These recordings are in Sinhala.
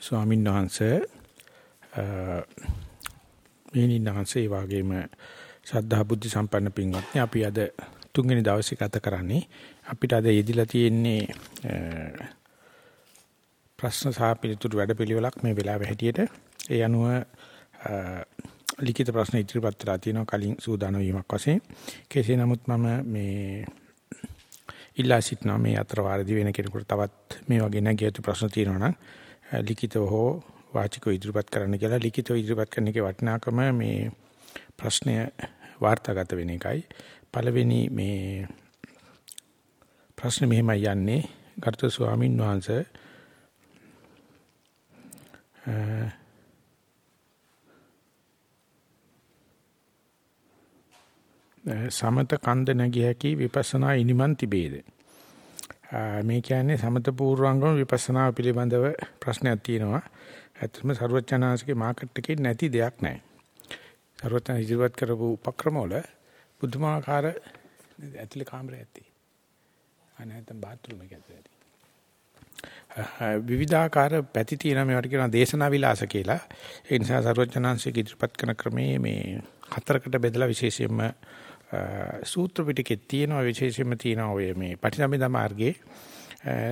ස්වාමීන් වහන්සේ මේනින් වහන්සේ වගේම ශ්‍රද්ධා බුද්ධ සම්පන්න පින්වත්නි අපි අද තුන්වෙනි දවසේ ගත කරන්නේ අපිට අද යෙදිලා තියෙන්නේ ප්‍රශ්න සහ පිළිතුරු වැඩපිළිවෙලක් මේ වෙලාවේ හැටියට. ඒ අනුව ලිඛිත ප්‍රශ්න ඉදිරිපත් කරලා තියෙනවා කලින් සූදානම් වීමක් වශයෙන්. කෙසේ නමුත් මම මේ ඉල්ලා සිටිනවා මේ අතර වාරදි වෙන කෙනෙකුට තවත් මේ වගේ නැගිය යුතු ප්‍රශ්න තියෙනවා නම් ලිඛිතව හෝ වාචිකව ඉදිරිපත් කරන්න කියලා. ලිඛිතව ඉදිරිපත් කරන එකේ වටිනාකම මේ ප්‍රශ්නය වාර්තාගත වෙන එකයි. පළවෙනි මේ ප්‍රශ්න මෙහෙමයි යන්නේ. ගරුතර ස්වාමින් වහන්සේ සමත කන්ද නැගිය හැකි විපස්සනා ඉනිමන් තිබේද? මේ කියන්නේ සමත පූර්වාංගම විපස්සනා පිළිබඳව ප්‍රශ්නයක් තියෙනවා. ඇත්තටම ਸਰවඥාන්සේගේ මාකට් එකේ නැති දෙයක් නැහැ. ਸਰවඥා ඉදිරිපත් කරපු උපක්‍රමවල බුද්ධමාකාර ඇතුලේ කාමරය ඇති. අනේතම් බාත් รู ම් එක ඇතුලේ. විවිධාකාර පැති තියෙනවා මේවට කියනවා දේශනා විලාස කියලා. ඒ නිසා ਸਰවඥාන්සේ ඉදිරිපත් කරන ක්‍රමයේ මේ හතරකට බෙදලා විශේෂයෙන්ම සූත්‍ර පිටකේ තියෙනවා විශේෂයෙන්ම තියෙනවා ඔය මේ පටිසම්භිදා මාර්ගයේ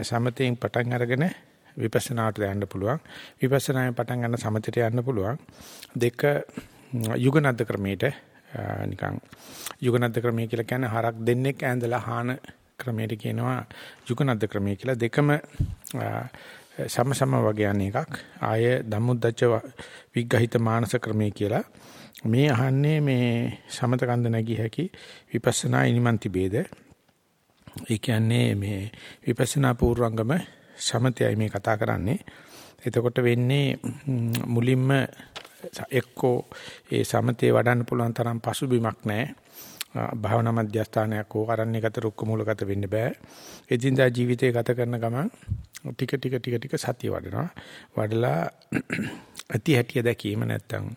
සමතෙන් පටන් අරගෙන විපස්සනාට යන්න පුළුවන්. විපස්සනායෙන් පටන් ගන්න සමතයට යන්න පුළුවන්. දෙක යුගනද්ද ක්‍රමයට නිකන් යුගනද්ද ක්‍රමය කියලා කියන්නේ හරක් දෙන්නෙක් ඇඳලා හාන ක්‍රමයට කියනවා යුගනද්ද ක්‍රමය කියලා දෙකම සම සම වගේ අන එකක් ආය ධම්මුද්දච්ච විග්‍රහිත මානස ක්‍රමය කියලා මේ අහන්නේ මේ සමත කන්ද නැගී හැකි විපස්සනා ඉනිමන්ති ભેද ඒ කියන්නේ මේ විපස්සනා පූර්වංගම සමතයයි මේ කතා කරන්නේ එතකොට වෙන්නේ මුලින්ම එක්කෝ ඒ සමතේ වඩන්න පුළුවන් තරම් පසුබිමක් නැහැ භාවනා මධ්‍යස්ථානයක් හෝ අරණ්‍යගත රුක්ක මූලගත වෙන්න බෑ. එදිනදා ජීවිතය ගත කරන ගමන් ටික ටික ටික ටික සතිය වඩනවා. වඩලා ඇති හැටිය දැකීම නැත්තම්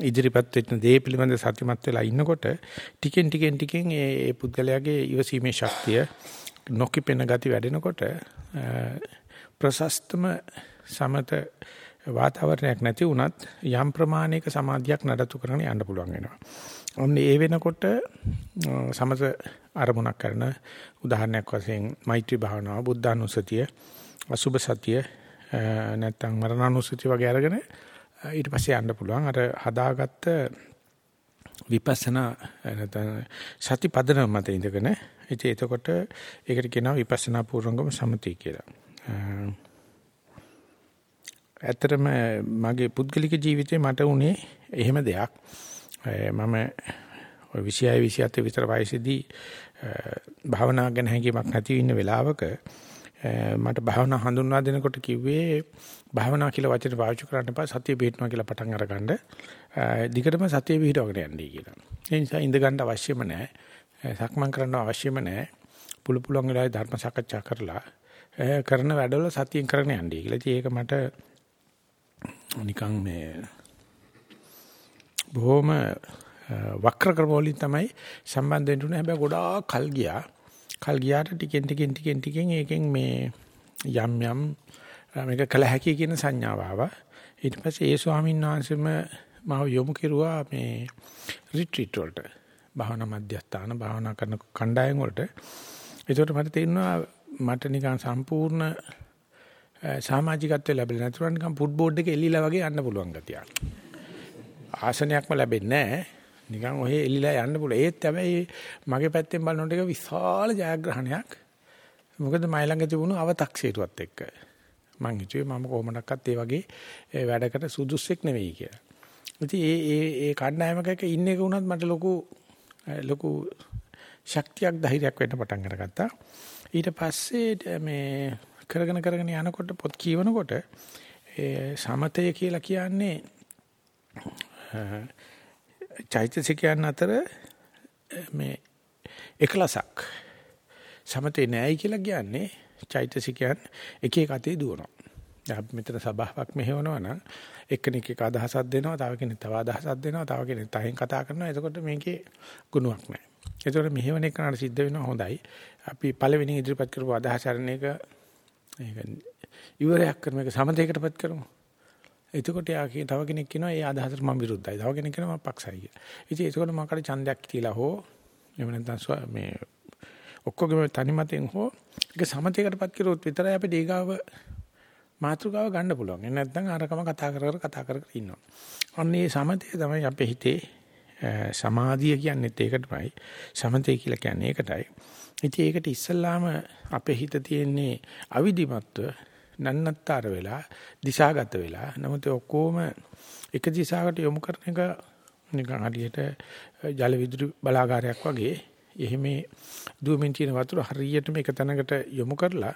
ඉදිරිපත් වෙන දේ පිළිබඳ සත්‍යමත් වෙලා ඉන්නකොට ටිකෙන් ටිකෙන් ටිකෙන් ඒ පුද්ගලයාගේ ඉවසීමේ ශක්තිය නොකිපෙන ගති වැඩෙනකොට ප්‍රශස්තම සමත වාතාවරණයක් නැති වුණත් යම් ප්‍රමාණයක සමාධියක් නඩත්තු කරගෙන යන්න පුළුවන් වෙනවා. ඔන්න ඒ වෙනකොට සමත අරමුණක් කරන උදාහරණයක් වශයෙන් මෛත්‍රී භාවනාව, බුද්ධානුස්සතිය, අසුබ සතිය නැත්නම් මරණානුස්සතිය වගේ අරගෙන ඊට පස්සේ යන්න පුළුවන්. අර හදාගත්ත විපස්සනා නැත්නම් සති පදනම මත ඉඳගෙන ඉතින් එතකොට ඒකට කියනවා විපස්සනා පූර්වංගම සමතී කියලා. ඇත්තටම මගේ පුද්ගලික ජීවිතේ මට උනේ එහෙම දෙයක්. මම ඔය 26 27 විතර වයසේදී භාවනා ගැන හැඟීමක් නැති ඉන්න වෙලාවක මට භාවනා හඳුන්වා දෙනකොට කිව්වේ භාවනා කියලා වචන පාවිච්චි කරන්න එපා සතිය පිටනවා කියලා පටන් අරගන්න. දිගටම සතිය පිටවගෙන යන්නයි කියලා. ඒ නිසා ඉඳ ගන්න අවශ්‍යම නැහැ. සක්මන් කරන්න අවශ්‍යම නැහැ. පුළු පුළුවන් වෙලාවේ ධර්ම සාකච්ඡා කරලා කරන වැඩවල සතියෙන් කරගෙන යන්නයි කියලා. ඉතින් ඒක මට නිකන් මේ බොහොම වක්‍ර ක්‍රම වලින් තමයි සම්බන්ධ වෙන්න උනේ. හැබැයි ගොඩාක් කල් ගියා. කල් ගියාට ටිකෙන් ටිකෙන් ටිකෙන් ටිකෙන් ඒකෙන් මේ යම් යම් මේක කළ හැකි කියන සංඥාව ආවා. ඊට පස්සේ ඒ ස්වාමීන් වහන්සේම මාව යොමු කෙරුවා මේ රිට්‍රීට් වලට. භාවනා මධ්‍යස්ථාන භාවනා කරන කණ්ඩායම් වලට. ඒකට මට තේරෙනවා මට නිකන් සම්පූර්ණ සමාජිකත්වය ලැබෙලා නැතුව නිකන් ෆුට් බෝඩ් එකේ එල්ලීලා වගේ යන්න පුළුවන් ගතියක්. ආසනයක්ම ලැබෙන්නේ නැහැ. නිකන් ඔහෙ එල්ලීලා යන්න පුළුවන්. ඒත් හැබැයි මගේ පැත්තෙන් බලනකොට ඒක විශාල ජයග්‍රහණයක්. මොකද මයි ළඟ තිබුණු අව탁සීරුවත් එක්ක. මං හිතුවේ මම කොහොමඩක්වත් ඒ වගේ වැඩකට සුදුස්සෙක් නෙවෙයි කියලා. ඉතින් ඒ ඒ ඒ කණ්ඩායමක ඉන්න එක වුණත් මට ලොකු ලොකු ශක්තියක් ධෛර්යයක් වෙන්න පටන් අරගත්තා. ඊට පස්සේ මේ කරගෙන කරගෙන යනකොට පොත් කියවනකොට ඒ සමතය කියලා කියන්නේ චෛතසිකයන් අතර මේ එකලසක් සමතේ නෑයි කියලා කියන්නේ චෛතසිකයන් එක එක අතේ දුවනවා. දැන් මෙතන සබාවක් මෙහෙවනවා නම් එක්කෙනෙක් එක අදහසක් දෙනවා, තව කෙනෙක් තව අදහසක් දෙනවා, තව කෙනෙක් තහෙන් කතා කරනවා. එතකොට මේකේ ගුණයක් නෑ. ඒතකොට මෙහෙවන එකනට සිද්ධ වෙනවා හොඳයි. අපි පළවෙනි ඉදිරිපත් කරපු අදහස අරන එක ඒක ඉවරයක් කරන එක සමතේකටපත් කරමු. එතකොට යා කිය තව කෙනෙක් කියනවා ඒ අදහසට මම විරුද්ධයි. තව කෙනෙක් කියනවා මම පක්ෂයි කියලා. ඉතින් ඒකෝට මකට ඡන්දයක් තියලා හෝ එහෙම නැත්නම් මේ ඔක්කොගේම තනිමතෙන් හෝ ඒක සමතේකටපත් කරුවොත් විතරයි අපිට ඊගාව මාතෘකාව ගන්න පුළුවන්. එහෙනම් නැත්නම් අරකම කතා කර කර කතා කර කර ඉන්නවා. අන්න ඒ සමතේ තමයි අපේ හිතේ සමාධිය කියන්නේත් ඒකටමයි. සමතේ කියලා කියන්නේ ඒකටයි. ඉතින් ඒකට ඉස්සල්ලාම අපේ හිත තියෙන්නේ අවිධිමත්ව නන්නත්තර වෙලා දිශාගත වෙලා නමුත් ඔක්කොම එක දිශාවකට යොමු කරන එක නිකන් හරියට ජල විදුලි බලාගාරයක් වගේ එහෙම දුවමින් තියෙන වතුර හරියටම එක තැනකට යොමු කරලා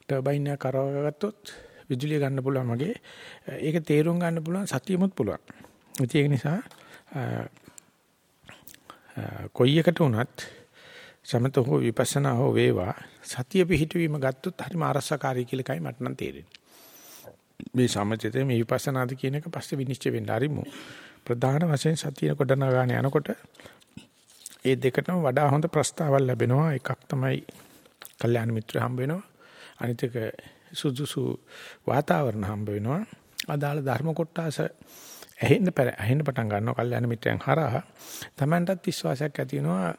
ටර්බයින් එක කරවගත්තොත් විදුලිය ගන්න පුළුවන් වගේ ඒක තේරුම් ගන්න පුළුවන් සතියමුත් පුළුවන්. ඒක නිසා කොයි එකට වුණත් සමත හෝ විපස්සනා හෝ වේවා සතිය පිහිටවීම ගත්තොත් හරිම අරසකාරී කියලා එකයි මට නම් තේරෙන්නේ. මේ සමතේ මේ විපස්සනාද කියන එක පස්සේ විනිශ්චය වෙන්න ආරිමු. ප්‍රධාන වශයෙන් සතිය කොටනගාන යනකොට ඒ දෙකටම වඩා හොඳ ප්‍රස්තාවල් ලැබෙනවා. එකක් තමයි කල්යාණ මිත්‍ර හම්බ වෙනවා. අනිත් එක සුදුසු වාතාවරණ හම්බ වෙනවා. අදාළ ධර්ම කොටස ඇහෙන්න ඇහෙන්න පටන් ගන්නවා කල්යාණ මිත්‍රයන් හරහා. Tamanටත් විශ්වාසයක් ඇති වෙනවා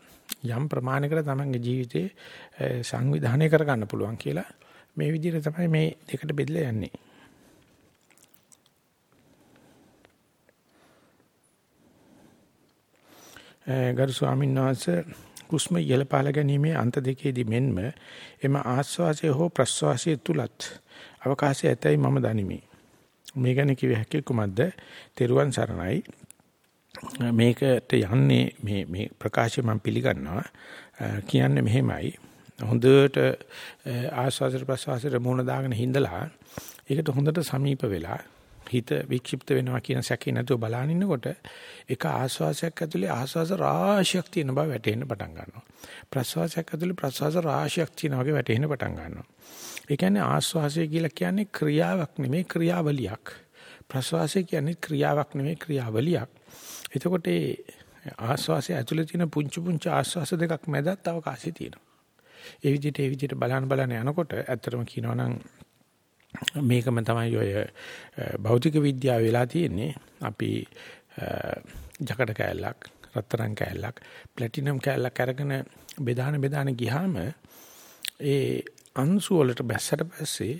යම් ප්‍රමාණයකට තමන්ගේ ජීවිතේ සංවිධානය කරගන්න පුළුවන් කියලා මේ විදිහට තමයි මේ දෙකට බෙදලා යන්නේ. ගරු ස්වාමීන් වහන්සේ කුස්ම ඉහළ පහළ ගැනීමේ අන්ත දෙකේදී මෙන්ම එම ආස්වාසය හෝ ප්‍රස්වාසය තුලත් අවකාශය ඇතයි මම දනිමි. මේ ගැන කිව හැකි කුමක්ද? තෙරුවන් සරණයි. මේකට යන්නේ මේ මේ ප්‍රකාශය මම පිළිගන්නවා. කියන්නේ මෙහෙමයි. හොඳට ආස්වාද ප්‍රසවාසයට මුහුණ දාගෙන හිඳලා ඒකට හොඳට සමීප වෙලා හිත වික්ෂිප්ත වෙනවා කියන සැකේ නැතුව බලන ඉන්නකොට එක ආස්වාසයක් ඇතුලේ ආස්වාස රාශියක් තියෙන බව වැටහෙන්න පටන් ගන්නවා. ප්‍රසවාසයක් ඇතුලේ ප්‍රසවාස රාශියක් තියෙන වගේ වැටහෙන්න පටන් ගන්නවා. ඒ කියන්නේ ආස්වාසය කියලා කියන්නේ ක්‍රියාවක් නෙමෙයි ක්‍රියාවලියක්. ප්‍රසවාසය කියන්නේ ක්‍රියාවක් නෙමෙයි ක්‍රියාවලියක්. එතකොට ඒ ආස්වාසය ඇතුලේ තියෙන පුංචි පුංචි ආස්වාස දෙකක් මැදත් අවකාශය තියෙනවා. ඒ විදිහට ඒ විදිහට බලන බලන යනකොට ඇත්තටම කියනවා නම් මේකම තමයි ඔය භෞතික විද්‍යාව වෙලා තියෙන්නේ. අපි ජකඩ කෑල්ලක්, රත්තරන් කෑල්ලක්, ප්ලැටිනම් කෑල්ලක් අරගෙන බෙදාන බෙදාන ගියාම ඒ අංශු වලට බැස්සට පස්සේ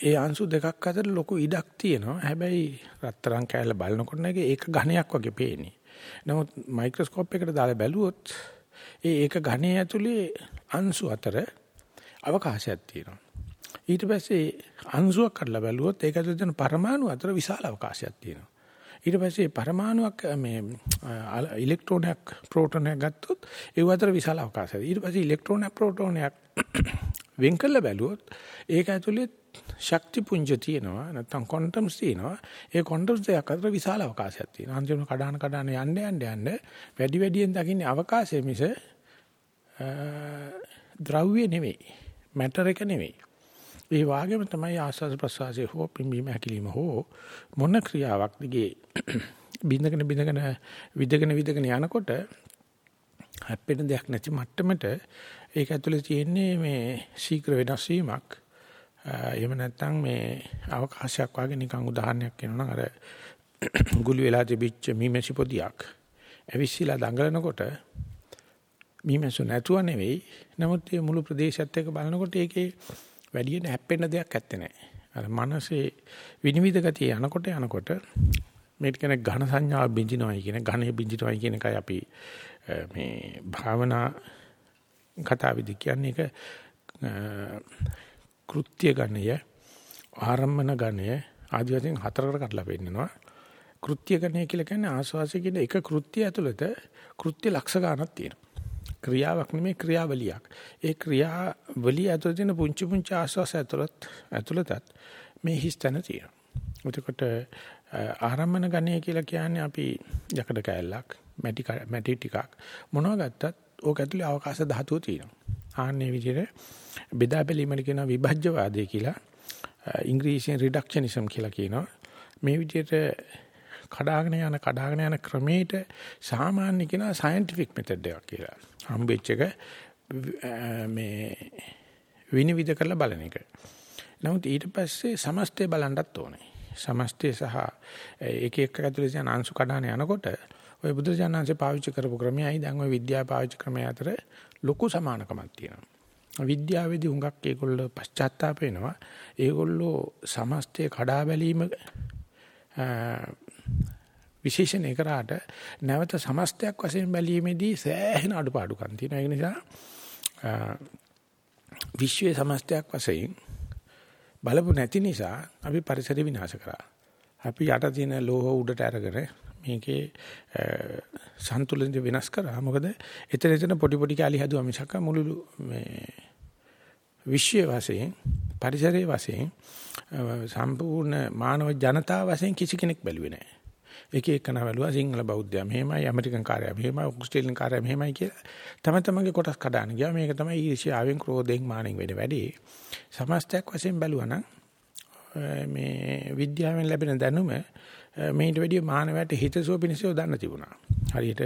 ඒ අංශු දෙකක් අතර ලොකු ඉඩක් තියෙනවා. හැබැයි රත්තරන් කෑල්ල බලනකොට නේද ඒක ඝණයක් වගේ පේන්නේ. නමුත් මයික්‍රොස්කෝප් එකට දාලා බැලුවොත් ඒ ඒක ඝණයේ ඇතුලේ අංශු අතර අවකාශයක් තියෙනවා. ඊට පස්සේ අංශුවක් කඩලා බැලුවොත් ඒක ඇතුලේ තියෙන පරමාණු අතර විශාල අවකාශයක් තියෙනවා. ඊට පස්සේ පරමාණුවක් මේ ඉලෙක්ට්‍රෝනයක් ප්‍රෝටෝනයක් ගත්තොත් ඒ අතර විශාල අවකාශයක්. ඊට පස්සේ ඉලෙක්ට්‍රෝනයක් ප්‍රෝටෝනයක් වෙන් කළ බැලුවොත් ඒක ඇතුලේ ශක්ති පුංජ තියෙනවා නැත්නම් ක්වොන්ටම්ස් තියෙනවා ඒ ක්වොන්ටම්ස් දෙක අතර විශාල අවකාශයක් තියෙනවා අන්තිමට කඩාන කඩාන යන්න යන්න යන්න වැඩි වැඩියෙන් දකින්නේ අවකාශය මිස ද්‍රව්‍ය නෙවෙයි මැටර් එක නෙවෙයි ඒ වාගේම තමයි ආස්වාද ප්‍රසවාසයේ හෝ පිම්බීම හැකිලිම හෝ මොන ක්‍රියාවක් දිගේ බින්දගෙන බින්දගෙන විදගෙන විදගෙන යනකොට හැප්පෙන දෙයක් නැති මට්ටමට ඒක ඇතුලේ තියෙන්නේ මේ ශීඝ්‍ර වෙනස් වීමක්. එහෙම නැත්නම් මේ අවකාශයක් වගේ නිකන් උදාහරණයක් කියනවා අර ගුලි වෙලා තිබිච්ච මීමැසි පොදියක් ඇවිස්සීලා දඟලනකොට මීමැසු නැතුව නෙවෙයි. නමුත් මේ මුළු ප්‍රදේශයත් එක්ක බලනකොට ඒකේ වැඩියෙන් හැප්පෙන්න දෙයක් ඇත්තේ නැහැ අර මනසේ විනිවිද ගතිය යනකොට යනකොට මේක කියන ඝන සංඥාව බින්දිනවයි කියන ඝනේ බින්දිනවයි කියන එකයි අපි මේ භාවනා කතාවේදී කියන්නේ ඒක කෘත්‍ය ගණය ආරම්මන ගණය ආදි වශයෙන් හතරකට කඩලා පෙන්නනවා. කෘත්‍ය ගණය කියලා කියන්නේ ආස්වාසය කියන එක කෘත්‍ය ඇතුළත කෘත්‍ය ලක්ෂ ගණනක් තියෙනවා. ක්‍රියාවක් නෙමෙයි ක්‍රියාවලියක් ඒ ක්‍රියාවලිය ඇතුළත තියෙන පුංචි පුංචි ආස්වාස ඇතුළත් ඇතුළතත් මේ හිස්තන තියෙනවා එතකොට ආරම්මන ගණය කියලා කියන්නේ අපි යකඩ කෑල්ලක් මැටි මැටි ටිකක් මොනවා ගත්තත් ඕක ඇතුලේ අවකාශ ධාතුව තියෙනවා ආන්නේ විදිහට බෙදා බැලීමට කියන විභජ්‍යවාදය කියලා ඉංග්‍රීසියෙන් රිඩක්ෂනිසම් කියලා කියනවා. මේ විදිහට කඩාගෙන යන කඩාගෙන යන ක්‍රමයට සාමාන්‍ය කියන සයන්ටිෆික් මෙතඩ් එකක් කියලා. හම්බෙච්ච එක මේ විනිවිද කරලා බලන එක. නමුත් ඊට පස්සේ සමස්තය බලන්නත් ඕනේ. සමස්තය සහ එක එක ඇතුලේ යන අංශු කඩාන යනකොට ඔය බුදුරජාණන්සේ පාවිච්චි කරපු ක්‍රමයයි දැන් ඔය විද්‍යාව පාවිච්චි ක්‍රමය අතර ලොකු සමානකමක් තියෙනවා. විද්‍යාවේදී හුඟක් ඒගොල්ලෝ පශ්චාත්තාප වෙනවා. ඒගොල්ලෝ සමස්තය කඩා බැලීම විශේෂණය කරාට නැවත සමස්තයක් වශයෙන් බැලීමේදී සෑහෙන අඩුපාඩුකම් තියෙනවා. ඒ නිසා විශ්වයේ සමස්තයක් වශයෙන් බලපු නැති නිසා අපි පරිසරය විනාශ කරා. අපි යට තියෙන ලෝහ උඩට අරගෙන මේකේ සන්තුලනය වෙනස් කරා. මොකද එතන එතන පොඩි පොඩි කැලි හැදුවා මිසක මුළු මේ විශ්වයේ වශයෙන් පරිසරයේ වශයෙන් සම්පූර්ණ මානව ජනතාව වශයෙන් කිසි කෙනෙක් බැලුවේ නැහැ. එක එකන බැලුවා සිංහල බෞද්ධයා මෙහෙමයි ඇමරිකන් කාර්යය මෙහෙමයි ඕස්ට්‍රේලියානු කාර්යය මෙහෙමයි කියලා. තම තමන්ගේ කොටස් කඩාන ගියා. මේක තමයි ඊර්ෂ්‍යාවෙන් ක්‍රෝධයෙන් මානෙන් වෙන වැඩි. සමස්තයක් වශයෙන් බැලුවා නම් මේ විද්‍යාවෙන් ලැබෙන දැනුම මේට වැඩිය මානවයට හිතසුව පිණිස යොදන්න තිබුණා. හරියට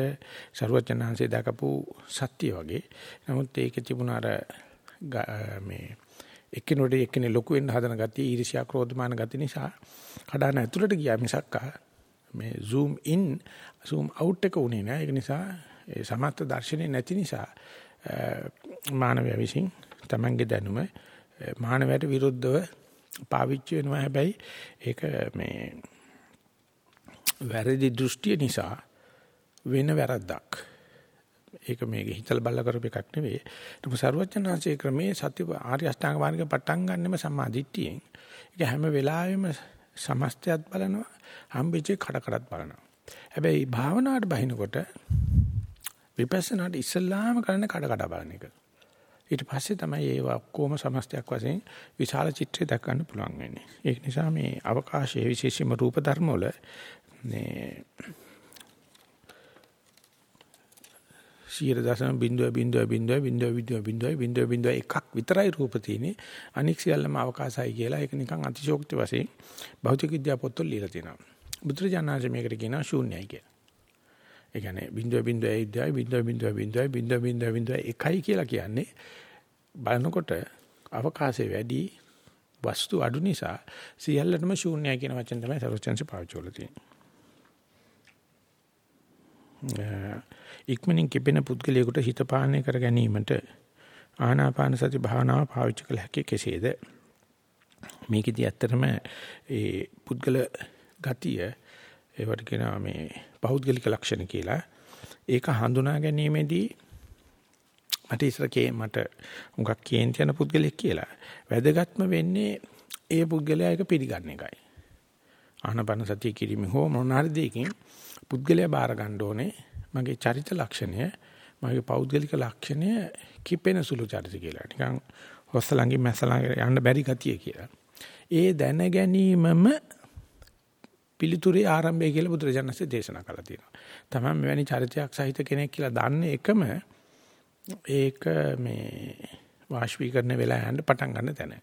ਸਰවඥාන්සේ දකපු සත්‍ය වගේ. නමුත් ඒකේ තිබුණ අර මේ එක්කිනෙට එක්කිනෙ ලොකු වෙන්න හදන ගතිය ඊර්ෂ්‍යා ක්‍රෝධමාන ගති නිසා කඩාන ඇතුළට ගියා මිසක්කා. මේ zoom in zoom out එක උනේ නෑ ඒක නිසා ඒ සමත්ත දර්ශනේ නැති නිසා මානවය විසින් Tamange දැනුම මානවයට විරුද්ධව පාවිච්චි වෙනවා හැබැයි ඒක මේ වැරදි දෘෂ්ටිය නිසා වෙන වැරද්දක් ඒක මේක හිතල බල්ල කරපු එකක් නෙවෙයි. ඒක සර්වඥාන්සේ ක්‍රමේ සත්‍ය ආර්ය අෂ්ටාංග මාර්ගය පටන් ගන්නෙම සම්මාදිට්ඨියෙන්. ඒක හැම වෙලාවෙම සමස්තයත් බලනවා හම්බෙච්ච කඩ කඩත් බලනවා. හැබැයි භාවනාවට බහිනකොට විපස්සනාට ඉස්සල්ලාම කරන්නේ කඩ කඩ බලන එක. ඊට පස්සේ තමයි ඒව ඔක්කොම සමස්තයක් වශයෙන් විශාල චිත්‍රය දක්වන්න පුළුවන් වෙන්නේ. ඒක නිසා මේ අවකාශයේ විශේෂම රූප ධර්ම වල මේ 0.000000 එකක් විතරයි රූප තියෙන්නේ. අනික් සියල්ලම අවකාශයි කියලා ඒක නිකන් අතිශෝක්ති වශයෙන් භෞතික විද්‍යා පොත්වල ලියලා තියෙනවා. බුදුරජාණන්සේ මේකට කියනවා ශූන්‍යයි කියලා. ඒ කියන්නේ 0.000000 එකයි කියලා කියන්නේ බලනකොට අවකාශයේ වැඩි වස්තු අඩු නිසා සියල්ලටම ශූන්‍යයි කියන වචන තමයි සරෝජන්සේ පාවිච්චි කරලා තියෙන්නේ. ඉක්මනින් කිපෙන පුද්ගලයෙකුට හිත පාලනය කර ගැනීමට ආනාපාන සති භාවනාව පාවිච්චි කළ හැකි කෙසේද? මේකෙදි ඇත්තටම ඒ පුද්ගල ගතිය ඒවට කියනවා මේ පෞද්ගලික ලක්ෂණ කියලා. ඒක හඳුනා ගැනීමේදී මට ඉස්සරකේ මට උඟක් කේන්ති යන පුද්ගලෙක් කියලා. වැදගත්ම වෙන්නේ ඒ පුද්ගලයා එක පිළිගන්න එකයි. ආනපන සතිය කිරීම හෝ මොන හරි දෙයකින් පුද්ගලයා බාර ගන්න ඕනේ මගේ චරිත ලක්ෂණය මගේ පෞද්ගලික ලක්ෂණය කිපෙන සුළු චරිත කියලා. නිකන් හොස්ස ළඟින් මැස්ස ළඟ යන්න බැරි ගතිය කියලා. ඒ දැන ගැනීමම පිළිතුරේ ආරම්භය කියලා බුදුරජාණන්සේ දේශනා කළා තියෙනවා. තමයි මෙවැනි චරිතයක් සහිත කෙනෙක් කියලා දන්නේ එකම ඒක මේ වාෂ්පීකරණ වෙලා යන්න පටන් ගන්න තැන.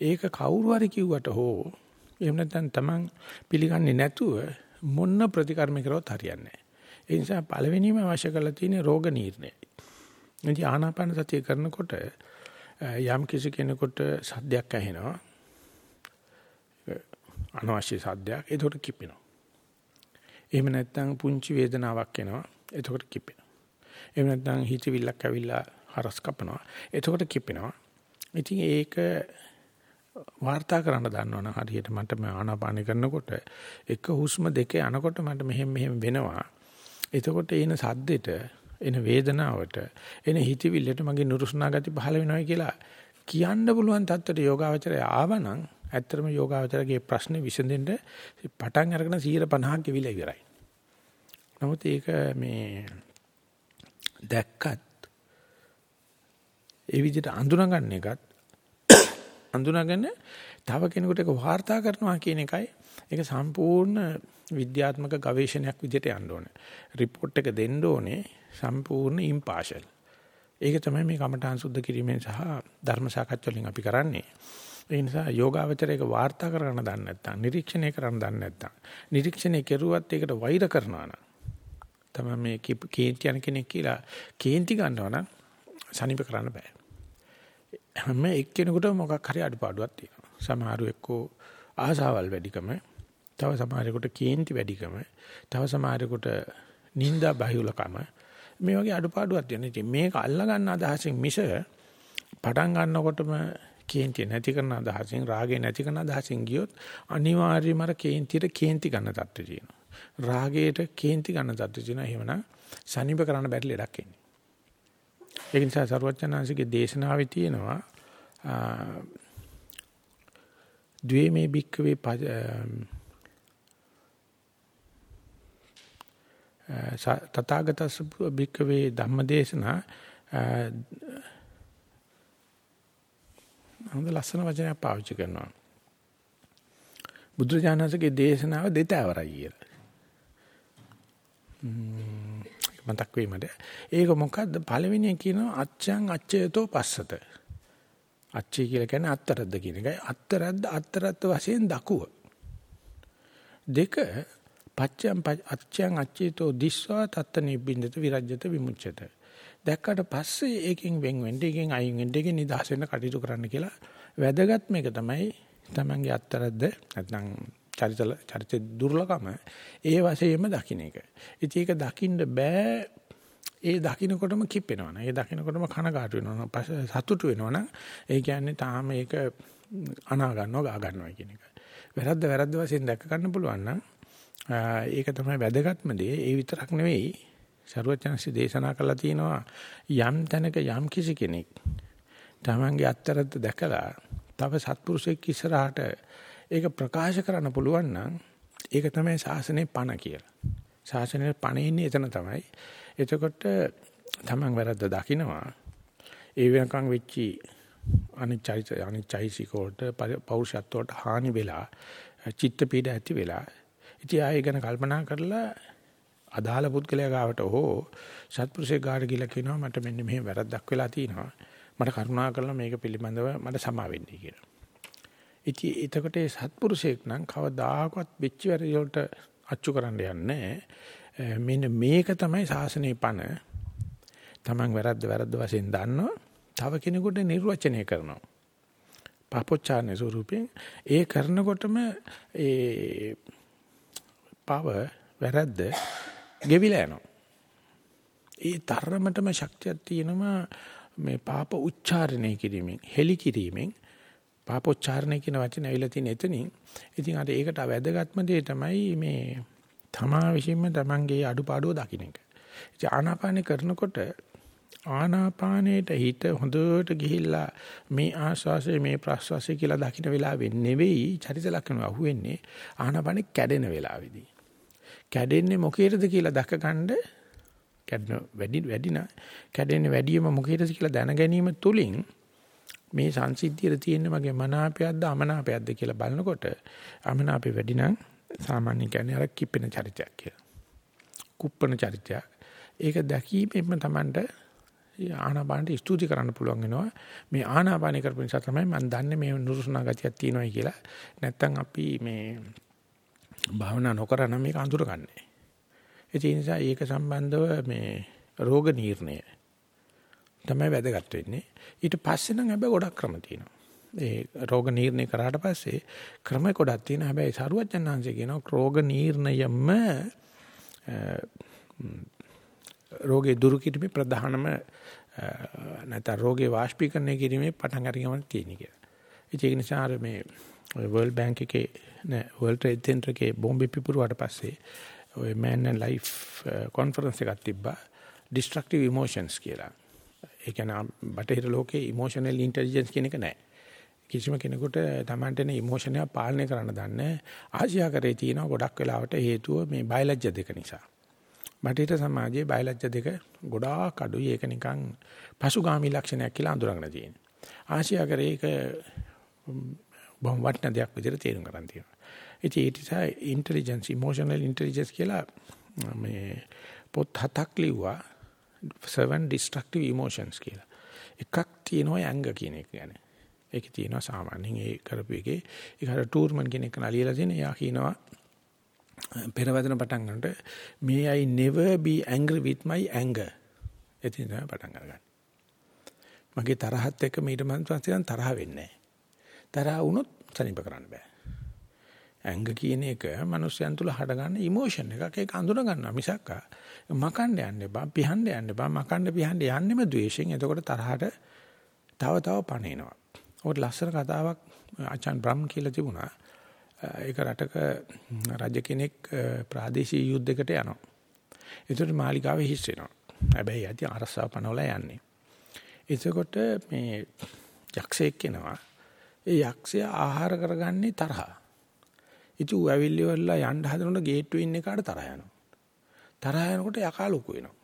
ඒක කවුරු හරි කිව්වට හෝ එහෙම නැත්නම් Taman පිළිගන්නේ නැතුව මොන ප්‍රතිකර්ම කරවත් හරියන්නේ නැහැ. ඒ නිසා පළවෙනිම අවශ්‍ය කරලා තියෙන්නේ රෝග නිర్ణයයි. ඉතින් ආනාපාන සතිය කරනකොට යම් කිසි කෙනෙකුට සද්දයක් ඇහෙනවා. අනවශ්‍ය සද්දයක්. ඒකට කිපෙනවා. එහෙම නැත්නම් පුංචි වේදනාවක් එනවා. ඒකට කිපෙනවා. එහෙම නැත්නම් හිතවිල්ලක් ඇවිල්ලා හරස් කපනවා. ඒකට කිපෙනවා. ඉතින් ඒක වාර්තා කරන්න දන්නවනම් හරියට මට මේ ආනාපාන කරනකොට එක හුස්ම දෙක යනකොට මට මෙහෙම මෙහෙම වෙනවා. එතකොට එන සද්දෙට එන වේදනාවට එන හිතවිල්ලට මගේ නුරුස්නා ගති පහළ වෙනවා කියලා කියන්න පුළුවන් තත්ත්වයට යෝගාවචරය ආවනම් ඇත්තටම යෝගාවචරගේ ප්‍රශ්නේ විසඳෙන්න පටන් අරගෙන 150ක් ගෙවිලා ඉවරයි. නමුත් ඒක මේ දැක්කත් ඒ විදිහට අඳුනගන්න එකත් අඳුනගෙන තව කෙනෙකුට ඒක වාර්තා කරනවා කියන එකයි ඒක සම්පූර්ණ විද්‍යාත්මක ගවේෂණයක් විදිහට යන්න ඕනේ. report එක දෙන්න ඕනේ සම්පූර්ණ impartial. ඒක තමයි මේ කමඨාන් සුද්ධ කිරීමෙන් සහ ධර්ම සාකච්ඡා වලින් අපි කරන්නේ. ඒ නිසා යෝගාවචරයක වාර්තා කරන්න දන්නේ නැත්නම් නිරීක්ෂණය කරන්න දන්නේ නැත්නම් නිරීක්ෂණය කෙරුවත් ඒකට වෛර කරනවා නම් තමයි මේ කේන්ති යන කෙනෙක් කියලා කේන්ති ගන්නවා නම් සනීප කරන්න බෑ. හැම එක්කෙනෙකුටම මොකක් හරි අඩුපාඩුවක් තියෙනවා. සමහරු එක්කෝ ආසාවල් වැඩිකම, තව සමහරෙකුට කේන්ති වැඩිකම, තව සමහරෙකුට නිന്ദා බහුලකම මේ වගේ අඩුපාඩුවක් තියෙනවා. ඉතින් මේක අල්ලා ගන්න අදහසින් මිස පටන් ගන්නකොටම කේන්ති නැති කරන අදහසින් රාගේ නැති කරන අදහසින් ගියොත් අනිවාර්යයෙන්ම අර කේන්තියට කේන්ති ගන්න තත්ත්වය තියෙනවා. රාගයට කේන්ති ගන්න තත්ත්වය තියෙනවා. එහෙමනම් සනීප කරන්න බැරි ලඩක් එන්නේ. ඒක නිසා සරුවචනාංශිකේ දේශනාවේ තියෙනවා ද්වේමේ භික්කවේ තථාගතස් භික්කවේ ධම්මදේශනා හොඳ ලස්සන වචනයක් පාවිච්චි කරනවා. බුදුරජාණන්සේගේ දේශනාව දෙතවරයි කියලා. මතක් වෙයි මට. ඒක මොකද්ද? පළවෙනියෙන් කියනවා අච්ඡං අච්ඡයතෝ පස්සත. අච්චි කියලා කියන්නේ අත්තරද්ද කියන එකයි. අත්තරද්ද අත්තරත් වශයෙන් දකුව. දෙක පච්චයන් අච්ඡං අච්චේතෝ දිස්වා තත්ත නිබ්බින්දත විරජ්‍යත විමුච්ඡත. දැක්කට පස්සේ ඒකෙන් වෙන් වෙන්න, ඒකෙන් අයින් වෙන්න, ඒකෙන් නිදහස් වෙන්න කටයුතු කරන්න කියලා වැදගත් මේක තමයි තමන්ගේ අත්තරද්ද නැත්නම් චරිත චරිත දුර්ලභම ඒ වශයෙන්ම දකින්න එක. ඉතින් ඒක දකින්න බෑ ඒ දකින්නකොටම කිප්පෙනවනේ. ඒ දකින්නකොටම කනගාටු වෙනවනේ. සතුටු වෙනවනේ. ඒ කියන්නේ තාම ඒක අනා ගන්නවා ගා ගන්නවා කියන එක. වැරද්ද වැරද්ද වශයෙන් දැක ගන්න පුළුවන් නම් ඒක තමයි වැදගත්ම දේ. ඒ විතරක් නෙවෙයි. ਸਰවඥාන්සි දේශනා කළා තියෙනවා යම් තැනක යම් කිසි කෙනෙක් තමන්ගේ අත්තරද්ද දැකලා තව සත්පුරුෂයෙක් ඉස්සරහට ඒක ප්‍රකාශ කරන්න පුළුවන් නම් ඒක තමයි ශාසනයේ පණ කියලා. ශාසනයේ පණ ඉන්නේ එතන තමයි. එතකොට තමන් වැරද්ද දකිනවා. ඒ වෙනකන් වෙච්චි අනිච්චයිස අනිච්චයිසිකෝට පෞරුෂත්වයට හානි වෙලා චිත්ත පීඩ ඇති වෙලා ඉතින් ආයෙ ගැන කල්පනා කරලා අදාළ පුද්ගලයා ගාවට හෝ සත්පුරුෂයෙක් ගාට ගිහලා කියනවා මට මෙන්න මෙහෙම වැරද්දක් වෙලා තියෙනවා මට කරුණා කරලා මේක පිළිබඳව මට සමා වෙන්නයි කියලා. ඉතින් එතකොට ඒ සත්පුරුෂයෙක් නම් කවදාකවත් වෙච්ච වැරදි වලට අච්චු කරන්න යන්නේ මෙන්න මේක තමයි ශාසනයේ පණ. Taman වැරද්ද වැරද්ද වශයෙන් දන්නවා. තව කෙනෙකුට නිර්වචනය කරනවා. පාපොච්චාරණ ස්වරූපයෙන් ඒ කරනකොටම ඒ පව වැරද්ද ගෙවිලා යනවා. ඒ තරමටම ශක්තියක් තියෙනවා මේ පාප උච්චාරණය කිරීමෙන් හෙලි කිරීමෙන් පාපොච්චාරණය කියන වචනේ ඇවිල්ලා තියෙන එතනින් ඉතින් අර ඒකට වැදගත්ම දේ තමයි මේ තමා විසින්ම තමන්ගේ අඩුපාඩුව දකින්න එක. ඉතින් ආනාපානේ කරනකොට ආනාපානේට හිත හොඳට ගිහිල්ලා මේ ආස්වාසය මේ ප්‍රස්වාසය කියලා දකින්න වෙලාවෙ නෙවෙයි චරිත ලක්ෂණ අහුවෙන්නේ ආනාපානේ කැඩෙන වෙලාවේදී. කැඩෙන්නේ මොකේද කියලා දැකගන්න කැඩෙන වැඩි වැඩි නා කැඩෙන්නේ වැඩිම මොකේද කියලා දැන ගැනීම තුලින් මේ සංසිද්ධියේ තියෙන මගේ මනාපයක්ද අමනාපයක්ද කියලා බලනකොට අමනාපේ වැඩි නම් සාමාන්‍ය කියන්නේ අර කිපෙන චරිතයක් කියලා. කුප්පන චරිතයක්. ඒක දැකීමෙන්ම Tamanට ආනාපානට ස්තුති කරන්න පුළුවන් වෙනවා. මේ ආනාපාන කරපු නිසා තමයි මම දන්නේ මේ නුරුස්නා ගතියක් තියෙනවායි කියලා. නැත්තම් අපි මේ භාවනා නොකර නම් මේක අඳුරගන්නේ. ඒ නිසා ඒක සම්බන්ධව මේ රෝග නිర్ణය තමයි වැදගත් වෙන්නේ. ඊට පස්සේ නම් හැබැයි ගොඩක් ක්‍රම තියෙනවා. ඒ රෝග නිర్ణය කරාට පස්සේ ක්‍රම ගොඩක් තියෙනවා. හැබැයි සරුවචනහන්සේ කියනවා රෝග නිర్ణයම රෝගේ දුරු කිරීමේ ප්‍රධානම නැත්නම් රෝගේ වාෂ්පීකරණය කිරීමේ පටන් අරගෙන තියෙන කියලා. ඒක නිසා අර මේ World Bank එකේ නෑ World Trade Center එකේ බෝම්බේ පිපුරුවාට පස්සේ ඔය Man and Life conference එකක් තිබ්බා. destructive emotions කියලා. ඒ කියන්නේ බටහිර ලෝකේ emotional intelligence කියන එක නෑ. කිසිම කෙනෙකුට Tamanට එන emotion එක පාලනය කරන්න දන්නේ ආසියාකරේ තියෙන ගොඩක් වෙලාවට හේතුව මේ බයලජ්‍ය දෙක නිසා. බටහිර සමාජයේ බයලජ්‍ය දෙක ගොඩාක් අඩුයි. ඒක නිකන් පසුගාමී ලක්ෂණයක් කියලා අඳුරගෙන තියෙනවා. ආසියාකරේ ඒක බොහොම වටින දෙයක් විදිහට තේරුම් ගන්න තියෙනවා. ඉතින් ඒ නිසා ඉන්ටෙලිජන්ස් ඉමෝෂනල් ඉන්ටෙලිජන්ස් කියලා මේ පොත් හතක් ලිව්වා seven destructive emotions කියලා. එකක් තියෙනවා ඇංග කියන එක ගැන. ඒකේ තියෙනවා සාමාන්‍යයෙන් ඒ කරපු එකේ ඒක අර ටූර්මන් කියන එක නලියලා තියෙන. එයා කියනවා පෙරවදන පටන් ගන්නට may I never be angry with my anger. එතින් තමයි පටන් අරගන්නේ. මගේ තරහත් එක්ක මීට මන්සන් තරහ වෙන්නේ නැහැ. තරහ වුණොත් සනීප කරන්න බෑ. ඇඟ කියන එක මිනිස්යන් තුල හටගන්න ඉමෝෂන් එකක් ඒක අඳුන ගන්නවා මිසක් මකන්න යන්න එපා පිහන්න යන්න එපා මකන්න පිහන්න යන්නෙම ද්වේෂයෙන් එතකොට තරහට තව තව පණිනවා. ඔය ලස්සන කතාවක් ආචාන් බ්‍රම් කියලා තිබුණා. ඒක රටක රජ කෙනෙක් ප්‍රාදේශීය යුද්ධයකට යනවා. ඒතර මාලිගාවේ හිස් වෙනවා. හැබැයි යටි අරසාව පනවලා යන්නේ. එතකොට මේ යක්ෂයෙක් එනවා. ඒ යක්ෂයා ආහාර කරගන්නේ තරහා. ඉතින් ඌ ඇවිල්ලි වෙලා යන්න හදනකොට ගේට්ටුවේ ඉන්න එකාට තරහ යනවා. තරහ යනකොට යකා ලොකු වෙනවා.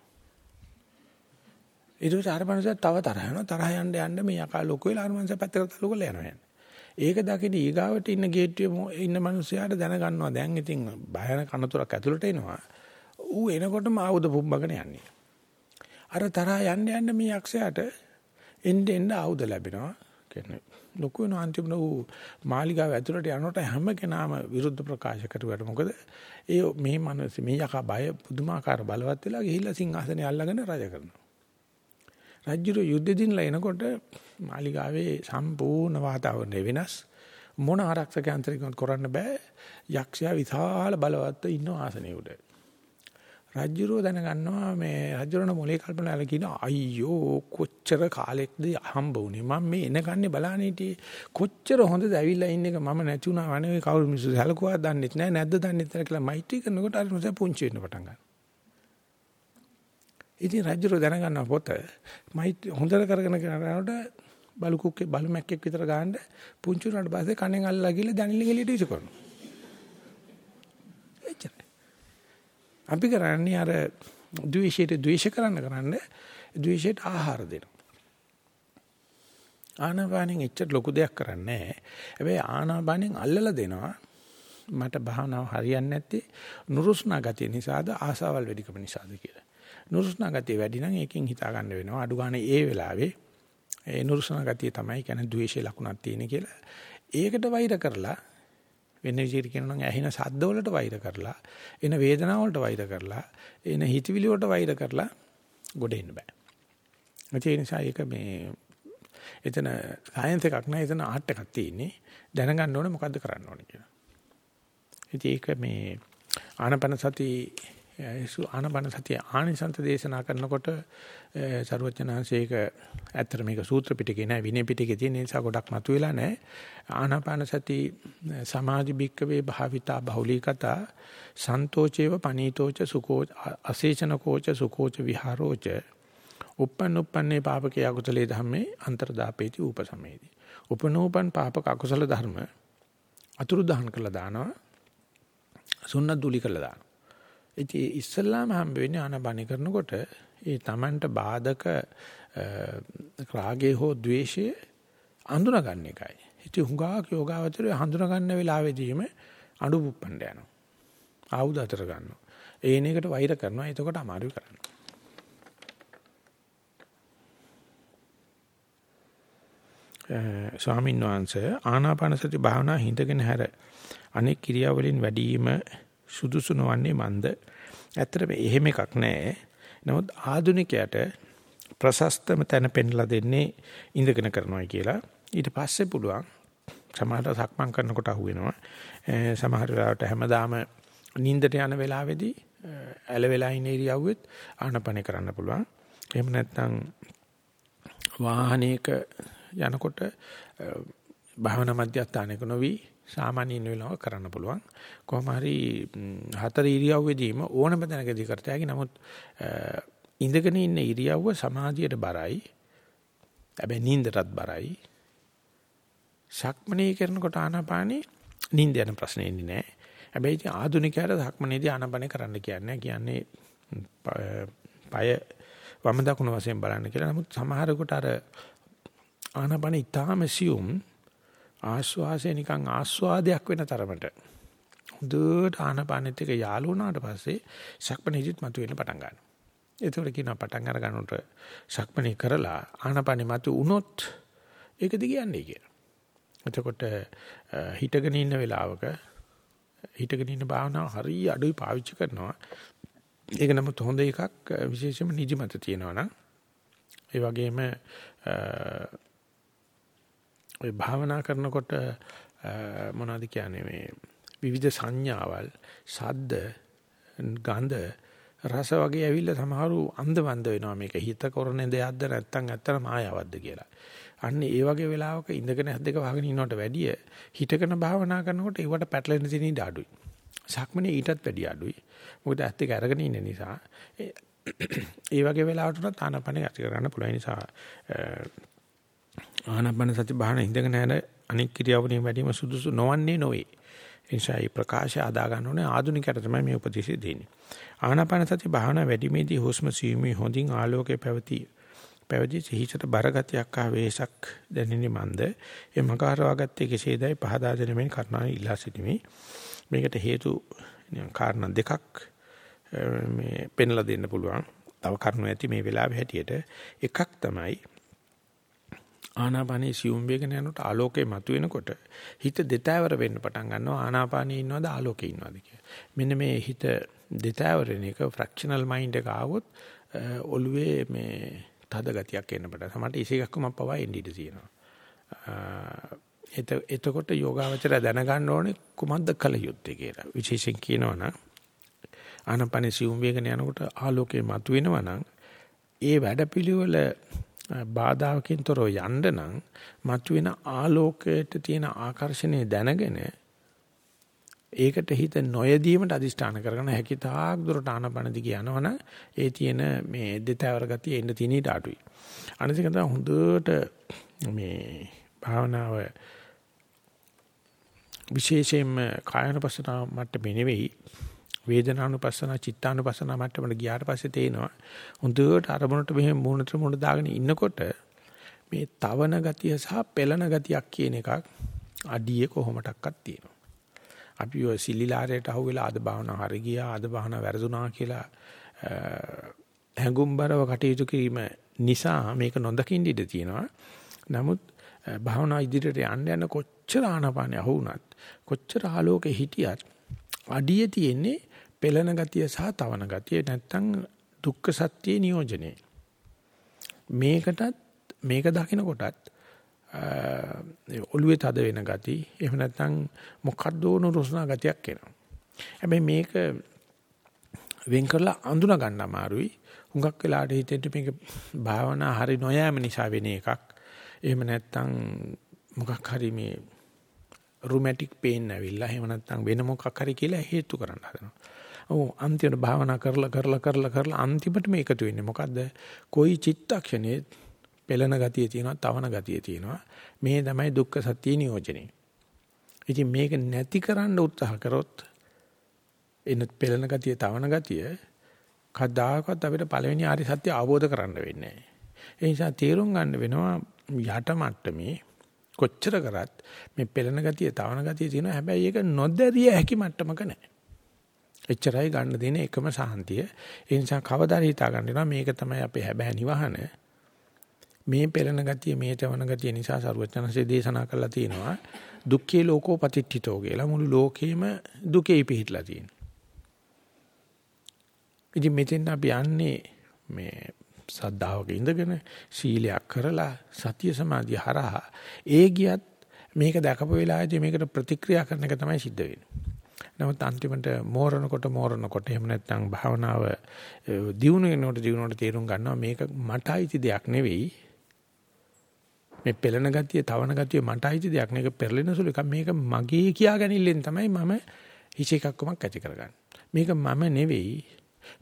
ඊට පස්සේ අර මනුස්සයා තව තරහ යනවා. තරහ යන්න යන්න මේ යකා ලොකු වෙලා අර මනුස්සයා පැත්තකට තල්ලු කරලා යනවා යන්නේ. ඒක දකින ඊගාවට ඉන්න ගේට්ටුවේ ඉන්න මනුස්සයාට දැනගන්නවා දැන් ඉතින් බයන කනතුරක් ඇතුළට එනවා. ඌ එනකොටම ආයුධ පුම්බගෙන යන්නේ. අර තරහ යන්න යන්න මේ යක්ෂයාට එන්න එන්න ආයුධ ලැබෙනවා. කියන්නේ ලොකු වෙන අන්තිමන ඌ මාලිගාව ඇතුළට යනකොට හැම කෙනාම විරුද්ධ ප්‍රකාශ කරුවට මොකද ඒ මේ මනස මේ යකා බය පුදුමාකාර බලවත් වෙලා ගිහිල්ලා සිංහාසනේ අල්ලගෙන රජ කරනවා. රජුරු යුද්ධ දිනලා එනකොට මාලිගාවේ සම්පූර්ණ වාතාවරණය වෙනස් මොන ආරක්ෂක යන්ත්‍රිකවත් කරන්න බෑ යක්ෂයා විශාල බලවත් ඉන්න ආසනයේ උඩ. රජ්ජුරුව දැනගන්නවා මේ රජ්ජුරණ මොලේ කල්පනාලා කියන අයියෝ කොච්චර කාලෙක්ද හම්බ වුනේ? මම මේ එනකන්නේ බලන්න හිටියේ. කොච්චර හොඳද ඇවිල්ලා ඉන්න එක මම නැති වුණා වනේ කවුරු මිනිස්සු සැලකුවා දන්නෙත් නැහැ නැද්ද දන්නෙත් නැහැ කියලා මෛත්‍රී කරනකොට අර මොකද පුංචි වෙන්න පටන් ගන්නවා. ඉතින් රජ්ජුරුව දැනගන්නවා පොත මෛත්‍රී හොඳට කරගෙන කරනකොට බලු කුක්කේ බලු මැක්කෙක් විතර ගහන්න පුංචි උනාට පස්සේ කණෙන් අල්ලලා ගිහලා දැනිලි ගෙලියට විසි කරනවා අපි කරන්නේ අර ද්වේෂයට ද්වේෂ කරන්න කරන්න ද්වේෂයට ආහාර දෙනවා. ආනාපානෙන් එච්චර ලොකු දෙයක් කරන්නේ නැහැ. හැබැයි ආනාපානෙන් අල්ලලා දෙනවා. මට භාවනාව හරියන්නේ නැත්තේ නුරුස්නා ගතිය නිසාද ආසාවල් වැඩිකම නිසාද කියලා. නුරුස්නා ගතිය වැඩි නම් ඒකෙන් හිතා ගන්න වෙනවා. අඩු ගන්න ඒ වෙලාවේ ඒ නුරුස්නා ගතිය තමයි කියන්නේ ද්වේෂයේ ලකුණක් තියෙන කියලා. ඒකට වෛර කරලා වෙන විදිහට කියනවා නම් ඇහෙන ශබ්ද වලට වෛර කරලා එන වේදනාව වලට වෛර කරලා එන හිතවිලි වලට වෛර කරලා ගොඩ එන්න බෑ. ඒ නිසා ඒක මේ එතන සයන්ස් එකක් නෑ එතන ආර්ට් එකක් තියෙන්නේ දැනගන්න ඕනේ මොකද්ද කරන්න ඕනේ කියලා. ඉතින් ඒක මේ ආනපන සති ආනපන සතිය ආනිසන්ත දේශනා කරනකොට සරුවචනාංශයක ඇත්තට මේක සූත්‍ර පිටකේ නෑ විනය පිටකේ තියෙන නිසා ගොඩක් මතුවෙලා නෑ. ආනාපාන සති සමාධි බික්කවේ භාවිතා බහුලීකතා සන්තෝචේව පනීතෝච සුකෝ අසේචනකෝච සුකෝච විහාරෝච uppන් uppන්නේ පාපකේ අකුසලේ ධම්මේ අන්තරදාපේති උපසමේති. උපනෝපන් පාපක අකුසල ධර්ම අතුරු දහන් කළා දානවා සුන්නත් දුලි කළා දානවා. ඉතින් ඉස්සල්ලාම හම්බ වෙන්නේ ආනබන කරනකොට ඒ Tamanට බාධක රාගේ හෝ ద్వේෂයේ අඳුනා ගන්න එකයි. ඉතින් හුඟාක් යෝගාවචරය හඳුනා ගන්න වෙලාවෙදීම අඩු පුප්පන්න යනවා. ආයුධ අතර ගන්නවා. ඒන එකට වෛර කරනවා. එතකොට අමාරු කරනවා. ස්වාමීන් වහන්සේ ආනාපාන සති භාවනා හිඳගෙන හැර අනෙක් ක්‍රියාවලින් වැඩිම සුදුසු නොවන්නේ මන්ද. ඇත්තටම එහෙම එකක් නැහැ. නමුත් ආධුනිකයට ප්‍රශස්තම තැන පෙන්ලා දෙන්නේ ඉඳගෙන කරනවා කියලා. ඊට පස්සේ පුළුවන් සමහරට සක්මන් කරනකොට අහුවෙනවා. සමහර වෙලාවට හැමදාම නිින්දට යන වෙලාවේදී ඇල වෙලා ඉන්න ඉරියව්වෙත් ආනපන කරන්න පුළුවන්. එහෙම නැත්නම් වාහනයක යනකොට භාවනා මධ්‍යස්ථානයක නොවි සාමාන්‍ය ඉන්න වෙලාව කරන්න පුළුවන්. කොහොම හරි හතර ඉරියව්වෙදීම ඕනම තැනකදී කරත හැකි. නමුත් ඉඳගෙන ඉන්න ඉරියව්ව සමාධියට බරයි. හැබැයි නිින්දටත් බරයි. සක්මනේ කරනකොට ආනාපානේ නිින්ද යන ප්‍රශ්නේ ඉන්නේ නැහැ. හැබැයි ඉතින් ආධුනිකයාට සක්මනේදී ආනාපානේ කරන්න කියන්නේ කියන්නේ පය වම දකුණු වශයෙන් බලන්න කියලා. නමුත් සමහරකට අර ආනාපානේ ඊටාම සියුම් ආස්වාසය නිකන් ආස්වාදයක් වෙන තරමට හොඳට ආනපානෙත් එක යාළු වුණාට පස්සේ සක්මණේදිත් මතුවෙන්න පටන් ගන්නවා. ඒතකොට කියනවා පටන් අර ගන්නකොට සක්මණේ කරලා ආනපානෙ මතු වුණොත් ඒක දිගියන්නේ කියලා. එතකොට හිටගෙන ඉන්න වෙලාවක හිටගෙන ඉන්න භාවනාව හරිය අඩුයි පාවිච්චි කරනවා. ඒක නමුත් හොඳ එකක් විශේෂයෙන්ම නිදිමත තියෙනවා නම් ඒ වගේම ඔය භාවනා කරනකොට මොනවද කියන්නේ මේ විවිධ සංඥාවල්, ශබ්ද, ගන්ධ, රස වගේ ඇවිල්ලා සමහරු අන්ධවන්ද වෙනවා මේක හිත කරන දෙයක්ද නැත්නම් ඇත්තට මායාවක්ද කියලා. අන්න ඒ වගේ වෙලාවක ඉඳගෙන ඇස් දෙක වහගෙන ඉන්නවට වැඩිය හිතකන භාවනා කරනකොට ඒවට පැටලෙන තියෙන ඉඩ අඩුයි. සක්මනේ ඊටත් වැඩිය අඩුයි. මොකද ඇස් දෙක අරගෙන ඉන්න නිසා ඒ වගේ වෙලාවට උනත් ආනපනෙ ඇති කරගන්න පුළුවන් නිසා ආනපන සති බහන ඉඳගෙන යන අනික් ක්‍රියාවලින් වැඩිම සුදුසු නොවන්නේ නොවේ. ඒ නිසා මේ ප්‍රකාශය අදා ගන්න ඕනේ. ආධුනිකයට තමයි මේ උපදෙස් දෙන්නේ. ආනාපාන සති භාවනා වැඩිමේදී හුස්ම සීමේ හොඳින් ආලෝකයේ පැවති පැවති සිහිසට බරගතියක් ආ වේසක් දැනෙන්නේ මන්ද? ඒ මකාරවාගත්තේ කෙසේදයි. පහදා දෙනෙමින් කරුණාවෙන් ඉල්ලා සිටිමි. මේකට හේතු කාරණා දෙකක් මේ පෙන්ලා දෙන්න පුළුවන්. තව කරුණු ඇති මේ වෙලාවේ හැටියට. එකක් තමයි ආනාපානයේ සියුම් වේගන යනකොට ආලෝකය මතුවෙනකොට හිත දෙතෑවර වෙන්න පටන් ගන්නවා ආනාපානයේ ඉන්නවද ආලෝකයේ ඉන්නවද කියලා. මෙන්න මේ හිත දෙතෑවරෙන එක ෆ්‍රැක්ෂනල් මයින්ඩ් එක ආවොත් ඔළුවේ මේ තද ගතියක් එන්න පටන්. සමහරට ඉසේකක්ම පවා එන්න ඉඩ තියෙනවා. එතකොට යෝගාවචර දැනගන්න ඕනේ කුමක්ද කල යුත්තේ කියලා. විශේෂයෙන් කියනවනම් ආනපනේ සිවුම් වේගන යනකොට ආලෝකයේ මතුවෙනවා නම් ඒ වැඩපිළිවෙල බාධාකින් තොරව යන්න නම් මතුවෙන ආලෝකයට තියෙන ආකර්ෂණය දැනගෙන ඒකට හිත නොයදීමට අදිෂ්ඨාන කරගෙන හැකි තාක් දුරට ආනපන දිග යනවනම් ඒ තියෙන මේ දෙතවර ගතිය එන්න තියෙන ඊට අඩුයි. අනිත් එක තමයි හොඳට මේ භාවනාව විශේෂයෙන්ම කායනපසන මට්ටමේ නෙවෙයි වේදනානුපස්සන චිත්තානුපස්සන මට්ටමට ගියාට පස්සේ තේනවා හොඳට අරමුණට මෙහෙම මුණට මුණ දාගෙන ඉන්නකොට මේ තවන ගතිය සහ පෙළන ගතියක් කියන එකක් අඩියේ කොහොමඩක්වත් තියෙනවා. අපි ඔය සිලිලාරයට අහුවෙලා අද භාවනා හරි ගියා අද භාවනා වැරදුනා කියලා හැඟුම්බරව කටයුතු කිරීම නිසා මේක නොදකින්න ඉඩ තියෙනවා. නමුත් භාවනා ඉදිරියට යන්න යන කොච්චර ආනපානිය අහුණත් කොච්චර ආලෝකෙ හිටියත් අඩියේ තියෙන්නේ පෙළෙන ගතිය සහ තවන ගතිය නැත්තම් දුක්ඛ සත්‍යයේ නියෝජනය. මේකටත් මේක දකින කොටත් ඔළුවේ තද වෙන ගති එහෙම නැත්නම් මොකද්ද නුරුස්නා ගතියක් එනවා. හැබැයි මේක වෙන් කරලා අඳුන ගන්න අමාරුයි. හුඟක් වෙලාට හිතෙන්න මේක භාවනා හරි නොයෑම නිසා වෙන එකක්. එහෙම නැත්නම් මොකක් හරි මේ රුමැටික් පේන් ඇවිල්ලා එහෙම නැත්නම් වෙන මොකක් හරි කියලා හේතු කරන්න හදනවා. ඔව් අන්තිමට භාවනා කරලා කරලා කරලා කරලා අන්තිමට මේක තු වෙන්නේ මොකද්ද? કોઈ චිත්තක්ෂණේ පෙළෙන ගතිය තියෙනවා, තවන ගතිය තියෙනවා. මේ තමයි දුක්ඛ සත්‍ය නියෝජනේ. ඉතින් මේක නැති කරන්න උත්සාහ කරොත් එන පෙළෙන ගතිය, තවන ගතිය කවදාකවත් අපිට පළවෙනි ආරි සත්‍ය අවබෝධ කරන්න වෙන්නේ නැහැ. ඒ නිසා තේරුම් ගන්න වෙනවා යට මට්ටමේ කොච්චර කරත් මේ පෙළෙන ගතිය, තවන ගතිය තියෙනවා. හැබැයි ඒක නොදැරිය හැකි මට්ටමක නැහැ. එච්චරයි ගන්න දෙන එකම සාන්තිය. ඒ නිසා කවදා හිතා ගන්නවා මේක තමයි අපේ හැබෑ නිවහන. මේ පෙළෙන ගතිය මේ තවන ගතිය නිසා සරුවචනසේ දේශනා කළා තියෙනවා. දුක්ඛේ ලෝකෝ පතිට්ඨිතෝ කියලා මුළු ලෝකෙම දුකේ පිහිටලා තියෙනවා. ඉතින් මෙතෙන් අපි යන්නේ මේ සද්ධාවක ඉඳගෙන සීලයක් කරලා සතිය සමාධිය හරහා ඒ ගියත් මේක දැකපු වෙලාවේදී මේකට ප්‍රතික්‍රියා කරන එක තමයි සිද්ධ වෙන්නේ. නමුත් අන්තිමට මෝරනකොට මෝරනකොට එහෙම නැත්නම් භාවනාව දියුණු වෙනකොට දියුණුවට තේරුම් ගන්නවා මේක මට අයිති දෙයක් නෙවෙයි මේ පෙළෙන ගතිය, තවන ගතිය මට අයිති දෙයක් නෙක පෙරලෙන සුළු එකක් මේක මගේ කියා ගැනීමෙන් තමයි මම හිච එකක්කමක් ඇති කරගන්නේ. මේක මම නෙවෙයි.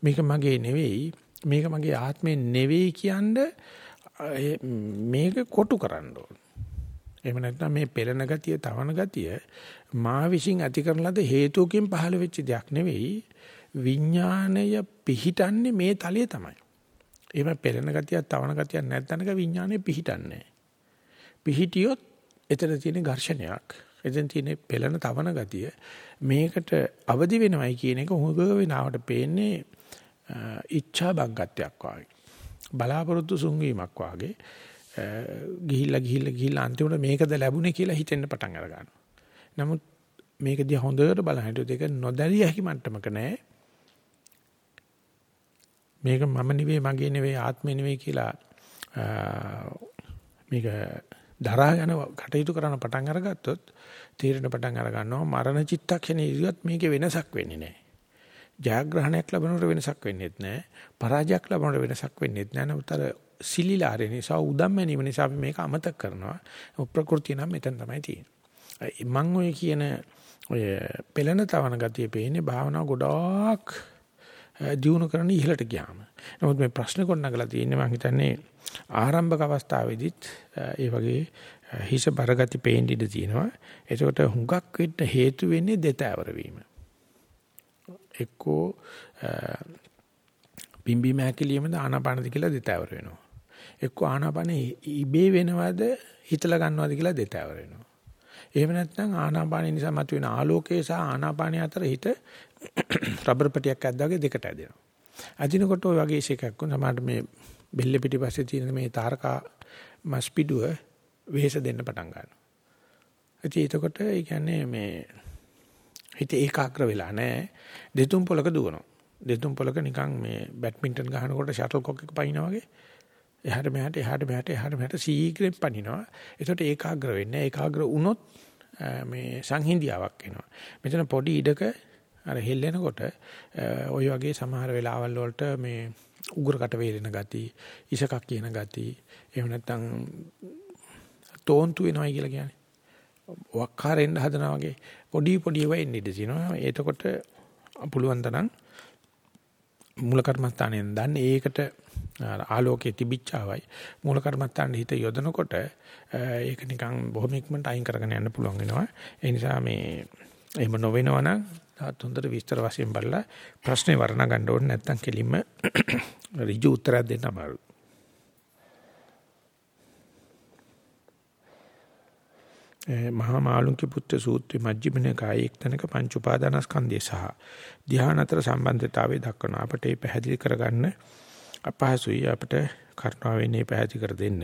මේක මගේ නෙවෙයි. මේක මගේ ආත්මේ නෙවෙයි කියන්නේ මේක කොටු කරන්න ඕන. එහෙම නැත්නම් මේ පෙළෙන ගතිය, තවන ගතිය මා විශ්ින් ඇති කරන ලද හේතුකින් පහළ වෙච්ච දෙයක් නෙවෙයි. විඥාණය පිහිටන්නේ මේ තලයේ තමයි. එහෙම පෙළෙන ගතියක්, තවන ගතියක් නැත්නම්ක විඥාණය පිහිටන්නේ පිහිටියොත් එතන තියෙන ඝර්ෂණයක්. එතන තියෙන පෙළෙන තවන ගතිය මේකට අවදි වෙනවයි කියන එක හොග වෙනාවට පේන්නේ ඉච්ඡා බංගත්වයක් වාගේ. බලාපොරොත්තු සුන්වීමක් වාගේ. ගිහිල්ලා ගිහිල්ලා ගිහිල්ලා අන්තිමට මේකද ලැබුණේ කියලා හිතෙන්න පටන් අර ගන්නවා. නමුත් මේක දිහා හොඳට බලන හිටියොත් ඒක නොදැරිය හැකි මට්ටමක නෑ. මේක මම නෙවෙයි මගේ නෙවෙයි ආත්මෙ නෙවෙයි කියලා මේක දරාගෙන කටයුතු කරන පටන් අරගත්තොත් තීරණ පටන් අර ගන්නවා මරණ චිත්තක්ෂණයේදීවත් මේකේ වෙනසක් වෙන්නේ නැහැ. ජයග්‍රහණයක් ලැබනකොට වෙනසක් වෙන්නේත් නැහැ. පරාජයක් ලැබනකොට වෙනසක් වෙන්නේත් නැහැ. නමුත් අර සිලිලාරේ නිසා උදම්මැනීම නිසා අපි මේක අමතක කරනවා. ප්‍රകൃතිය නම් මෙතන තමයි තියෙන්නේ. මම ඔය කියන ඔය පෙළෙන තවන ගතිය පේන්නේ භාවනාව ගොඩාක් දියුණු කරන ඉහළට ගියාම. නමුත් මේ ප්‍රශ්න කොන්නගලා තියෙන්නේ මම හිතන්නේ ආරම්භක අවස්ථාවේදීත් ඒ වගේ හිස බරගති පේන්න ඉඩ තියෙනවා. ඒකට හුඟක් වෙන්න හේතු වෙන්නේ දෙතෑවර වීම. එක්කෝ පිම්බීම හැකිලිමද ආනාපානද කියලා දෙතෑවර වෙනවා. එක්කෝ ආනාපාන ඉබේ වෙනවද හිතලා ගන්නවද කියලා දෙතෑවර වෙනවා. එහෙම නැත්නම් ආනාපාන නිසා මතුවෙන ආලෝකය සහ ආනාපානය අතර හිත රබර් පටියක් ඇද්දාගේ දෙකට ඇදෙනවා. අදිනකොට ওই වගේ එකක් වුණ සමහරට මේ බෙල්ල පිටිපස්සේ තියෙන මේ තාරකා මස් පිඩුව වෙහෙස දෙන්න පටන් ගන්නවා. ඉතින් එතකොට ඒ කියන්නේ මේ හිත ඒකාග්‍ර වෙලා නැහැ. දෙතුන් පොලක දුවනවා. දෙතුන් පොලක නිකන් මේ බැඩ්මින්ටන් ගහනකොට ෂටල් කොක් එක පනිනා වගේ. එහාට මෙහාට එහාට මෙහාට එහාට මෙහාට සීක්‍රෙන් පනිනවා. ඒකට ඒකාග්‍ර වෙන්නේ. ඒකාග්‍ර වුණොත් මේ සංහිඳියාවක් එනවා. මෙතන පොඩි ඉඩක අර හෙල්ලෙනකොට ওই වගේ සමහර වෙලාවල් වලට මේ උගුරකට වේලෙන ගති, ඉසකක් කියන ගති, එහෙම නැත්නම් තෝන්තු වෙනවයි කියලා කියන්නේ. වක්කාරෙන්න හදනවා වගේ පොඩි පොඩි ඒවා එන්න ඉඩ තියෙනවා. එතකොට පුළුවන් තරම් මූල කර්මස්ථානයෙන් දන්නේ ඒකට ආලෝකයේ තිබිච්චාවයි මූල කර්මස්ථානේ හිත යොදනකොට ඒක නිකන් බොහොම ඉක්මනට අයින් කරගෙන යන්න පුළුවන් වෙනවා. ඒ නිසා මේ එහෙම නොවෙනවා නම් තාත් හොඳට විස්තර වශයෙන් බලලා ප්‍රශ්නේ වර්ණ ගන්න ඕනේ නැත්නම් කෙලින්ම ඍජු උත්තරයක් දෙන්න අමාරුයි. මහා මාළුන්ගේ පුත්‍ර සූත්‍රයේ මජ්ක්‍ධිම නිකායේ එක්තැනක පංච උපාදානස්කන්ධය සහ ධ්‍යාන අතර සම්බන්ධතාවය දක්වන අපට ඒ පැහැදිලි කරගන්න අපහසුයි අපිට කරුණාවෙන් මේ පැහැදිලි කර දෙන්න.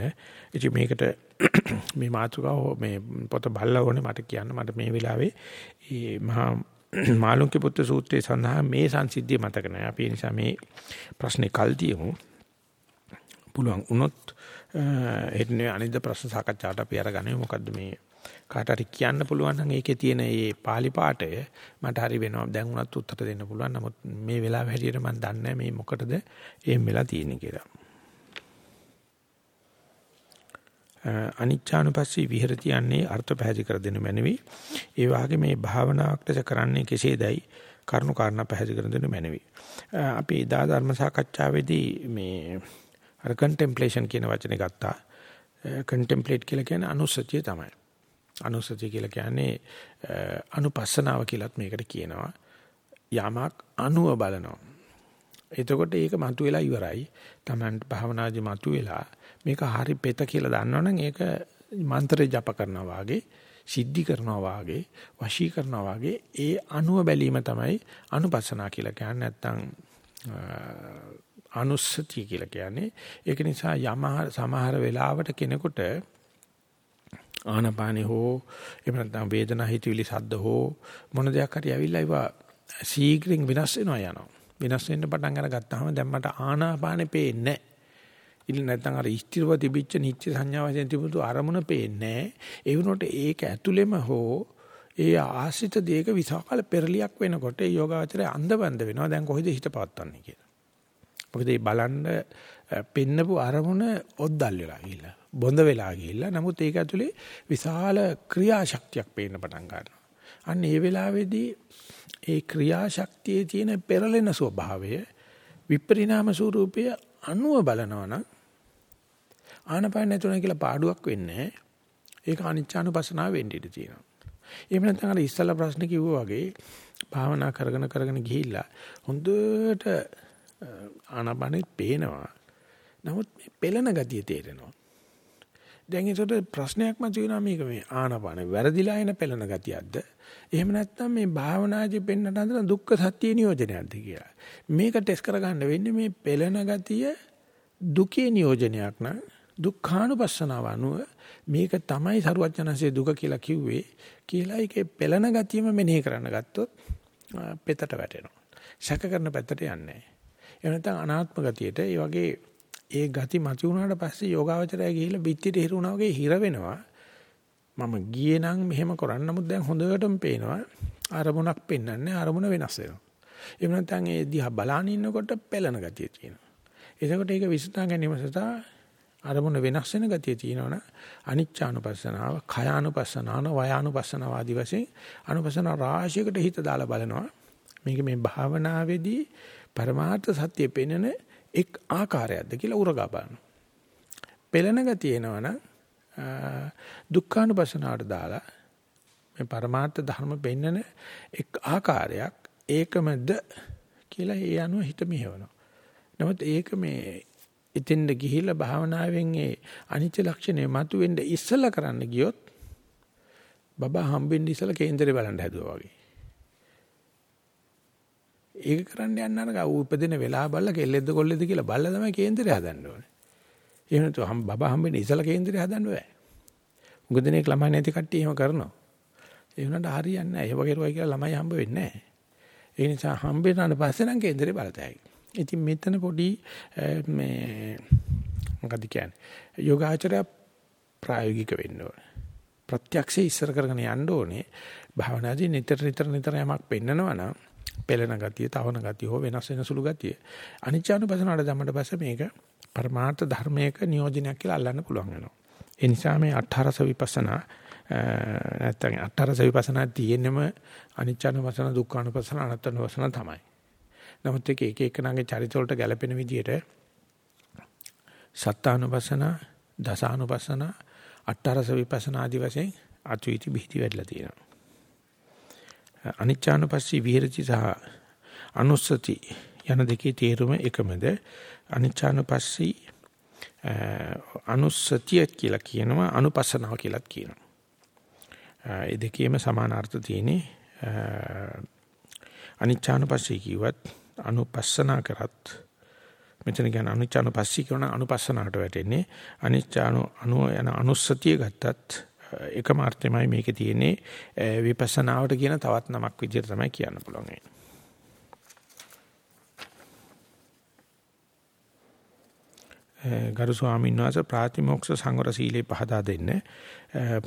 ඉතින් මේකට මේ මාතෘකාව මේ පොත බලලා ඕනේ මට කියන්න මට මේ වෙලාවේ මේ මහා මාළුන්ගේ පුත්‍ර සූත්‍රයේ සඳහන් මේ සංසිද්ධිය මතක නැහැ. අපි ඒ නිසා මේ ප්‍රශ්නේ කල් තියමු. පුළුවන් වුණොත් එන්නේ අනිද්ද ප්‍රශ්න සාකච්ඡාවට අපි අරගන්නේ මොකද්ද මේ කාට හරි කියන්න පුළුවන් නම් ඒකේ තියෙන මේ pāli පාඨය මට හරි වෙනවා. දැන් උනත් උත්තර දෙන්න පුළුවන්. නමුත් මේ වෙලාව හැටියට මම දන්නේ මේ මොකටද එහෙම වෙලා තියෙන්නේ කියලා. අනිච්චානුපස්සී විහෙරති යන්නේ අර්ථ පැහැදිලි කර දෙනු මැනවි. ඒ වාගේ මේ භාවනාවක් ලෙස කරන්නේ කෙසේදයි කරුණු කාරණා පැහැදිලි කර දෙනු මැනවි. අපි එදා ධර්ම සාකච්ඡාවේදී මේ අර කන්ටෙම්ප්ලේෂන් කියන වචනේ ගත්තා. කන්ටෙම්ප්ලේට් කියලා කියන්නේ අනුසතිය තමයි. අනුසතිය කියලා කියන්නේ අනුපස්සනාව කියලත් මේකට කියනවා. යමක් අනුව බලනවා. එතකොට ඒක මතුවෙලා ඉවරයි. Tamanට භාවනාදි මතුවෙලා මේක හරි පෙත කියලා දන්නවනම් ඒක මන්ත්‍රය ජප කරනවා වාගේ සිද්ධි කරනවා වාගේ වශී කරනවා වාගේ ඒ අනුව බැලීම තමයි අනුපස්සනා කියලා කියන්නේ නැත්තම් අනුස්සතිය කියලා කියන්නේ ඒක නිසා යම සමහර වෙලාවට කෙනෙකුට ආනපානේ හෝ එහෙම නැත්නම් වේදනා හිතවිලි සද්ද හෝ මොන දෙයක් හරි ඇවිල්ලා ඒවා සීඝ්‍රයෙන් වෙනස් වෙනවා යනවා. වෙනස් වෙන්න පටන් අරගත්තාම දැන් මට ආනාපානේ පේන්නේ නැහැ. ඉතින් නැත්නම් අර ස්ථිරව තිබිච්ච නිත්‍ය සංඥා වශයෙන් තිබුණු අරමුණ පේන්නේ නැහැ. ඒ වුණොට ඒක ඇතුළෙම හෝ ඒ ආසිත දෙයක විශාල පෙරලියක් වෙනකොට ඒ යෝගාවචරය අන්ධබන්ද වෙනවා. දැන් කොහෙද හිත පවත්වන්නේ කියලා. මොකද මේ බලන්න පෙන්නපු අරමුණ ඔද්දල් වෙලා ගිහිල්ලා. බොඳ වෙලා ගිහිල්ලා. නමුත් ඒක ඇතුලේ විශාල ක්‍රියාශක්තියක් පේන්න පටන් ගන්නවා. අන්න ඒ වෙලාවේදී ඒ ක්‍රියාශක්තියේ තියෙන පෙරලෙන ස්වභාවය විපරිණාම ස්වරූපය අණුව බලනවා නම් ආනපාන නැතුණ කියලා පාඩුවක් වෙන්නේ ඒක අනිච්චානුපසනාව වෙන්න ඉඩ තියෙනවා. එහෙම නැත්නම් අර ඉස්සලා ප්‍රශ්න කිව්වා වගේ භාවනා කරගෙන කරගෙන ගිහිල්ලා හොඳට ආනපානෙත් පේනවා. නමුත් මේ පෙළෙන ගතිය තේරෙනවා. දැන් ඒකට ප්‍රශ්නයක් මතුවෙනවා මේක මේ ආනපාන වැරදිලා එන පෙළෙන ගතියක්ද? එහෙම නැත්නම් මේ භාවනාදී පෙන්නට හදන දුක්ඛ සත්‍ය නියෝජනයක්ද කියලා. මේක ටෙස්ට් කරගන්න වෙන්නේ මේ පෙළෙන ගතිය දුකේ නියෝජනයක් නම් දුක්ඛානුපස්සනාව අනුව මේක තමයි සරුවචනසේ දුක කියලා කිව්වේ කියලා ඒකේ පෙළෙන ගතියම මෙනෙහි කරන්න ගත්තොත් පෙතට වැටෙනවා. සැක කරන පැත්තට යන්නේ නැහැ. එහෙම නැත්නම් අනාත්ම ගතියට ඒ වගේ ඒ ගති මති වුණාට පස්සේ යෝගාවචරය ගිහිල්ලා පිටිට හිරුණා වගේ හිර වෙනවා. මම ගියේ නම් මෙහෙම කරන්න නමුත් දැන් හොඳටම පේනවා අරමුණක් පෙන්වන්නේ අරමුණ වෙනස් වෙනවා. එහෙම නැත්නම් ඒ දිහා බලාන ඉන්නකොට පෙළෙන ගතිය තියෙනවා. එතකොට ඒක විසඳා ගැනීම සඳහා අරමුණ වෙනස් වෙන ගතිය තියෙනවනේ අනිච්චානුපස්සනාව, khයානුපස්සනාව, වයානුපස්සනාව ආදී වශයෙන් අනුපස්සන රාශියකට හිත දාලා බලනවා. මේක මේ භාවනාවේදී පරමාර්ථ සත්‍ය පෙන්වන එක් ආකාරයක්ද කියලා උරගා බලනවා. පෙළෙන ගතිය එනවනම් දුක්ඛානුපස්සනාවට දාලා මේ පරමාර්ථ ධර්ම පෙන්වන එක් ආකාරයක් ඒකමද කියලා ඒ අනුව හිත මෙහෙවනවා. නමුත් ඒක මේ එතෙන්ද ගිහිල්ලා භාවනාවෙන් ඒ අනිත්‍ය ලක්ෂණය මතුවෙන්න ඉස්සලා කරන්න ගියොත් බබා හම්බෙන්න ඉස්සලා කේන්දරේ බලන්න හැදුවා වගේ. ඒක කරන්න යන්න අර ගා උපදින වෙලාව බලලා කෙල්ලෙද්ද කොල්ලෙද්ද කියලා බලලා තමයි කේන්දරේ හදන්න ඕනේ. එහෙම නැතු හම් බබා හම්බෙන්න ඉස්සලා කේන්දරේ හදන්න බෑ. උග දිනේ ළමයි නැති කට්ටිය එහෙම කරනවා. ඒ වුණාට හරියන්නේ නැහැ. ඒව කෙරුවයි කියලා ළමයි හම්බ වෙන්නේ නැහැ. ඒ නිසා හම්බෙන්නාට පස්සේ නම් කේන්දරේ බලතැයි. ඉතින් මෙතන පොඩි මේ මොකද කියන්නේ? යෝගාචරය ප්‍රායෝගික වෙන්න ඕනේ. ප්‍රත්‍යක්ෂේ ඉස්සර කරගෙන යන්න ඕනේ. භාවනාදී නිතර නිතර නිතර යමක් පෙන්නනවා නම් පෙළෙන ගතිය, තවන ගතිය හෝ වෙනස් වෙන සුළු ගතිය. අනිච්චානුපසනාවට දැම්මට පස්සේ මේක පරමාර්ථ ධර්මයක නියෝජනයක් කියලා අල්ලන්න පුළුවන් වෙනවා. ඒ නිසා මේ අට්ඨරස විපස්සනා නැත්තම් අට්ඨරස විපස්සනා තියෙන්නම අනිච්චානුපසන, දුක්ඛානුපසන, අනාත්මානුපසන තමයි. නමුත් ඒක එක එකනාගේ චරිත වලට ගැලපෙන විදිහට සත්තානුපසන, දසානුපසන, අට්ඨරස විපස්සනා ආදී වශයෙන් අතුයිති බිහිති වෙලා තියෙනවා. අනිච්චානුපස්සී විහෙරති සහ අනුස්සති යන දෙකේ තේරුම එකමද අනිච්චානුපස්සී අනුස්සතිය කියලා කියනවා අනුපස්සනාව කියලාත් කියනවා. ඒ දෙකේම සමාන අර්ථ තියෙන්නේ අනිච්චානුපස්සී කිව්වත් අනුපස්සනා කරත් මෙතන කියන අනිච්චානුපස්සී කියන අනුපස්සනාවට වැටෙන්නේ අනිච්චානු අනු යන අනුස්සතිය ගත්තත් එකම අර්ථයමයි මේකේ තියෙන්නේ විපස්සනාවට කියන තවත් නමක් විදිහට තමයි කියන්න පුළුවන්. ගරු ස්වාමීන් වහන්සේ ප්‍රාතිමෝක්ෂ සංවර සීලේ පහදා දෙන්න.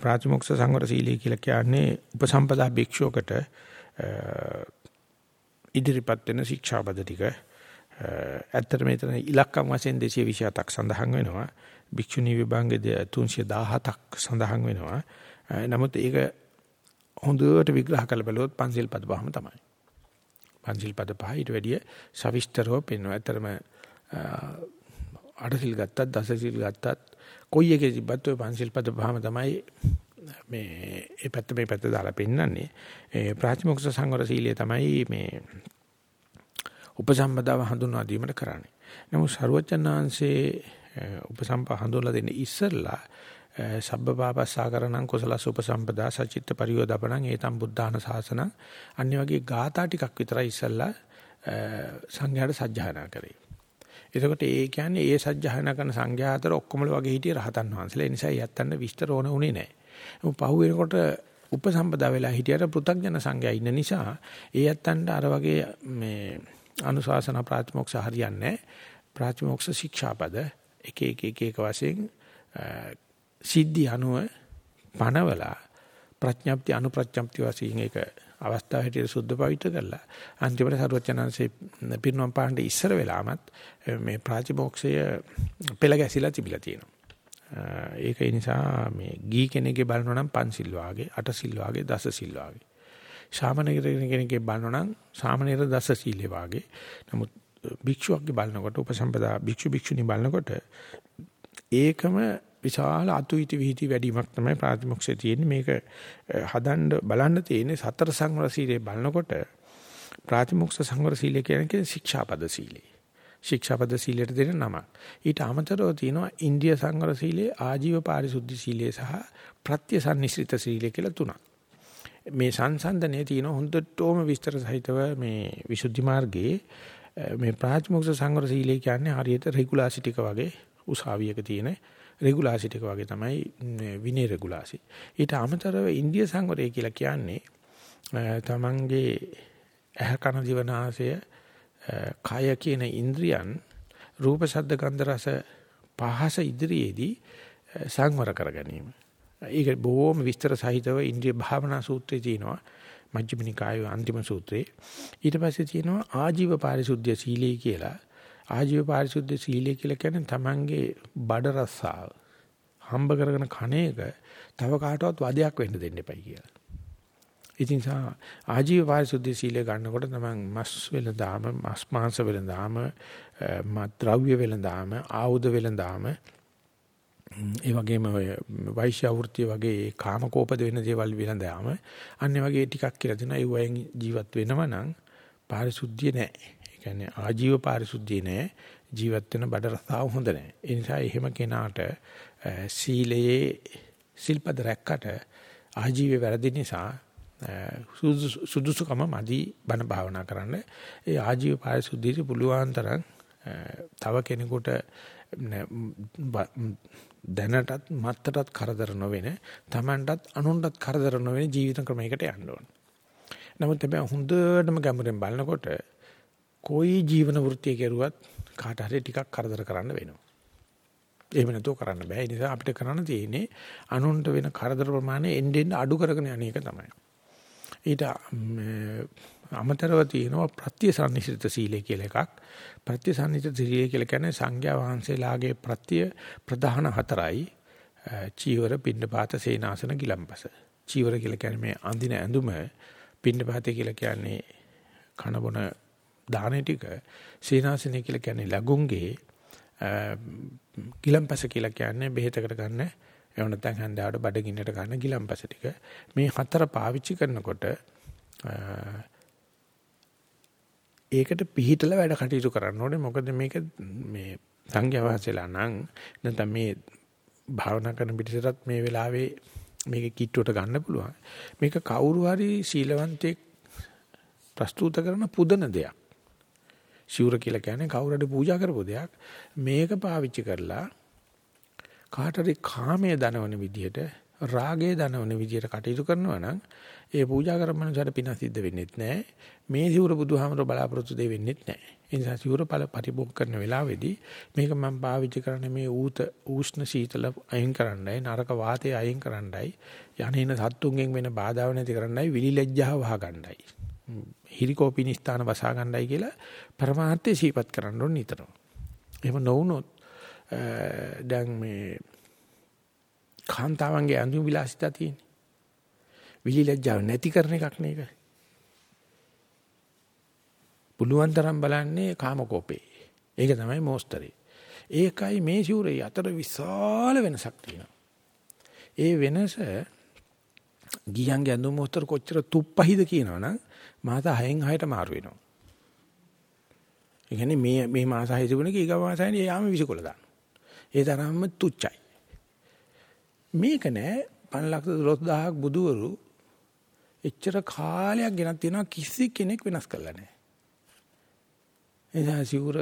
ප්‍රාතිමෝක්ෂ සංවර සීලය කියලා කියන්නේ උපසම්පදා භික්ෂුවකට ඉදිරිපත් වෙන ශික්ෂාපද ටික ඇත්තට මෙතන ඉලක්කම් වශයෙන් 227ක් සඳහන් වෙනවා. භික්ෂුණී විභාංගේ 317ක් සඳහන් වෙනවා. නමුත් ඒක හොඳට විග්‍රහ කරලා බලුවොත් පන්සිල් පද පහම තමයි. පන්සිල් පද පහ ඊට වැඩිය සවිස්තරව පෙන්වනවා. ඇත්තරම අටසිල් ගත්තත් දසසිල් ගත්තත් කොයි එකේ තිබ්බත් ඔය පන්සිල් පද පහම තමයි මේ ඒ පැත්ත මේ පැත්ත දාලා පෙන්වන්නේ. ඒ ප්‍රාතිමොක්ෂ සංවර සීලය තමයි මේ උපසම්පදාව හඳුන්වා දීමට කරන්නේ. නමුත් ਸਰවචන්නාංශේ උපසම්ප හඳුන්ලා දෙන්න ඉස්සෙල්ලා සබ්බපාපස්සාකරණං කුසලස උපසම්පදා සචිත්ත පරියෝදපණං ඒතම් බුද්ධාන සාසන අනිත් වගේ ગાථා ටිකක් විතරයි ඉස්සෙල්ලා සංඝයාට සජ්ජායනා කරේ. එතකොට ඒ කියන්නේ ඒ සජ්ජායනා කරන සංඝයා අතර ඔක්කොම වගේ හිටිය රහතන් වහන්සේලා. ඒ නිසා යත්තන්න විස්තර ඕන උනේ නැහැ. පහු වෙනකොට උපසම්පදා වෙලා හිටියට පෘථග්ජන සංඝයා ඉන්න නිසා ඒ යත්තන්ට අර වගේ මේ අනුශාසන ප්‍රාතිමොක්ෂ හරියන්නේ ප්‍රාතිමොක්ෂ ශික්ෂාපද එක එක එක එක වශයෙන් සිද්ධි අනුව පනවලා ප්‍රඥප්ති අනුප්‍රඥප්ති වශයෙන් ඒක අවස්ථාව හැටියට සුද්ධ පවිත්‍ර කරලා අන්තිමට සරුවචනංශේ පිරිනොම් පාන්න ඉස්සර වෙලාමත් මේ ප්‍රාතිමොක්ෂය පෙළ ගැසිලා තිබිලා තියෙනවා. ඒක නිසා මේ ගී කෙනෙක්ගේ බලනවා නම් පන්සිල් වාගේ අටසිල් වාගේ දසසිල් වාගේ. ශාමණේර කෙනෙක්ගේ බලනවා නම් ශාමණේර දසසීලේ වාගේ. නමුත් භික්ෂුවක්ගේ බලනකොට උපසම්පදා භික්ෂු භික්ෂුණී බලනකොට ඒකම විශාල අතුයිති විහිති වැඩිමක් තමයි ප්‍රාතිමොක්ෂයේ තියෙන්නේ මේක හදන්න බලන්න තියෙන්නේ සතර සංවර සීලේ බලනකොට ප්‍රාතිමොක්ෂ සංවර සීලය කියන්නේ ශික්ෂාපද සීලය. ශික්ෂාපද සීලයට දෙන නම. ඊට අමතරව තියෙනවා ඉන්දිය සංවර සීලය, ආජීව පාරිශුද්ධ සීලය සහ ප්‍රත්‍යසන්නිශ්‍රිත සීලය කියලා තුනක්. මේ සංසන්දනයේ තියෙන හොඳටම විස්තර සහිතව මේ විසුද්ධි මාර්ගයේ මේ ප්‍රාතිමොක්ෂ සංවර සීලය කියන්නේ හරියට රෙගුලාසිටි එක වගේ උසාවියක තියෙන රෙගුලාසිටි එක වගේ තමයි විනය රෙගුලාසි. ඊට අමතරව ඉන්දිය සංවරය කියලා කියන්නේ තමන්ගේ ඇහ කන දිවනාසය කය කියන ඉන්ද්‍රියන් රූප ශබ්ද ගන්ධ රස පහස ඉදිරියේදී සංවර කර ගැනීම. ඒක බොහොම විස්තර සහිතව ඉන්ද්‍රිය භාවනා සූත්‍රයේ තියෙනවා. මජ්ක්‍ධිම නිකායේ අන්තිම සූත්‍රයේ. ඊට පස්සේ තියෙනවා ආජීව පාරිශුද්ධ සීලය කියලා. ආජීව පාරිශුද්ධ සීලය කියලා කියන්නේ Tamange බඩ රස්සාව. හම්බ කරගෙන කණේක තව කාටවත් වදයක් වෙන්න දෙන්න එපයි කියලා. ඉතින් සා ආජීව පාරිශුද්ධ සීලය ගන්නකොට තමයි මස් වෙලඳාම, මස් මාංශ වෙලඳාම, මත් ද්‍රව්‍ය වෙලඳාම, ආයුධ වෙලඳාම ඒ වගේම ඔය වෛශ්‍ය වෘත්තිය වගේ කාමකෝපද වෙන දේවල් වෙලඳාම අන්නේ වගේ ටිකක් කියලා දෙනවා. ඒ වයින් ජීවත් වෙනවා නම් පාරිශුද්ධිය නැහැ. ඒ කියන්නේ ආජීව පාරිශුද්ධිය නැහැ. ජීවත් වෙන බඩ රසාව හොඳ නැහැ. ඒ නිසා එහෙම කෙනාට සීලයේ සිල්පද රැක්කට ආජීවය වැරදි නිසා සුදුසුකම මදි බණ භාවනා කරන්න. ඒ ආජීව පාරිශුද්ධියට පුළුවන් තරම් තව කෙනෙකුට දැනටත් මත්තටත් කරදර නොවෙන Tamanටත් අනුන්ටත් කරදර නොවෙන ජීවිත ක්‍රමයකට යන්න ඕන. නමුත් හැබැයි හොඳටම ගැඹුරෙන් බලනකොට કોઈ ජීවන වෘත්තිය කෙරුවත් කාට හරි ටිකක් කරදර කරන්න වෙනවා. එහෙම නැතුව කරන්න බෑ. ඒ නිසා අපිට කරන්න තියෙන්නේ අනුන්ට වෙන කරදර ප්‍රමාණය එන්න එන්න අඩු කරගෙන යන එක තමයි. ඊට අමතරව තියෙනවා ප්‍රත්‍යසන්නිසිත සීලය කියලා එකක්. ප්‍රත්‍යසන්නිසිත සීලය කියලා කියන්නේ සංඝයා වහන්සේලාගේ ප්‍රත්‍ය ප්‍රධාන හතරයි. චීවර, පින්නපාත, සේනාසන, ගිලම්පස. චීවර කියලා කියන්නේ මේ අඳින ඇඳුම, පින්නපාතය කියලා කියන්නේ කන බොන දාහනේ ටික, සේනාසනය කියලා කියන්නේ ලඟුන්ගේ ගිලම්පස කියලා කියන්නේ බෙහෙතකට ගන්න එහෙම නැත්නම් හන්දාවට බඩගින්නට ගන්න ගිලම්පස ටික මේ හතර පාවිච්චි කරනකොට ඒකට පිහිටලා වැඩ කටයුතු කරන්න ඕනේ. මොකද මේක මේ සංඝයා වහන්සේලා නම් නැත්නම් මේ භාවනා කරන පිටිසටත් මේ වෙලාවේ මේක කිට්ටුවට ගන්න පුළුවන්. මේක කවුරු හරි සීලවන්තයෙක් ප්‍රස්තුත කරන පුදන දෙයක්. ශිවර කියලා කියන්නේ කවුරු හරි පූජා කරපු දෙයක්. මේක පාවිච්චි කරලා කාටරි කාමයේ දනවන විදියට රාගයේ දනවන විදියට කටයුතු කරනවා නම් ඒ පූජා කරන මනුස්සයට පින සිද්ධ වෙන්නේ නැහැ. මේ සිවුර බුදුහාමර බලාපොරොත්තු දෙ වෙන්නේ නැහැ. ඒ නිසා සිවුර පරිභෝග කරන වෙලාවේදී මේක මම පාවිච්චි කරන්නේ මේ ඌත උෂ්ණ සීතල අයින් කරන්නයි නරක වාතය අයින් කරන්නයි යන්නේන සත්තුන්ගෙන් වෙන බාධාව නැති කරන්නයි විලි ලැජ්ජාව වහ ගන්නයි. හිරිකෝපිනි ස්ථාන වසා ගන්නයි කියලා පරමාර්ථය සීපත් කරන්න ඕන නිතරම. එහෙම නොවුනොත් දැන් මේ කාන්තාවන්ගේ අඳුම් විලාසිතා තියෙන්නේ. විලි ලැජ්ජාව නැති කරන එකක් නේක. පුළුවන් තරම් බලන්නේ කාමකෝපේ. ඒක තමයි මොස්තරේ. ඒකයි මේ ශූරේ අතර විශාල වෙනසක් තියෙනවා. ඒ වෙනස ගියන්ගේ අඳුම් මොස්තර කොච්චර තුප්පහිද කියනවනම් මාස 6න් 6ට මාරු වෙනවා. ඒ කියන්නේ මේ මේ මාස 6 තිබුණේ ඊගා මාසයනේ යාම විසිකොල දාන. ඒ තරම්ම තුච්චයි. මේක නෑ. 512000ක් බුදුවරු එච්චර කාලයක් ගෙනත් තියෙනවා කිසි කෙනෙක් වෙනස් කරලා නෑ. එදා සිවුර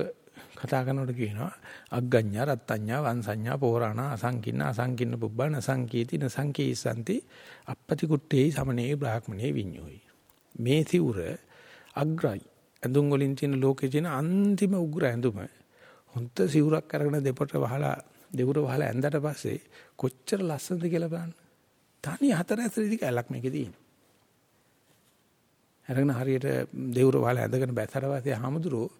කතා කරනකොට කියනවා අග්ගඤ්ඤා රත්ත්‍ඤ්ඤා වංශඤ්ඤා පෝරාණ අසංකින්න අසංකින්න පුබ්බන සංකීති නසංකීසanti අපපති කුට්ටේ සමනේ බ්‍රාහ්මණේ විඤ්ඤෝයි මේ සිවුර අග්‍රයි. ඇඳුම් වලින් තියෙන ලෝකේ තියෙන අන්තිම උග්‍ර ඇඳුම හොන්ත සිවුරක් අරගෙන දෙපොට වහලා දෙවුර වහලා ඇඳලා පස්සේ කොච්චර ලස්සනද කියලා බලන්න. තනි හතර ඇතුළේ කැලක් මේකේ තියෙන. අරගෙන හරියට දෙවුර වහලා ඇඳගෙන බැසර වාසේ හාමුදුරුවෝ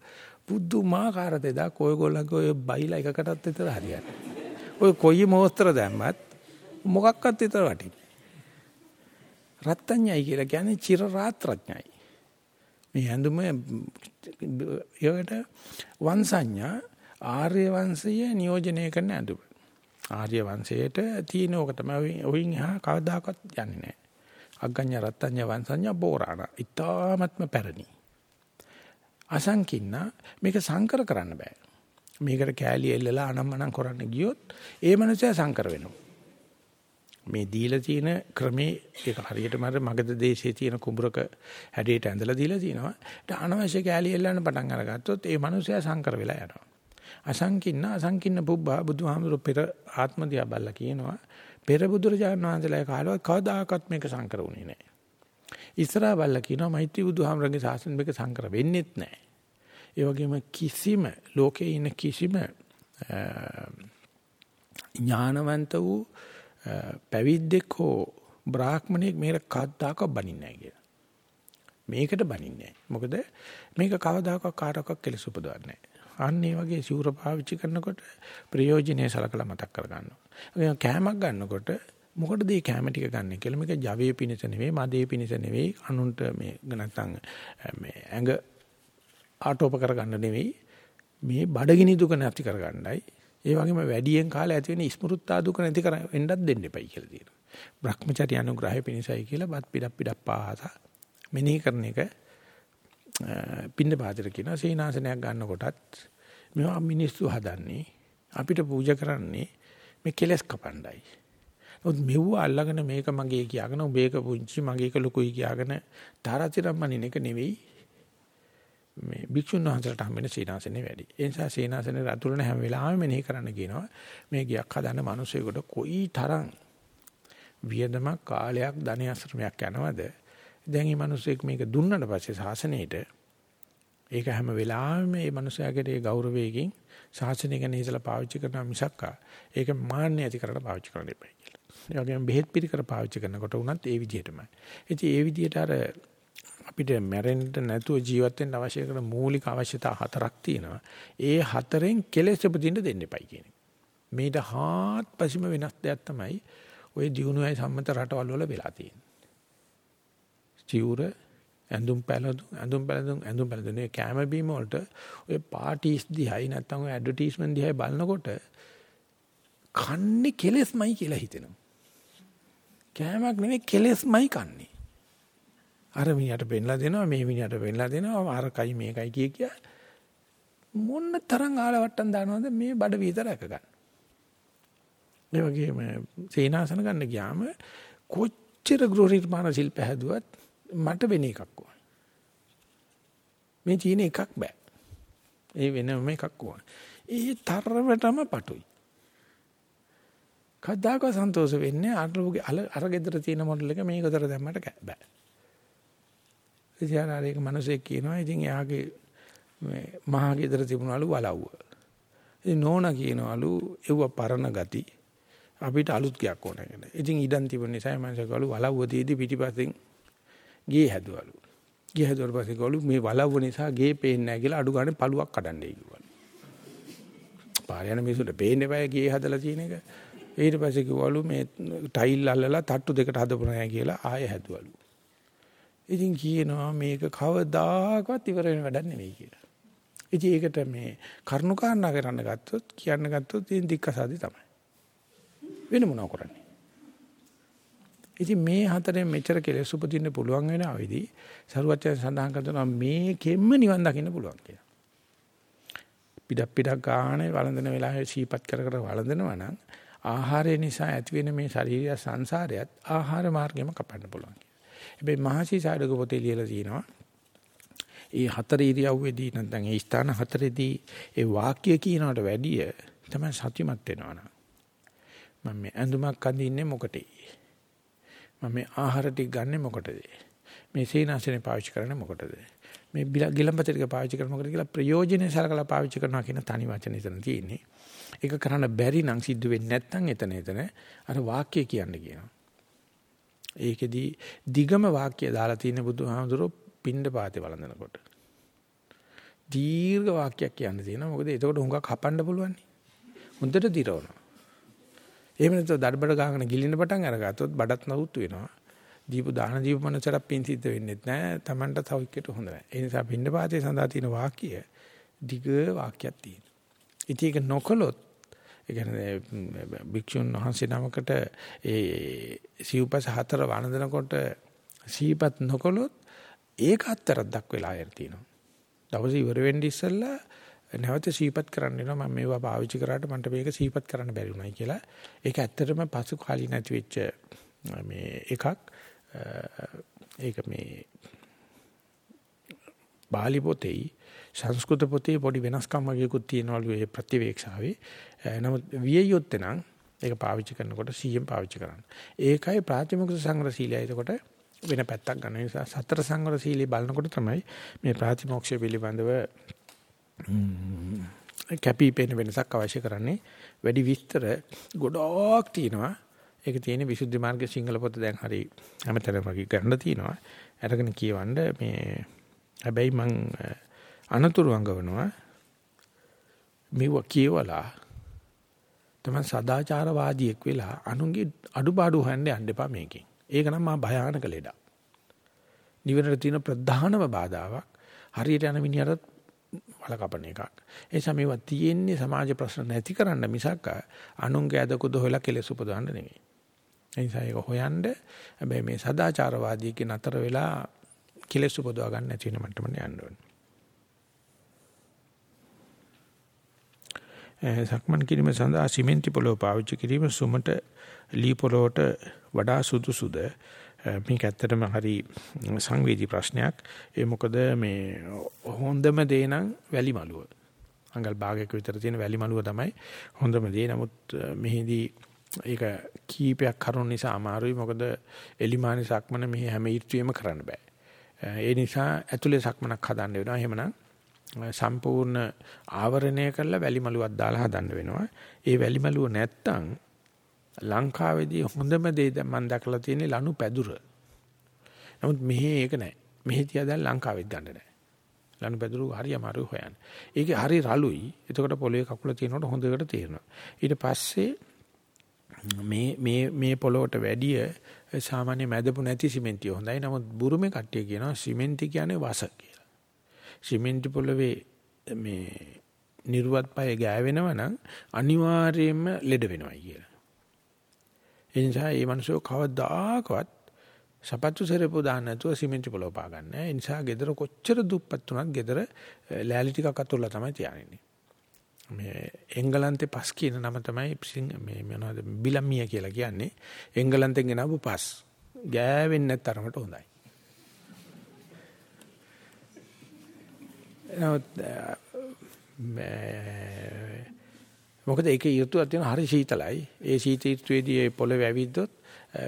පුදුමාකාර දෙයක් ඔයගොල්ලන්ගේ ඔය බයිලා එකකටත් විතර හරියන්නේ. ඔය කොයි මොස්තර දැම්මත් මොකක්වත් විතර වටින්නේ. රත්ත්‍ඤ්ඤයි කියලා කියන්නේ චිර රාත්‍රඥයි. මේ හැඳුම ඒකට වංශඥා ආර්ය වංශය නියෝජනය කරන ඇඳුම. ආර්ය වංශයට තියෙන ඕක තමයි ඔයින් එහා කවදාකවත් යන්නේ නැහැ. අග්ගඤ්ඤ රත්ත්‍ඤ්ඤ වංශඤ්ඤ බෝරාණ. ඊ타ත්ම පැරණි. අසංකින්න මේක සංකර කරන්න බෑ. මේකට කෑලි එල්ලලා අනම්මනම් කරන්න ගියොත් ඒ මනුස්සයා සංකර වෙනවා. මේ දීලා තියෙන ක්‍රමේ ඒක හරියටම අර මගධ දේශයේ තියෙන කුඹරක හැඩයට ඇඳලා දීලා තිනවා. ඒක අනවශ්‍ය කෑලි එල්ලන්න පටන් අරගත්තොත් ඒ මනුස්සයා සංකර වෙලා යනවා. අසංකින්න අසංකින්න පුබ්බා බුදුහාමුදුර පෙර ආත්ම දිහා බල්ලා කියනවා. පෙර බුදුරජාණන් වහන්සේලා කාලවත් කවදාකවත් මේක සංකර වුණේ නැහැ. ඉස්සරහා බල්ලා කියනවා මෛත්‍රී බුදුහාමුදුරන්ගේ ශාසන මේක සංකර වෙන්නේත් නැහැ. ඒ වගේම කිසිම ලෝකේ ඉන්න කිසිම ඥානවන්ත වූ පැවිද්දෙක් හෝ බ්‍රාහ්මණයෙක් මේකට කද්දාක බනින්නේ නැහැ කියලා. මේකට බනින්නේ නැහැ. මොකද මේක කවදාකවත් කාටවත් කෙලෙස උපදවන්නේ නැහැ. අන්න ඒ වගේ සිවුර පාවිච්චි කරනකොට ප්‍රයෝජනෙයි සලකලා මතක් කරගන්නවා. කෑමක් ගන්නකොට මොකටද මේ කැම ටික ගන්න කියලා මේක ජවයේ පිණිස නෙවෙයි මදේ පිණිස නෙවෙයි අනුන්ට මේ නැත්තම් මේ ඇඟ ආටෝප කරගන්න නෙවෙයි මේ බඩගිනි දුක නැති කරගන්නයි ඒ වගේම වැඩියෙන් කාලය ඇති වෙන ස්මෘත්තා දුක නැති කර වෙන්නත් දෙන්න එපයි කියලා තියෙනවා. Brahmacharya අනුග්‍රහය පිණිසයි කියලා බත් පිටක් පිටක් පාසා මෙනෙහි කරන එක පින්න පාදර කියන සීනාසනයක් ගන්නකොටත් මේවා මිනිස්සු හදන්නේ අපිට පූජා කරන්නේ මේ කෙලස් කපණ්ඩයි. නමුත් මෙව අල්ලගෙන මේක මගේ කියාගෙන උඹේක පුංචි මගේක ලොකුයි කියාගෙන තාරාතිරම්මනින එක නෙවෙයි මේ භික්ෂුන් වහන්සේට හම්බෙන සීනාසනේ වැඩි. ඒ නිසා සීනාසනේ රතුලන හැම වෙලාවෙම මෙනෙහි කරන්න කියනවා. මේ ගියක් හදන්න මිනිස්සුෙකුට කොයි තරම් වියදමක් කාලයක් ධනය අශ්‍රමයක් යනවද? දැන් මේ මිනිස්සෙක් මේක දුන්නට පස්සේ සාසනයේට ඒක හැම වෙලාවෙම මේ මිනිස්යාගේ ඒ ගෞරවයෙන් ශාසනය ගැන හිතලා පාවිච්චි කරනවා මිසක් ඒක මාන්නය ඇති කරලා පාවිච්චි කරන්න එපා කියලා. ඒ වගේම බෙහෙත් පිළිකර පාවිච්චි කරනකොට උනත් ඒ විදිහටමයි. ඉතින් ඒ විදිහට අර අපිට මැරෙන්න නැතුව ජීවත් වෙන්න අවශ්‍ය කරන මූලික අවශ්‍යතා හතරක් තියෙනවා. ඒ හතරෙන් කෙලෙස් උපදින්න දෙන්න එපයි කියන එක. මේට හාත්පසීම වෙනස් දෙයක් තමයි ওই දිනුවයි සම්මත රටවල් වල වෙලා තියෙන්නේ. චිවුර ඇඳුම් පැළඳුම් ඇඳුම් පැළඳුම් ඇඳුම් පැළඳුම් කැම බීම වලට ඔය පාටිස් දිහයි නැත්නම් ඔය ඇඩ්වර්ටයිස්මන්ට් දිහයි බලනකොට කන්නේ කෙලෙස්මයි කියලා හිතෙනවා. කෑමක් නෙමෙයි කෙලෙස්මයි කන්නේ. අර මිනිහට පෙන්ලා දෙනවා මේ මිනිහට පෙන්ලා දෙනවා අරකයි මේකයි කිය කිය මොන්න තරම් ආලවට්ටම් දානවද මේ බඩ විතරක ගන්න. ඒ වගේම සේනාසන ගන්න ගියාම කොච්චර ගෘහ නිර්මාණ ශිල්ප හැදුවත් මට වෙන එකක් ඕන. මේ තියෙන එකක් බෑ. ඒ වෙනම එකක් ඕන. ඒ තරමටම පටුයි. කද්දාක සන්තෝෂ වෙන්නේ අරලුගේ අර ගෙදර තියෙන මොඩල් එක මේ ගෙදර දැම්මට බෑ. ඉතින් අර එක මිනිහෙක් කියනවා ඉතින් එයාගේ මේ මහා ගෙදර තිබුණලු වලව්ව. ඉතින් නෝනා කියනවලු එව්ව පරණ ගති අපිට අලුත් ගයක් ඕන කියලා. ඉතින් ඉඩම් තිබුණ නිසා මම කළු වලව්ව තියදී පිටිපස්සෙන් ගේ හැදුවලු. ගේ හැදුවට පස්සේ කළු මේ වලව්ව නිසා ගේ පේන්නේ නැහැ කියලා අඩු ගානේ පළුවක් කඩන්නයි කිව්වලු. පාර යන මිනිසුන්ට පේන්නේ බෑ ගේ හදලා තියෙන එක. ඊට පස්සේ කිව්වලු මේ ටයිල් අල්ලලා තට්ටු දෙකට හදපු නැහැ කියලා ආයෙ හැදුවලු. ඉතින් කියනවා මේක කවදාකවත් ඉවර වෙන වැඩක් නෙවෙයි කියලා. ඉතින් ඒකට මේ කරුණාකාරණා කරන්න ගත්තොත් කියන්න ගත්තොත් ඉතින් දික්කසාදි තමයි. වෙන මොනව කරන්නේ? ඉතින් මේ හතරෙන් මෙච්චර කෙලෙස් උපදින්න පුළුවන් වෙන අවදී සරුවච්චන් සඳහන් කරනවා මේකෙම්ම නිවන් දකින්න පුළුවන් කියලා. පිටක් පිටක් ගානේ වළඳන වෙලාවේ සීපත් කර කර වළඳනවා නම් ආහාරය නිසා ඇතිවෙන මේ ශාරීරික සංසාරයත් ආහාර මාර්ගෙම කපන්න පුළුවන්. හැබැයි මහසි සාඩක පොතේ ලියලා තියෙනවා ඒ හතර ඉරියව්වේදී නැත්නම් ඒ ස්ථාන හතරේදී ඒ වාක්‍ය කියනකට වැඩිය තමයි සත්‍යමත් වෙනවා නම් මම මේ ඇඳුමක් අඳින්නේ මොකටේ මම මේ ආහාර ටික ගන්නෙ මොකටද මේ සීනාසනේ පාවිච්චි කරන්නේ මොකටද මේ ගිලම්පත ටික පාවිච්චි කරන්නේ මොකටද කියලා ප්‍රයෝජනෙ සලකලා පාවිච්චි කරනවා කියන තනි වචන එතන තියෙන්නේ ඒක කරන්න බැරි නම් සිද්ධ වෙන්නේ නැත්නම් එතන එතන අර වාක්‍ය කියන්න කියනවා ඒකෙදි දිගම වාක්‍යය දාලා තියෙන බුදුහාමුදුරුවෝ පින්ඩ පාතේ වළඳනකොට. දීර්ඝ වාක්‍යයක් කියන්න තියෙනවා. මොකද එතකොට හුඟක් හපන්න පුළුවන්. හොඳට දිරවනවා. එහෙම නැත්නම් දඩබඩ ගාගෙන ගිලින්න පටන් අරගත්තොත් බඩත් නවුත් වෙනවා. දීපු දාන දීපු මනසට පින් සිද්ධ වෙන්නේ නැහැ. Tamanට තව හොඳ නැහැ. ඒ නිසා පින්ඩ පාතේ සඳහා තියෙන වාක්‍ය දිග වාක්‍යයක් තියෙනවා. ඉතින් ඒක නොකළොත් ඒ කියන්නේ භික්ෂුන් වහන්සේ නමකට ඒ සිව්පස හතර වළඳනකොට සීපත් නොකළොත් ඒක අත්තරක් දක්වලා යර තියෙනවා. දවසේ ඉවර වෙන්න ඉස්සෙල්ලා නැවත සීපත් කරන්න වෙනවා මම මේවා පාවිච්චි කරාට මන්ට මේක සීපත් කරන්න බැරි වුණයි කියලා. ඒක ඇත්තටම පසු කාලී නැති වෙච්ච මේ එකක්. ඒක මේ බාලි පොතේ සංස්කෘත පොතේ පොඩි වෙනස්කම් වගේකුත් තියෙනවලු ඒ ප්‍රතිවේක්ෂාවේ. නමුත් විය යුත්තේ නම් ඒක පාවිච්චි කරනකොට 100න් පාවිච්චි කරන්න. ඒකයි ප්‍රාතිමොක්ෂ සංග්‍රහ සීලය. එතකොට වෙන පැත්තක් ගන්න නිසා සතර සංවර සීලී බලනකොට තමයි මේ ප්‍රාතිමොක්ෂය පිළිබඳව කැපිපෙන වෙනසක් අවශ්‍ය කරන්නේ වැඩි විස්තර ගොඩක් තියෙනවා. ඒක තියෙන්නේ විසුද්ධි මාර්ගයේ සිංහල පොත දැන් හරි හැමතැනම වගේ ගන්න තියෙනවා. අරගෙන කියවන්න මේ හැබැයි මං අනතුරු අඟවනවා මෙව කියවලා තමයි සදාචාරවාදියෙක් වෙලා අනුන්ගේ අඩුපාඩු හොයන්න යන්න එපා මේකෙන්. ඒක නම් මා භයානක ලෙඩක්. නිවනට තියෙන ප්‍රධානම බාධාවක් හරියට යන මිනිහට වල කපන එකක්. ඒ නිසා මේවා තියෙන්නේ සමාජ ප්‍රශ්න නැති කරන්න මිසක් අනුන්ගේ අදකුද හොයලා කෙලෙස් උපදවන්න නෙවෙයි. ඒ නිසා ඒක හොයන්න හැබැයි මේ සදාචාරවාදීකේ නතර වෙලා කෙලෙස් උපදවා ගන්න නැති වෙන මට්ටමට යන්න ඕනේ. සක්මන් කිරීම සඳහා සිමෙන්ති පොළොව පාවිච්චි කිරීම සුමට ලී පොළොවට වඩා සුදුසුද මේක ඇත්තටම හරි සංවේදී ප්‍රශ්නයක්. ඒ මොකද මේ හොඳම දේ නම් වැලි මලුව අඟල් භාගයක විතර තියෙන වැලි මලුව තමයි හොඳම දේ. නමුත් මෙහිදී ඒක කීපයක් කරුණ නිසා අමාරුයි. මොකද එලිමානි සක්මන මෙහි හැම ඊර්තියෙම කරන්න බෑ. ඒ නිසා ඇතුලේ සක්මනක් හදන්න වෙනවා. එහෙමනම් සම්පූර්ණ ආවරණය කරලා වැලි මලුවක් දාලා හදන්න වෙනවා. ඒ වැලි මලුව නැත්තම් ලංකාවේදී හොඳම දේ මම දැකලා තියෙන්නේ ලනු පැදුර. නමුත් මෙහි ඒක නැහැ. මෙහි තියා දැන් ලංකාවෙත් ගන්න නැහැ. ලනු පැදුරු හරි අමාරු හොයන්න. ඒකේ හරි රළුයි. එතකොට පොළවේ කකුල තියෙනකොට හොඳට තේරෙනවා. ඊට පස්සේ මේ මේ මේ පොළොවට වැඩිය සාමාන්‍ය මැදපු නැති සිමෙන්තිය හොඳයි. නමුත් බුරුමේ කට්ටිය කියනවා සිමෙන්ති කියන්නේ වස කියලා. සිමෙන්ති පොළවේ මේ නිර්වත් පය ගෑවෙනව නම් අනිවාර්යයෙන්ම ලෙඩ වෙනවා කියලා. ඒ නිසා මේ මිනිස්සු කවදාකවත් සපත්තු සරපු දාන්න නැතුව සිමෙන්ති පොළව පා ගන්න. ඒ නිසා ගෙදර කොච්චර දුප්පත් වුණත් ගෙදර eh, ලෑලි ටිකක් අතුල්ලා තමයි තියානින්නේ. මේ එංගලන්තේ පස් කියන නම තමයි මේ මොනවද බිලම්මිය කියලා කියන්නේ. එංගලන්තෙන් ගෙනාවු පස්. ගෑවෙන්නේ නැත්තරමට හොඳයි. මොකද ඒකේ ඍතුවක් තියෙන හරි සීතලයි. ඒ සීත ඍතුවේදී ඒ පොළවේ ඇවිද්දොත්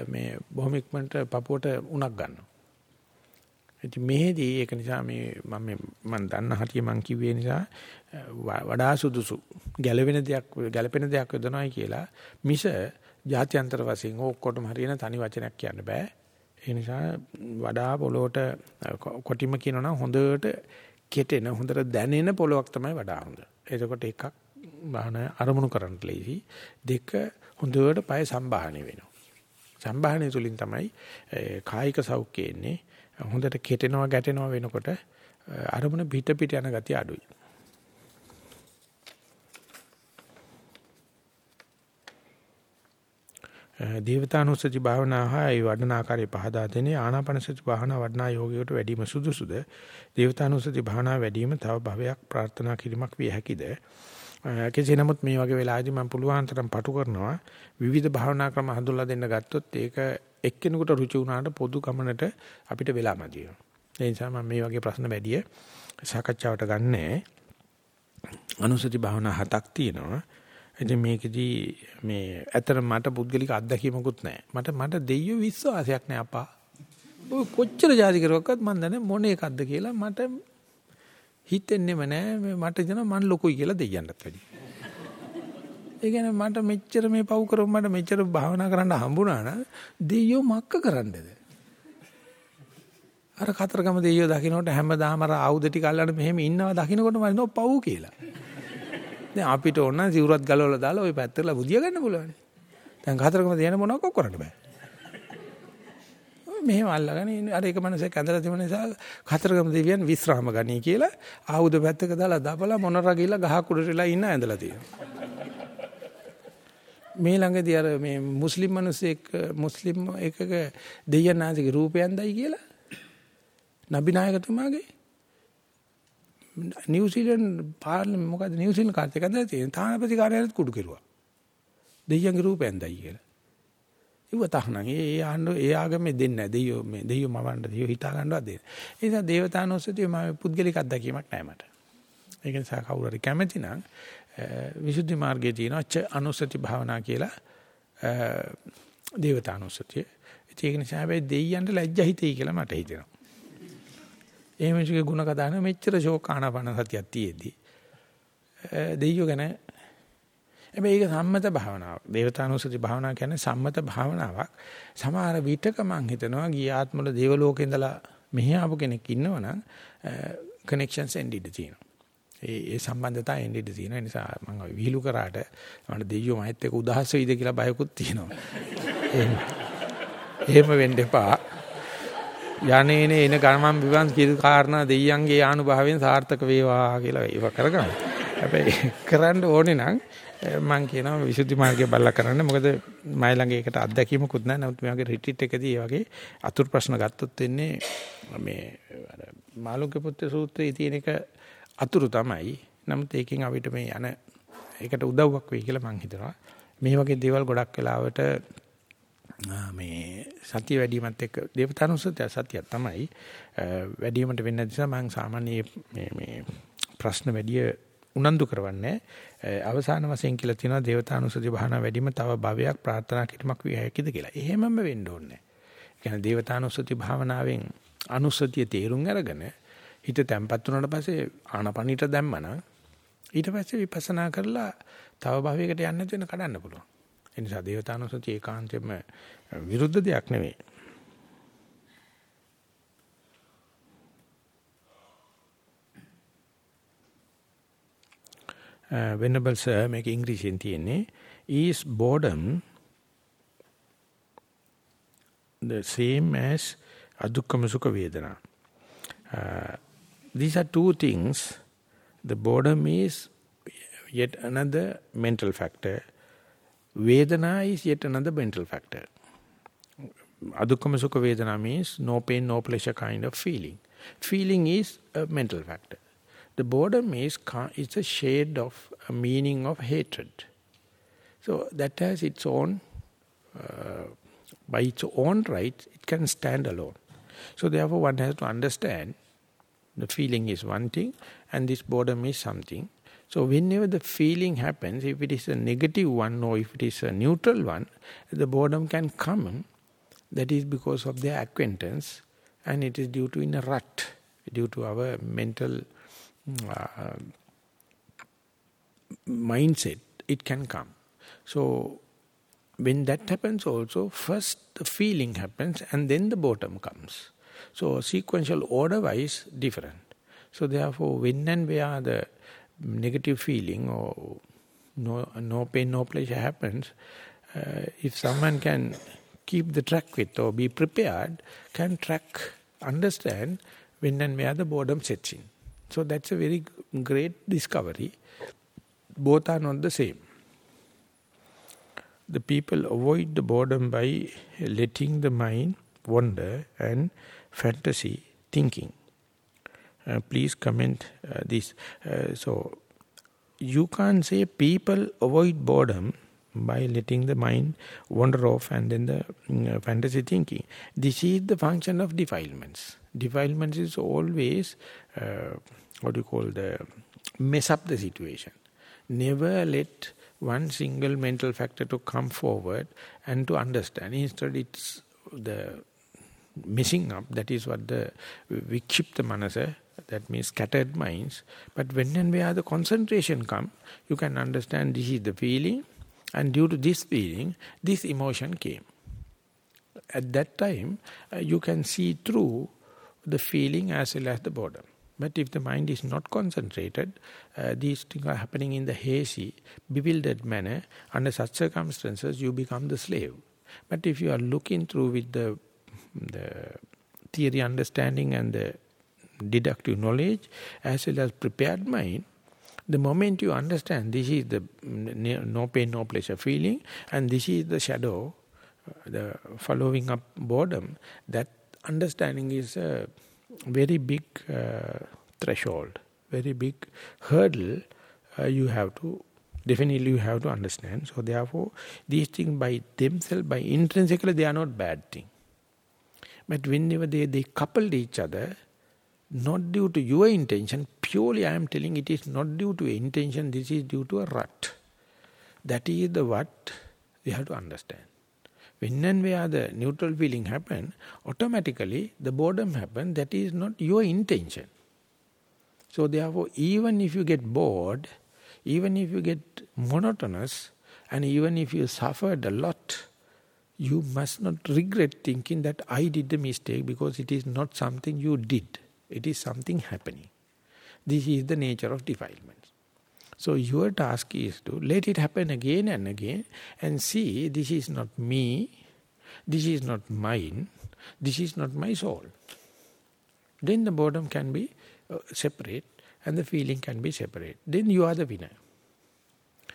මේ බොහොම ඉක්මනට පපුවට උණක් ගන්නවා. ඉතින් මෙහෙදී ඒක නිසා මේ මම මම දන්න හැටි මම කිව්වේ නිසා වඩා සුදුසු ගැළවෙන දෙයක් ගැළපෙන දෙයක් යොදනවායි කියලා මිස ජාත්‍යන්තර වශයෙන් ඔක්කොටම හරියන තනි වචනයක් කියන්න බෑ. ඒ නිසා වඩා පොළොවට කොටිම කියනවා හොඳට කෙටෙන හොඳට දැනෙන පොලොක් තමයි වඩා හොඳ. එතකොට එකක් බාහන අරමුණු කරන්න ලේසි. දෙක හොඳට පය සම්බාහණය වෙනවා. සම්බාහණය තුලින් තමයි කායික සෞඛ්‍යය එන්නේ. හොඳට කෙටෙනවා ගැටෙනවා වෙනකොට අරමුණ පිට පිට යන ගතිය අඩුයි. දේවතානුස්සති භාවනා හා ඒ වඩන ආකාරය පහදා දෙන්නේ ආනාපානසති භාවනා වඩනා යෝගයට වැඩිම සුදුසුද දේවතානුස්සති භාවනා වැඩිම තව භවයක් ප්‍රාර්ථනා කිරීමක් විය හැකිද කෙසේ නමුත් මේ වගේ වෙලාවදී මම පුළුවන් තරම් පටු කරනවා විවිධ භාවනා ක්‍රම හඳුල්ලා දෙන්න ගත්තොත් ඒක එක්කෙනෙකුට රුචි වුණාට පොදු ගමනට අපිට වෙලාමදි වෙනවා ඒ නිසා මම මේ වගේ ප්‍රශ්න වැඩි සාකච්ඡාවට ගන්නෑ අනුසති භාවනා හතක් තියෙනවා ඉතින් මේකෙදි මේ ඇතර මට පුද්ගලික අත්දැකීමකුත් නැහැ. මට මට දෙයියෝ විශ්වාසයක් නැහැ අපා. ඔය කොච්චර ජාති කරුවක්වත් මන් දන්නේ මොන එකක්ද කියලා මට හිතෙන්නෙම නැහැ. මට හිතෙනවා මන් ලොකුයි කියලා දෙයියන්ටත් වැඩි. ඒ කියන්නේ මට මෙච්චර මේ පව් කරොත් මට මෙච්චර භාවනා කරන්න හම්බුණා නම් දෙයියෝ මක්ක කරන්නද? අර කතරගම දෙයියෝ දකින්නකොට හැමදාම අර ආයුධ ටික අල්ලන්න මෙහෙම ඉන්නවා දකින්නකොට මම නෝ පව් කියලා. දැන් අපිට ඕන සිවුරත් ගලවලා දාලා ওই පැත්තට බුදිය ගන්න පුළුවන්. දැන් කතරගම දෙන මොනවක් කරන්න බෑ. මෙහෙම අල්ලගෙන ඉන්න අර එක මනසක් ඇඳලා තිබෙන නිසා කතරගම දෙවියන් විශ්‍රාම ගනී කියලා ආයුධ පැත්තක දාලා දපලා මොනරා ගිහලා ගහ කුඩරලා ඉන්න ඇඳලා තියෙනවා. මේ ළඟදී අර මේ මුස්ලිම් මිනිස්සෙක් මුස්ලිම් එකක දෙයයන් ආදිගේ රූපයන්දයි කියලා නබිනායකතුමාගේ නිව්සීලන්ත පාර්ලිමේන්තු මොකද නිව්සීලන්ත කාර්යයක් ඇඳලා තියෙන තානාපති කාර්යාලයත් කුඩු කෙරුවා. දෙයියන්ගේ රූපෙන් දැයි කියලා. ඉව තහනම් ඒ ආන්න ඒ ආගමේ දෙන්නේ නැහැ. දෙයියෝ මේ දෙයියෝ මවන්න දෙයියෝ හිතා ගන්නවත් දෙන්නේ. ඒ නිසා දේවතානෝසතිය මම පුද්ගලික අත්දැකීමක් නැහැ මට. ඒක නිසා කවුරු හරි කැමති නම් විසුද්ධි මාර්ගයේ තියෙන අච්ච අනුසති භාවනා කියලා දේවතානෝසතිය. ඒක නිසා හැබැයි දෙයියන්ට ලැජ්ජා හිතෙයි කියලා මට හිතෙනවා. ඒ මිනිස්සුගේ ಗುಣ කතාන මෙච්චර ෂෝක් ආනාපාන සතියක් තියේදී දෙයියෝ ගැන හැබැයි ඒක සම්මත භාවනාවක්. දේවතානුස්සති භාවනාව කියන්නේ සම්මත භාවනාවක්. සමහර විටක මං හිතනවා ගිය ආත්මවල දේව ලෝකේ ඉඳලා මෙහි ආපු කෙනෙක් ඉන්නවනම් කනෙක්ෂන්ස් එන්ඩිඩ් තියෙනවා. ඒ ඒ සම්බන්ධතා එන්ඩිඩ් තියෙන නිසා මම විහිළු කරාට මට දෙයියෝ මහත් එක්ක උදහස් වෙයිද කියලා බයකුත් තියෙනවා. එහෙම වෙන්න එපා. යන්නේනේ එන ගමන් විවන් කීතු කාරණා දෙයියන්ගේ ආනුභාවයෙන් සාර්ථක වේවා කියලා ඒව කරගන්න. හැබැයි කරන්න ඕනේ නම් මම කියනවා විසුද්ධි මාර්ගය බලලා කරන්න. මොකද මයි ළඟ ඒකට අත්දැකීමකුත් නැහැ. නමුත් මේ වගේ රිට්‍රීට් එකදී ඒ වගේ අතුරු ප්‍රශ්න ගත්තොත් වෙන්නේ මේ අර මාළුක්‍ය පුත්‍ර සූත්‍රයේ තියෙන එක අතුරු තමයි. නමුත් ඒකෙන් අපිට මේ යන ඒකට උදව්වක් වෙයි කියලා මම හිතනවා. මේ වගේ දේවල් ගොඩක් වෙලාවට මේ සතිය වැඩිමත් එක්ක දේවතානුස්සතිය සතිය තමයි වැඩිමට වෙන්න නිසා මම සාමාන්‍ය මේ මේ ප්‍රශ්න වැඩි උනන්දු කරවන්නේ අවසාන වශයෙන් කියලා තියෙනවා දේවතානුස්සති භාවනා වැඩිම තව භවයක් ප්‍රාර්ථනා කිරීමක් විය හැකිද කියලා. එහෙමම වෙන්න ඕනේ. ඒ කියන්නේ දේවතානුස්සති භාවනාවෙන් අනුස්සතිය තේරුම් අරගෙන හිත තැම්පත් වුණාට පස්සේ ආනපනිට දැම්මනම් ඊට පස්සේ විපස්සනා කරලා තව භවයකට යන්න දෙන්න කඩන්න පුළුවන්. ඒ නිසා දේවතානුස්සති ඒකාන්තයෙන්ම විරුද්ධ දෙයක් නෙවෙයි. uh, venerable sir මේක ඉංග්‍රීසියෙන් තියෙන්නේ is boredom the same as adukkama sukha vedana uh, these are two things the boredom is yet another mental factor vedana is yet another mental factor adukkama sukha vedana means no pain no pleasure kind of feeling feeling is a mental factor the boredom is a shade of a meaning of hatred. So that has its own, uh, by its own right, it can stand alone. So therefore one has to understand the feeling is one thing and this boredom is something. So whenever the feeling happens, if it is a negative one or if it is a neutral one, the boredom can come. That is because of their acquaintance and it is due to in a rut, due to our mental uh, mindset, it can come. So when that happens also, first the feeling happens and then the bottom comes. So sequential order-wise different. So therefore, when and where the negative feeling or no, no pain, no pleasure happens, uh, if someone can keep the track with or be prepared, can track, understand when and where the boredom sets in. So that's a very great discovery. Both are not the same. The people avoid the boredom by letting the mind wander and fantasy thinking. Uh, please comment uh, this. Uh, so, you can't say people avoid boredom by letting the mind wander off and then the mm, fantasy thinking. This is the function of defilements. Defilements is always uh, what do you call the mess up the situation. Never let one single mental factor to come forward and to understand. Instead, it's the messing up. That is what the vikshipta manasa, that means scattered minds. But when and where the concentration come, you can understand this is the feeling, and due to this feeling, this emotion came. At that time, uh, you can see through the feeling as well as the boredom. But if the mind is not concentrated, uh, these things are happening in the hazy, bewildered manner. Under such circumstances, you become the slave. But if you are looking through with the, the theory understanding and the deductive knowledge, as well as prepared mind, the moment you understand this is the no pain, no pleasure feeling, and this is the shadow, uh, the following up boredom, that understanding is a very big uh, threshold, very big hurdle uh, you have to, definitely you have to understand. So therefore, these things by themselves, by intrinsically, they are not bad thing. But whenever they, they coupled each other, not due to your intention, purely I am telling it is not due to intention, this is due to a rut. That is the what we have to understand. When and where the neutral feeling happen, automatically the boredom happen, that is not your intention. So therefore, even if you get bored, even if you get monotonous and even if you suffered a lot, you must not regret thinking that I did the mistake because it is not something you did. It is something happening. This is the nature of defilement. So your task is to let it happen again and again and see this is not me, this is not mine, this is not my soul. Then the boredom can be uh, separate and the feeling can be separate. Then you are the winner.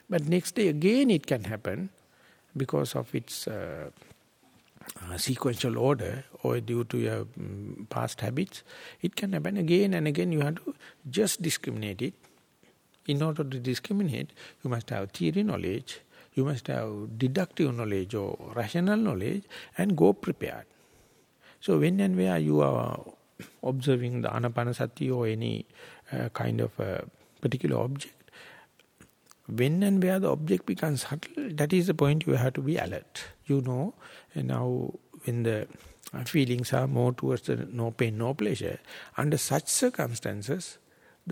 But next day again it can happen because of its uh, uh, sequential order or due to your um, past habits. It can happen again and again. You have to just discriminate it. In order to discriminate, you must have theory knowledge, you must have deductive knowledge or rational knowledge and go prepared. So when and where you are observing the anapanasati or any uh, kind of a particular object, when and where the object becomes subtle, that is the point you have to be alert. You know, and now when the feelings are more towards the no pain, no pleasure, under such circumstances,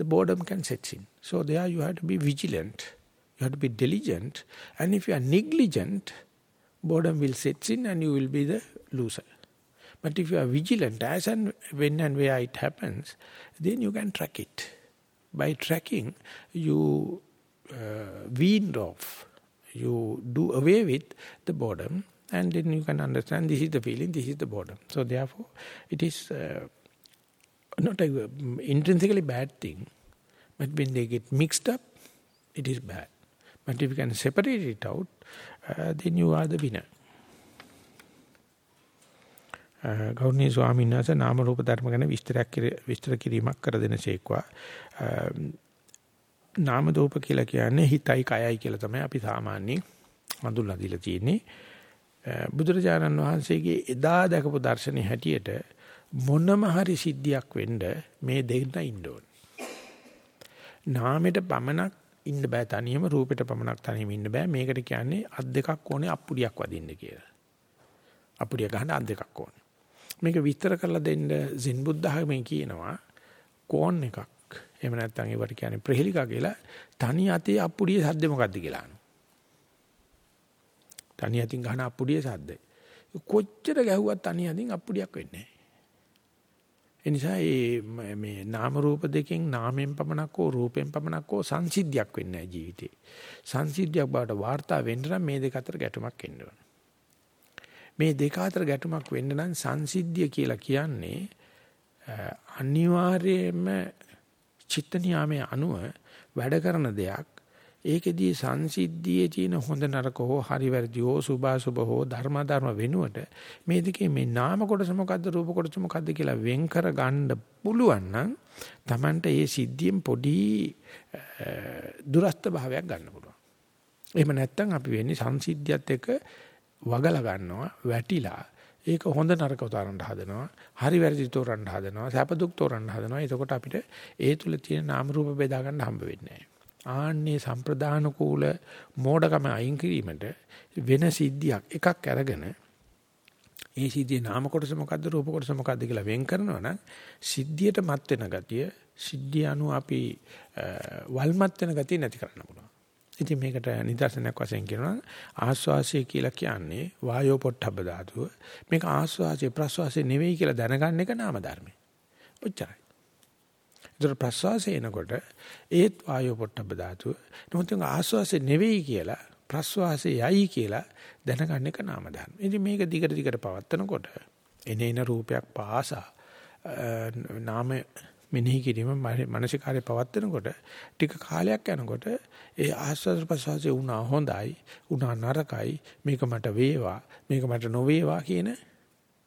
the boredom can set in. So there you have to be vigilant, you have to be diligent, and if you are negligent, boredom will set in and you will be the loser. But if you are vigilant, as and when and where it happens, then you can track it. By tracking, you uh, weaned off, you do away with the boredom, and then you can understand this is the feeling, this is the boredom. So therefore, it is uh, not a um, intrinsically bad thing, but when they get mixed up, it is bad. But if you can separate it out, uh, then you are the winner. Uh, ගෞරවනීය ස්වාමීන් වහන්සේ නාම රූප ධර්ම ගැන විස්තරයක් විස්තර කිරීමක් කර දෙනසේක්වා um, නාම රූප කියලා කියන්නේ හිතයි කයයි කියලා තමයි අපි සාමාන්‍යයෙන් හඳුන්ලා දීලා තියෙන්නේ uh, බුදුරජාණන් වහන්සේගේ එදා දැකපු දර්ශනේ හැටියට මොනම හරි සිද්ධියක් වෙන්න මේ දෙන්න ඉන්න ඕන. නාමෙට පමණක් ඉන්න බෑ තනියම රූපෙට පමණක් තනියම ඉන්න බෑ මේකට කියන්නේ අත් දෙකක් ඕනේ අප්පුඩියක් වදින්න කියලා. අප්පුඩිය ගහන අත් දෙකක් ඕනේ. මේක විස්තර කරලා දෙන්න සෙන් බුද්ධ학මෙන් කියනවා කෝන් එකක්. එහෙම නැත්නම් ඒවට කියන්නේ ප්‍රහෙලිකා කියලා තනි අතේ අප්පුඩියේ සද්ද මොකද්ද කියලා අහනවා. තනි අතින් ගහන අප්පුඩියේ සද්ද. කොච්චර ගැහුවත් තනි අතින් අප්පුඩියක් වෙන්නේ නැහැ. ඒ නිසා මේ මේ නාම රූප දෙකෙන් නාමයෙන් පමණක් හෝ රූපයෙන් පමණක් හෝ සංසිද්ධියක් වෙන්නේ නැහැ ජීවිතේ. සංසිද්ධියක් බවට වාර්තා වෙන්න නම් මේ දෙක අතර ගැටුමක් එන්න ඕන. මේ දෙක අතර ගැටුමක් වෙන්න නම් සංසිද්ධිය කියලා කියන්නේ අනිවාර්යයෙන්ම චිත්ත නියාමයේ අනුව වැඩ කරන දෙයක්. ඒකෙදී සංසිද්ධියේ තියෙන හොඳ නරක හෝ හරි වැරදි හෝ සුභාසුභ හෝ ධර්ම ධර්ම වෙනුවට මේ දෙකේ මේ නාම කොටස මොකද්ද රූප කොටස මොකද්ද කියලා වෙන් කර ගන්න පුළුවන් නම් Tamanට ඒ සිද්ධියෙන් පොඩි දුරස්ත භාවයක් ගන්න පුළුවන්. එහෙම නැත්නම් අපි වෙන්නේ සංසිද්ධියත් එක්ක වගලා ගන්නවා වැටිලා. ඒක හොඳ නරක උදාරන්න හදනවා හරි වැරදි තෝරන්න හදනවා සැප දුක් තෝරන්න හදනවා. එතකොට අපිට ඒ තුල තියෙන නාම රූප බෙදා ගන්න හම්බ වෙන්නේ ආන්නේ සම්ප්‍රදාන කූල මෝඩකම අයින් කිරීමට වෙන සිද්ධියක් එකක් අරගෙන ඒ සිද්ධියේ නාම කොටස මොකද්ද රූප කොටස මොකද්ද කියලා වෙන් කරනවා නම් සිද්ධියට මත් වෙන ගතිය සිද්ධිය අනුව අපි වල්මත් වෙන ගතිය නැති කරන්න පුළුවන් ඉතින් මේකට නිදර්ශනයක් වශයෙන් කියනවා ආස්වාසය කියලා කියන්නේ වායෝ පොට්ටබ්බ ධාතුව. මේක ආස්වාසය ප්‍රස්වාසය නෙවෙයි කියලා දැනගන්න එක නාම ධර්මයි. ඔච්චරයි. ඒතර ප්‍රස්වාසය එනකොට ඒත් වායෝ පොට්ටබ්බ ධාතුව. නමුත් ආස්වාසය නෙවෙයි කියලා ප්‍රස්වාසය යයි කියලා දැනගන්න එක නාම ධර්ම. ඉතින් මේක දිගට දිගට පවත්නකොට එනේන රූපයක් පාසා නාම මෙනෙහි කිරීම මානසිකාරය පවත්නකොට ටික කාලයක් යනකොට ඒ ආස්වාද ප්‍රසවාසයේ උනා හොඳයි උනා නරකයි මේක මට වේවා මේක මට නොවේවා කියන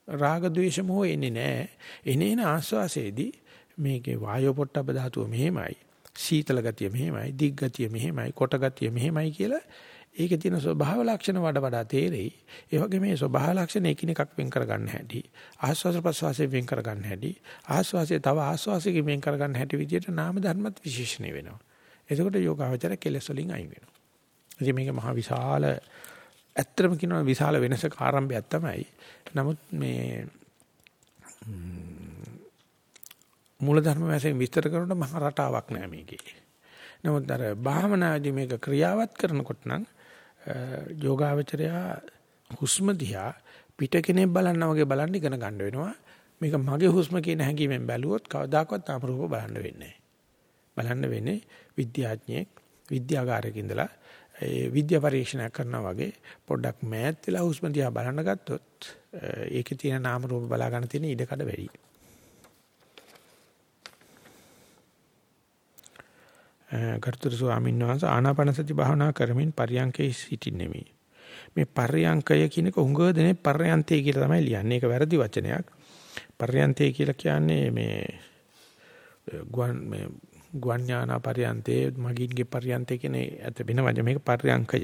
රාග ద్వේෂ මොහ එන්නේ නැහැ එනේන ආස්වාසයේදී මේකේ වායෝ පොට්ටබ්බ ධාතුව මෙහෙමයි සීතල ගතිය මෙහෙමයි දිග් ගතිය මෙහෙමයි කොට ගතිය මෙහෙමයි කියලා ඒකේ තියෙන ස්වභාව ලක්ෂණ වඩා වඩා තේරෙයි. ඒ වගේ මේ ස්වභාව ලක්ෂණ එකිනෙකක් වෙන් කර ගන්න හැටි. ආස්වාස ප්‍රසවාසයෙන් වෙන් කර ගන්න හැටි. ආස්වාසය තව ආස්වාසයකින් වෙන් කර ගන්න හැටි විදිහට නාම ධර්මත් විශේෂණය වෙනවා. එතකොට යෝගාවචර කෙලෙස් වලින් අයින් වෙනවා. ඉතින් මේක මහ විශාල ඇත්තම කියනවා විශාල වෙනසක ආරම්භයක් තමයි. නමුත් මේ මූලධර්ම වශයෙන් විස්තර කරනකොට මහ රටාවක් නෑ මේකේ. නමුත් අර භාවනාදී මේක ක්‍රියාවත් කරනකොට නම් යෝගාවචරයා හුස්ම දිහා පිට කෙනෙක් බලනවා වගේ බලන්න ඉගෙන ගන්න වෙනවා. මේක මගේ හුස්ම කියන හැඟීමෙන් බැලුවොත් කවදාකවත් නාම රූප බලන්න වෙන්නේ බලන්න වෙන්නේ විද්‍යාඥයෙක් විද්‍යාගාරයක ඉඳලා ඒ විද්‍යා පරීක්ෂණයක් කරනවා වගේ පොඩ්ඩක් මෑත් වෙලා හුස්ම දිහා බලන්න ගත්තොත් ඒකේ තියෙන නාම රූප බලා ගන්න තියෙන ඉඩකඩ වැඩි. ගරුතර ස්වාමීන් වහන්සේ ආනාපානසති භාවනා කරමින් පරියංකේ සිටින්නෙමි. මේ පර්යංකය කියන එක උඟ දෙනේ පර්යන්තේ කියලා තමයි ලියන්නේ. ඒක වැරදි වචනයක්. පර්යන්තේ කියලා කියන්නේ මේ ගුවන් මේ ගුවන් ඥාන පර්යන්තේ මගින්ගේ පර්යන්තේ කියන ඇත වෙන වචන මේක පර්යංකය.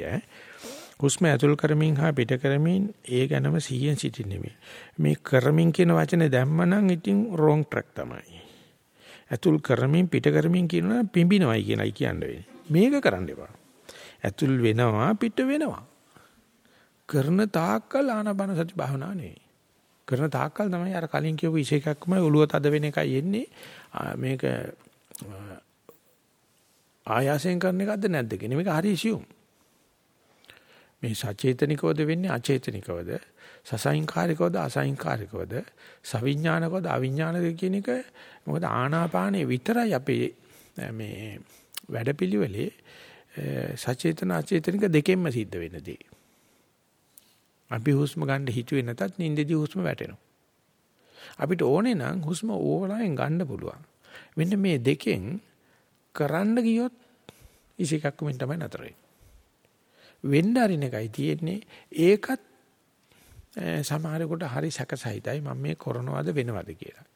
හුස්ම ඇතුල් කරමින් හා පිට කරමින් ඒ ගැනම සිහියෙන් සිටින්නේ මේ කරමින් කියන වචනේ දැම්මනම් ඉතින් wrong track තමයි. ඇතුල් කරමින් පිට කරමින් කියනවා පිඹිනවයි කියලායි කියන්නේ. මේක කරන්න එපා. ඇතුල් වෙනවා පිට වෙනවා. කරන තාක්කල් ආනාපාන සති භාවනා නෙවෙයි. කරන තාක්කල් තමයි අර කලින් කියපු විශේෂයක්ම ඔළුව තද වෙන එකයි එන්නේ. මේක ආයාසයෙන් කරන එකක්ද නැද්ද කියන මේක හරි ඉසියුම්. මේ සචේතනිකවද වෙන්නේ අචේතනිකවද? සසයින්කාරිකවද අසයින්කාරිකවද? සවිඥානිකවද අවිඥානිකද කියන එක මොකද ආනාපානේ විතරයි අපේ මේ වැඩපිළිවෙලේ සචේතන අචේතනික දෙකෙන්ම සිද්ධ වෙන්නේ. අපි හුස්ම ගන්න හිතුවේ නැතත් නිින්දෙදි හුස්ම වැටෙනවා. අපිට ඕනේ නම් හුස්ම ඕලායෙන් ගන්න පුළුවන්. මෙන්න මේ දෙකෙන් කරන්න ගියොත් ඉසිකක්කම තමයි නතර වෙන්නේ. වෙන්න අරින එකයි තියෙන්නේ ඒකත් සමහරෙකුට හරි සැකසහිතයි මම මේ කරනවද වෙනවද කියලා.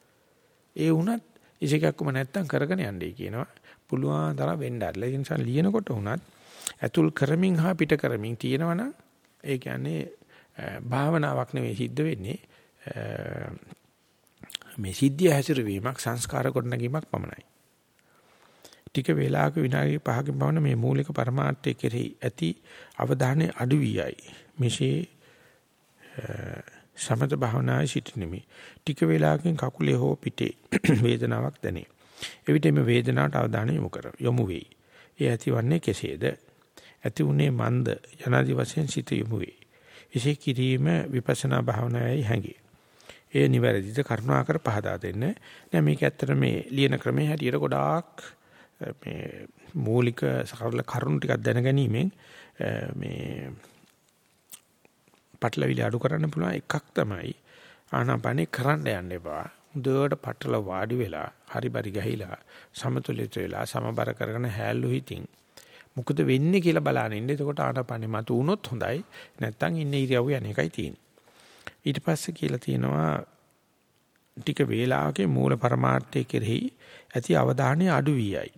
ඒ වුණත් ඉසිකක්කම නැත්තම් කරගෙන යන්නයි කියනවා. පුළුවන් තරම් වෙන්න අරලා ඒ නිසා ලියනකොට වුණත් ඇතුල් කරමින් හා පිට කරමින් තියෙනවනම් ඒ කියන්නේ භාවනාවක් නෙවෙයි සිද්ධ වෙන්නේ මේ සිද්ධිය හැසිරවීමක් සංස්කාර ගොඩනැගීමක් පමණයි. ටික වේලාවක විනාඩි 5කින් පමණ මේ මූලික પરමාර්ථය කෙරෙහි ඇති අවධානය අඩු වියයි. මෙසේ සමත භාවනායේ සිටිනෙමි. ටික වේලාවකින් කකුලේ හෝ පිටේ වේදනාවක් දැනේ. එවිට මේ වේදනාවට අවධානය යොමු කර යොමු වෙයි. ඒ ඇතිවන්නේ කෙසේද? ඇති උනේ මන්ද යනාදි වශයෙන් සිට යොමු වෙයි. එසේ කිරීම විපස්සනා භාවනාවයි හැඟේ. ඒ නිවැරදිද කරුණාකර පහදා දෙන්න. දැන් මේක ඇත්තට මේ ලියන ක්‍රමයේ හැටියට ගොඩාක් මේ මූලික සරල කරුණු ටිකක් දැනගැනීමෙන් මේ පටලවිලි අඩු කරන්න පුළුවන් එකක් තමයි ආනාපානේ කරන්න යන්න එපා. හොඳට පටල වාඩි වෙලා හරි පරි ගහිලා සමතුලිත වෙලා සමබර කරගෙන හැල්ලු හිතින් මොකද වෙන්නේ කියලා බලන්න ඉන්න. එතකොට ආනාපානෙ මතු වුණොත් හොඳයි. නැත්තම් ඉන්නේ ඉරියව්ව යන එකයි තියෙන්නේ. ඊට පස්සේ කියලා තියෙනවා ටික වේලාවකේ මූල පරමාර්ථය කෙරෙහි ඇති අවධානය අඩු වීයයි.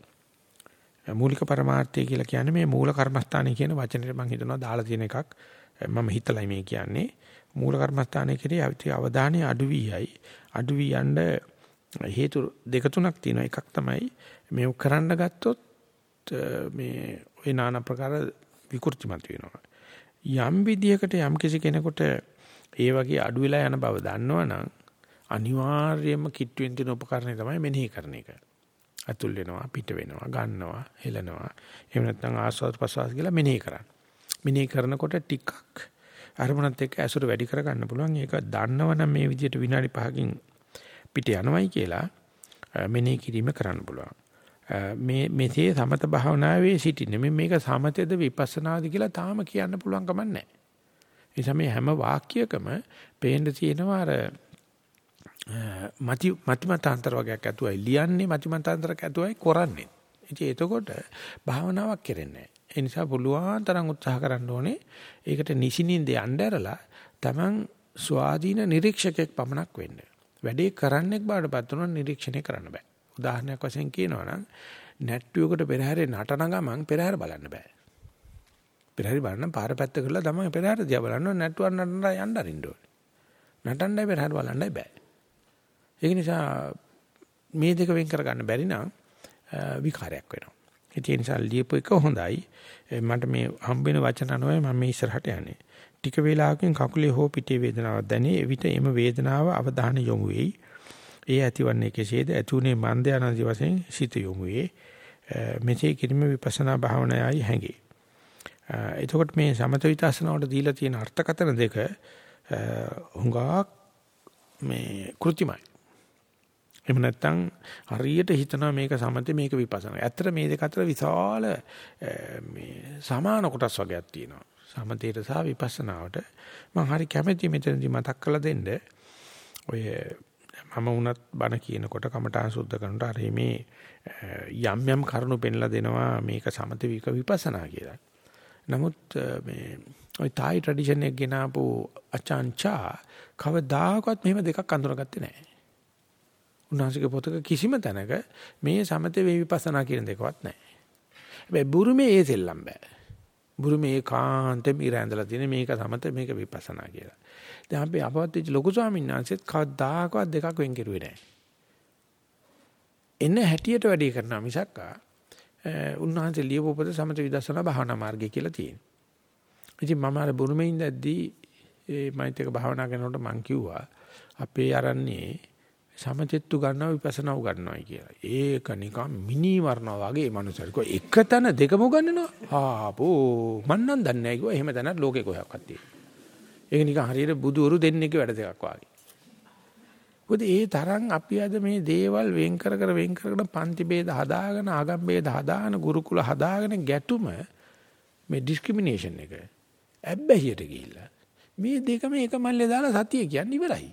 මූලික පරමාර්ථය කියලා කියන්නේ මේ මූල කර්මස්ථානය කියන වචනේ මම හිතනවා දාලා තියෙන එකක්. මම හිතලයි මේ කියන්නේ. මූල කර්මස්ථානය කෙරෙහි ඇති අවධානය අඩු වීයයි. අඩු වී යන්න හේතු දෙක තුනක් තියෙනවා. එකක් තමයි මේ කරන්න ගත්තොත් මේ ওই নানা ප්‍රකාර විකෘතිමත් වෙනවා. යම් විදියකට යම් කිසි කෙනෙකුට ඒ වගේ අඩු වෙලා යන බව දන්නවනම් අනිවාර්යයෙන්ම කිට්ටුවෙන් තියෙන උපකරණය තමයි මෙනෙහි කරන එක. අතුල් වෙනවා, පිට වෙනවා, ගන්නවා, හෙලනවා. එහෙම නැත්නම් ආස්වාද ප්‍රසවාස කියලා මෙනෙහි කරන්න. මෙනෙහි කරනකොට ටිකක් අරමුණත් එක්ක ඇසුර වැඩි කර ගන්න පුළුවන්. ඒක දන්නවනම් මේ විදිහට විනාඩි 5කින් පිට යනවයි කියලා මෙනෙහි කිරීම කරන්න පුළුවන්. මේ මෙසේ සමත භාවනාවේ සිටින්නේ මේ මේක සමතේද විපස්සනාද කියලා තාම කියන්න පුළුවන් කමක් නැහැ. ඒ තමයි හැම වාක්‍යයකම පේන්න තියෙනවා අර මති මතිමතාන්තර වගේක් ඇතුවයි ලියන්නේ මතිමතාන්තරක ඇතුවයි කරන්නේ. ඉතින් එතකොට භාවනාවක් කරන්නේ ඒ නිසා පුළුවන් තරම් උත්සාහ කරන්න ඕනේ. ඒකට නිසිනින්ද යන්න ඇරලා Taman ස්වාධීන නිරීක්ෂකෙක් පමණක් වෙන්න. වැඩේ කරන්නෙක් බාටපත් වුණොත් නිරීක්ෂණය කරන්න බෑ. උදාහරණයක් වශයෙන් කියනවා නම් නැට්ටුවකට පෙරහැරේ නටන ගමන් පෙරහැර බලන්න බෑ. පෙරහැරි බලන්න පාර පැත්ත කරලා තමයි පෙරහැර දිහා බලන්න නැට්ටුවක් නටනලා යන්න අරින්න ඕනේ. නටන්නයි පෙරහැර බලන්නයි බෑ. ඒක නිසා මේ දෙක වෙන් කරගන්න බැරි නම් විකාරයක් වෙනවා. ඒ නිසා ලියපු එක හොඳයි. මට මේ හම්බෙන වචන අනුවයි මම මේ ඉස්සරහට යන්නේ. ටික වේලාවකින් කකුලේ හෝ පිටේ වේදනාවක් දැනේ. එවිට එම වේදනාව අවධානය යොමු වෙයි. ඒ ඇතිවන්නේ කෙසේද? ඇතුනේ මන්ද යනදි වශයෙන් සිත යොමු වේ. මෙසේ කිරීම විපස්සනා භාවනාවයි හැඟේ. එතකොට මේ සමත විදර්ශනාවට දීලා තියෙන අර්ථකතන දෙක හුඟා මේ කෘත්‍රිමයි. එහෙම නැත්නම් හරියට හිතනවා මේක සමතේ මේක විපස්සනා. ඇත්තට මේ දෙක අතර විශාල මේ සමාන කොටස් වර්ගයක් තියෙනවා. සමතේට සහ විපස්සනාවට මම හරි කැමැති මෙතනදී මතක් කරලා දෙන්න. ඔය මම වුණත් බණ කියනකොට කමඨාන් සුද්ධ කරනකොට අර මේ යම් යම් කරුණු පෙන්ලා දෙනවා මේක සමතේ වික විපස්සනා කියලා. නමුත් මේ ওই තායි ට්‍රැඩිෂන් එක ගෙනාපු අචාන්චා කවදාකවත් මෙහෙම දෙකක් අඳුරගත්තේ නැහැ. උන්වහන්සේගේ පොතක කිසිම තැනක මේ සමතේ වේ විපස්සනා කියන දෙකවත් නැහැ. හැබැයි බුරුමේ ඒ සෙල්ලම් බෑ. බුරුමේ ඒකාන්තෙම ඉර ඇඳලා තියෙන මේක සමත මේක විපස්සනා කියලා. දැන් අපි අපවත් වෙච්ච ලොකු ස්වාමීන් වහන්සේත් කවදාකවත් දෙකක් වෙන් කෙරුවේ නැහැ. එන හැටියට වැඩි කරනවා මිසක් උන්වහන්සේ ලියපු පොත සමත විදර්ශනා භාවනා මාර්ගය කියලා තියෙනවා. ඉතින් මම අර බුරුමේ ඉඳද්දී ඒ මෛත්‍රික භාවනා කරනකොට මං කිව්වා අපේ අරන්නේ සමතෙත්තු ගන්නවා විපස්සනා උගන්වනවා කියලා. ඒක නිකන් මිනි වර්ණා වගේ මනුස්සයෙක්. එක තැන දෙකම උගන්වනවා. ආපෝ මන් නම් දන්නේ නැහැ කිව්වා. එහෙම තැනක් ලෝකේ කොහෙවත් තියෙන්නේ. ඒක නිකන් හරියට බුදුවරු දෙන්නෙක්ගේ වැඩ දෙකක් වගේ. මොකද ඒ තරම් අපි අද මේ දේවල් වෙන් කර කර වෙන් කරගෙන පන්ති ભેද හදාගෙන ආගම් ભેද හදාගෙන ගුරුකුල හදාගෙන ගැටුම මේ ඩිස්ක්‍රිමිනේෂන් එක ඇබ්බැහියට ගිහිල්ලා මේ දෙකම එක මල්ලේ දාලා සතිය කියන්නේ ඉවරයි.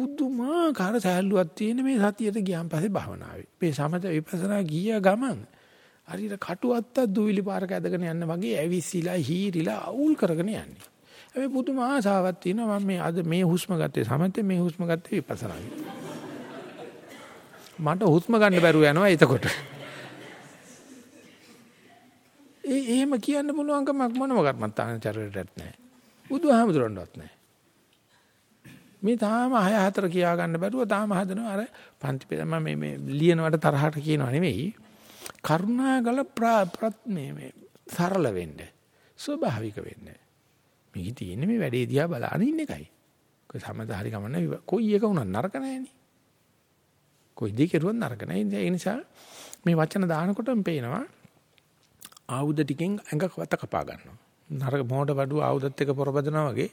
පුදුමාකාර සහැල්ලුවක් තියෙන මේ සතියට ගියාන් පස්සේ භාවනාවේ. මේ සමත විපස්සනා ගිය ගමන් හරියට කටුවත්ත දුවිලි පාරක ඇදගෙන යන්න වගේ ඇවිස්සීලා හීරිලා අවුල් කරගෙන යන්නේ. හැබැයි පුදුම ආසාවක් තියෙනවා මම මේ අද මේ හුස්ම ගත්තේ සමතේ මේ හුස්ම ගත්තේ විපස්සනායි. මට හුස්ම ගන්න බැරුව යනවා එතකොට. ඒ එහෙම කියන්න පුළුවන්කමක් මොනම කර්මත්තාන චරිතයක් නැහැ. බුදුහාමුදුරන්වත් නැහැ. මේ තාම 6 4 කියා ගන්න බැරුව තාම හදනවා. අර පන්ති පෙළ මේ මේ ලියනවට තරහට කියනවා නෙවෙයි. කරුණාකල මේ මේ සරල වෙන්න ස්වභාවික වෙන්න. මේක තියෙන්නේ මේ වැඩේ දිහා බලන ඉන්න එකයි. කොයි සමත හරි ගමන්න කොයි එක වුණත් නරක නැහෙනි කොයි දෙයක් කරුවත් නරක නැහැ ඒ නිසා මේ වචන දානකොටම පේනවා ආයුධ ටිකෙන් ඇඟ වත කපා ගන්නවා. නරක මොහොත වඩුව ආයුධත් එක්ක පොරබදනවා වගේ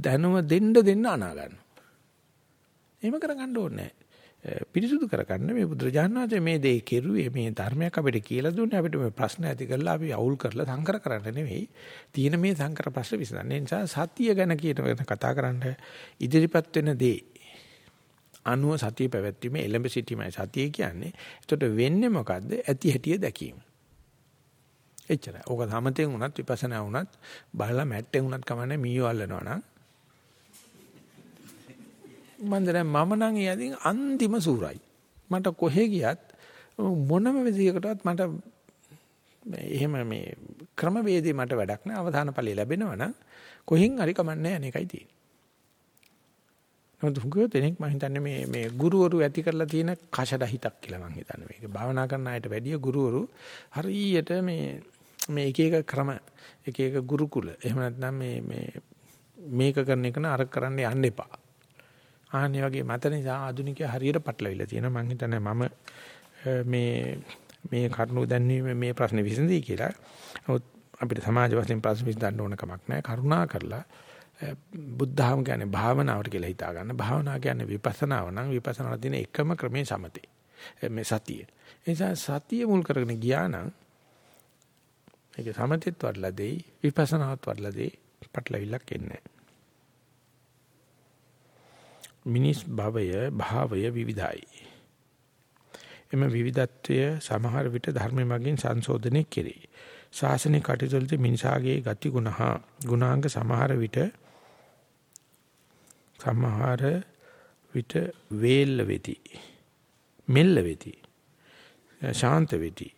දැනුම දෙන්න දෙන්න අනා ගන්නවා. එහෙම කරගන්න ඕනේ පිරිසුදු කරගන්න මේ බුදුරජාණන් වහන්සේ මේ දේ කෙරුවේ මේ ධර්මයක් අපිට කියලා දුන්නේ අපිට මේ ප්‍රශ්න ඇති කරලා අපි අවුල් කරලා සංකර කරන්න නෙවෙයි තියෙන මේ සංකර ප්‍රශ්න විසඳන්න. ඒ නිසා සතිය ගැන කියන කතා කරන්න ඉදිරිපත් වෙන දේ අනුව සතිය පැවැත්වීම එළඹ සිටීමයි සතිය කියන්නේ. එතකොට වෙන්නේ මොකද්ද? ඇති හැටිය දැකීම. එච්චරයි. ඕක සමතෙන් වුණත් විපස්සනා වුණත් බලලා මැට්ටෙන් වුණත් කමන්නේ මීයෝ අල්ලනවා නම් මම දැන් මම නම් යදින් අන්තිම සූරයි. මට කොහෙ ගියත් මොනම විදියකටවත් මට එහෙම මේ ක්‍රමවේදේ මට වැඩක් නෑ අවධාන ඵලය ලැබෙනවා නම් කොහෙන් හරි කමන්නේ අනේකයි තියෙන්නේ. නමුත් හුඟ දෙනෙක් මම හිතන්නේ මේ මේ ගුරුවරු ඇති කරලා තියෙන කෂඩ හිතක් කියලා මම හිතන්නේ මේක. භාවනා කරන අයට වැඩිය ගුරුවරු හරියට මේ මේ එක එක ක්‍රම එක එක ගුරුකුල එහෙම නැත්නම් මේ මේ මේක කරන එක නරක කරන්න යන්න එපා. ආන්නේ වගේ මත නිසා ආධුනිකය හරියට පටලවිලා තියෙනවා. මම හිතන්නේ මම මේ මේ කරුණු දැන්වීම මේ ප්‍රශ්නේ විසඳී කියලා. නමුත් අපිට සමාජ වශයෙන් ප්‍රශ්න විසඳන්න ඕන කමක් නැහැ. කරුණා කරලා බුද්ධහම කියන්නේ භාවනාවට කියලා හිතා ගන්න. භාවනාව කියන්නේ විපස්සනාව නම් විපස්සනාව තියෙන එකම ක්‍රමේ සමතේ. මේ සතිය. ඒ නිසා සතිය මුල් කරගෙන ගියා නම් ඒක සමතෙත් වඩලා දෙයි විපස්සනාවත් වඩලා දෙයි පටලවිල්ලක් එන්නේ නැහැ. මිනිස් භවය භාවය විවිධයි. එම විවිධත්වය සමහර විට ධර්ම මගින් සංශෝධනය කෙරේ. ශාසනික කටයුතුවලදී මිනිසාගේ ගති ගුණ හා ගුණාංග සමහර විට සමහර විට වේල්ල වෙති. මෙල්ල වෙති. ශාන්ත වෙති.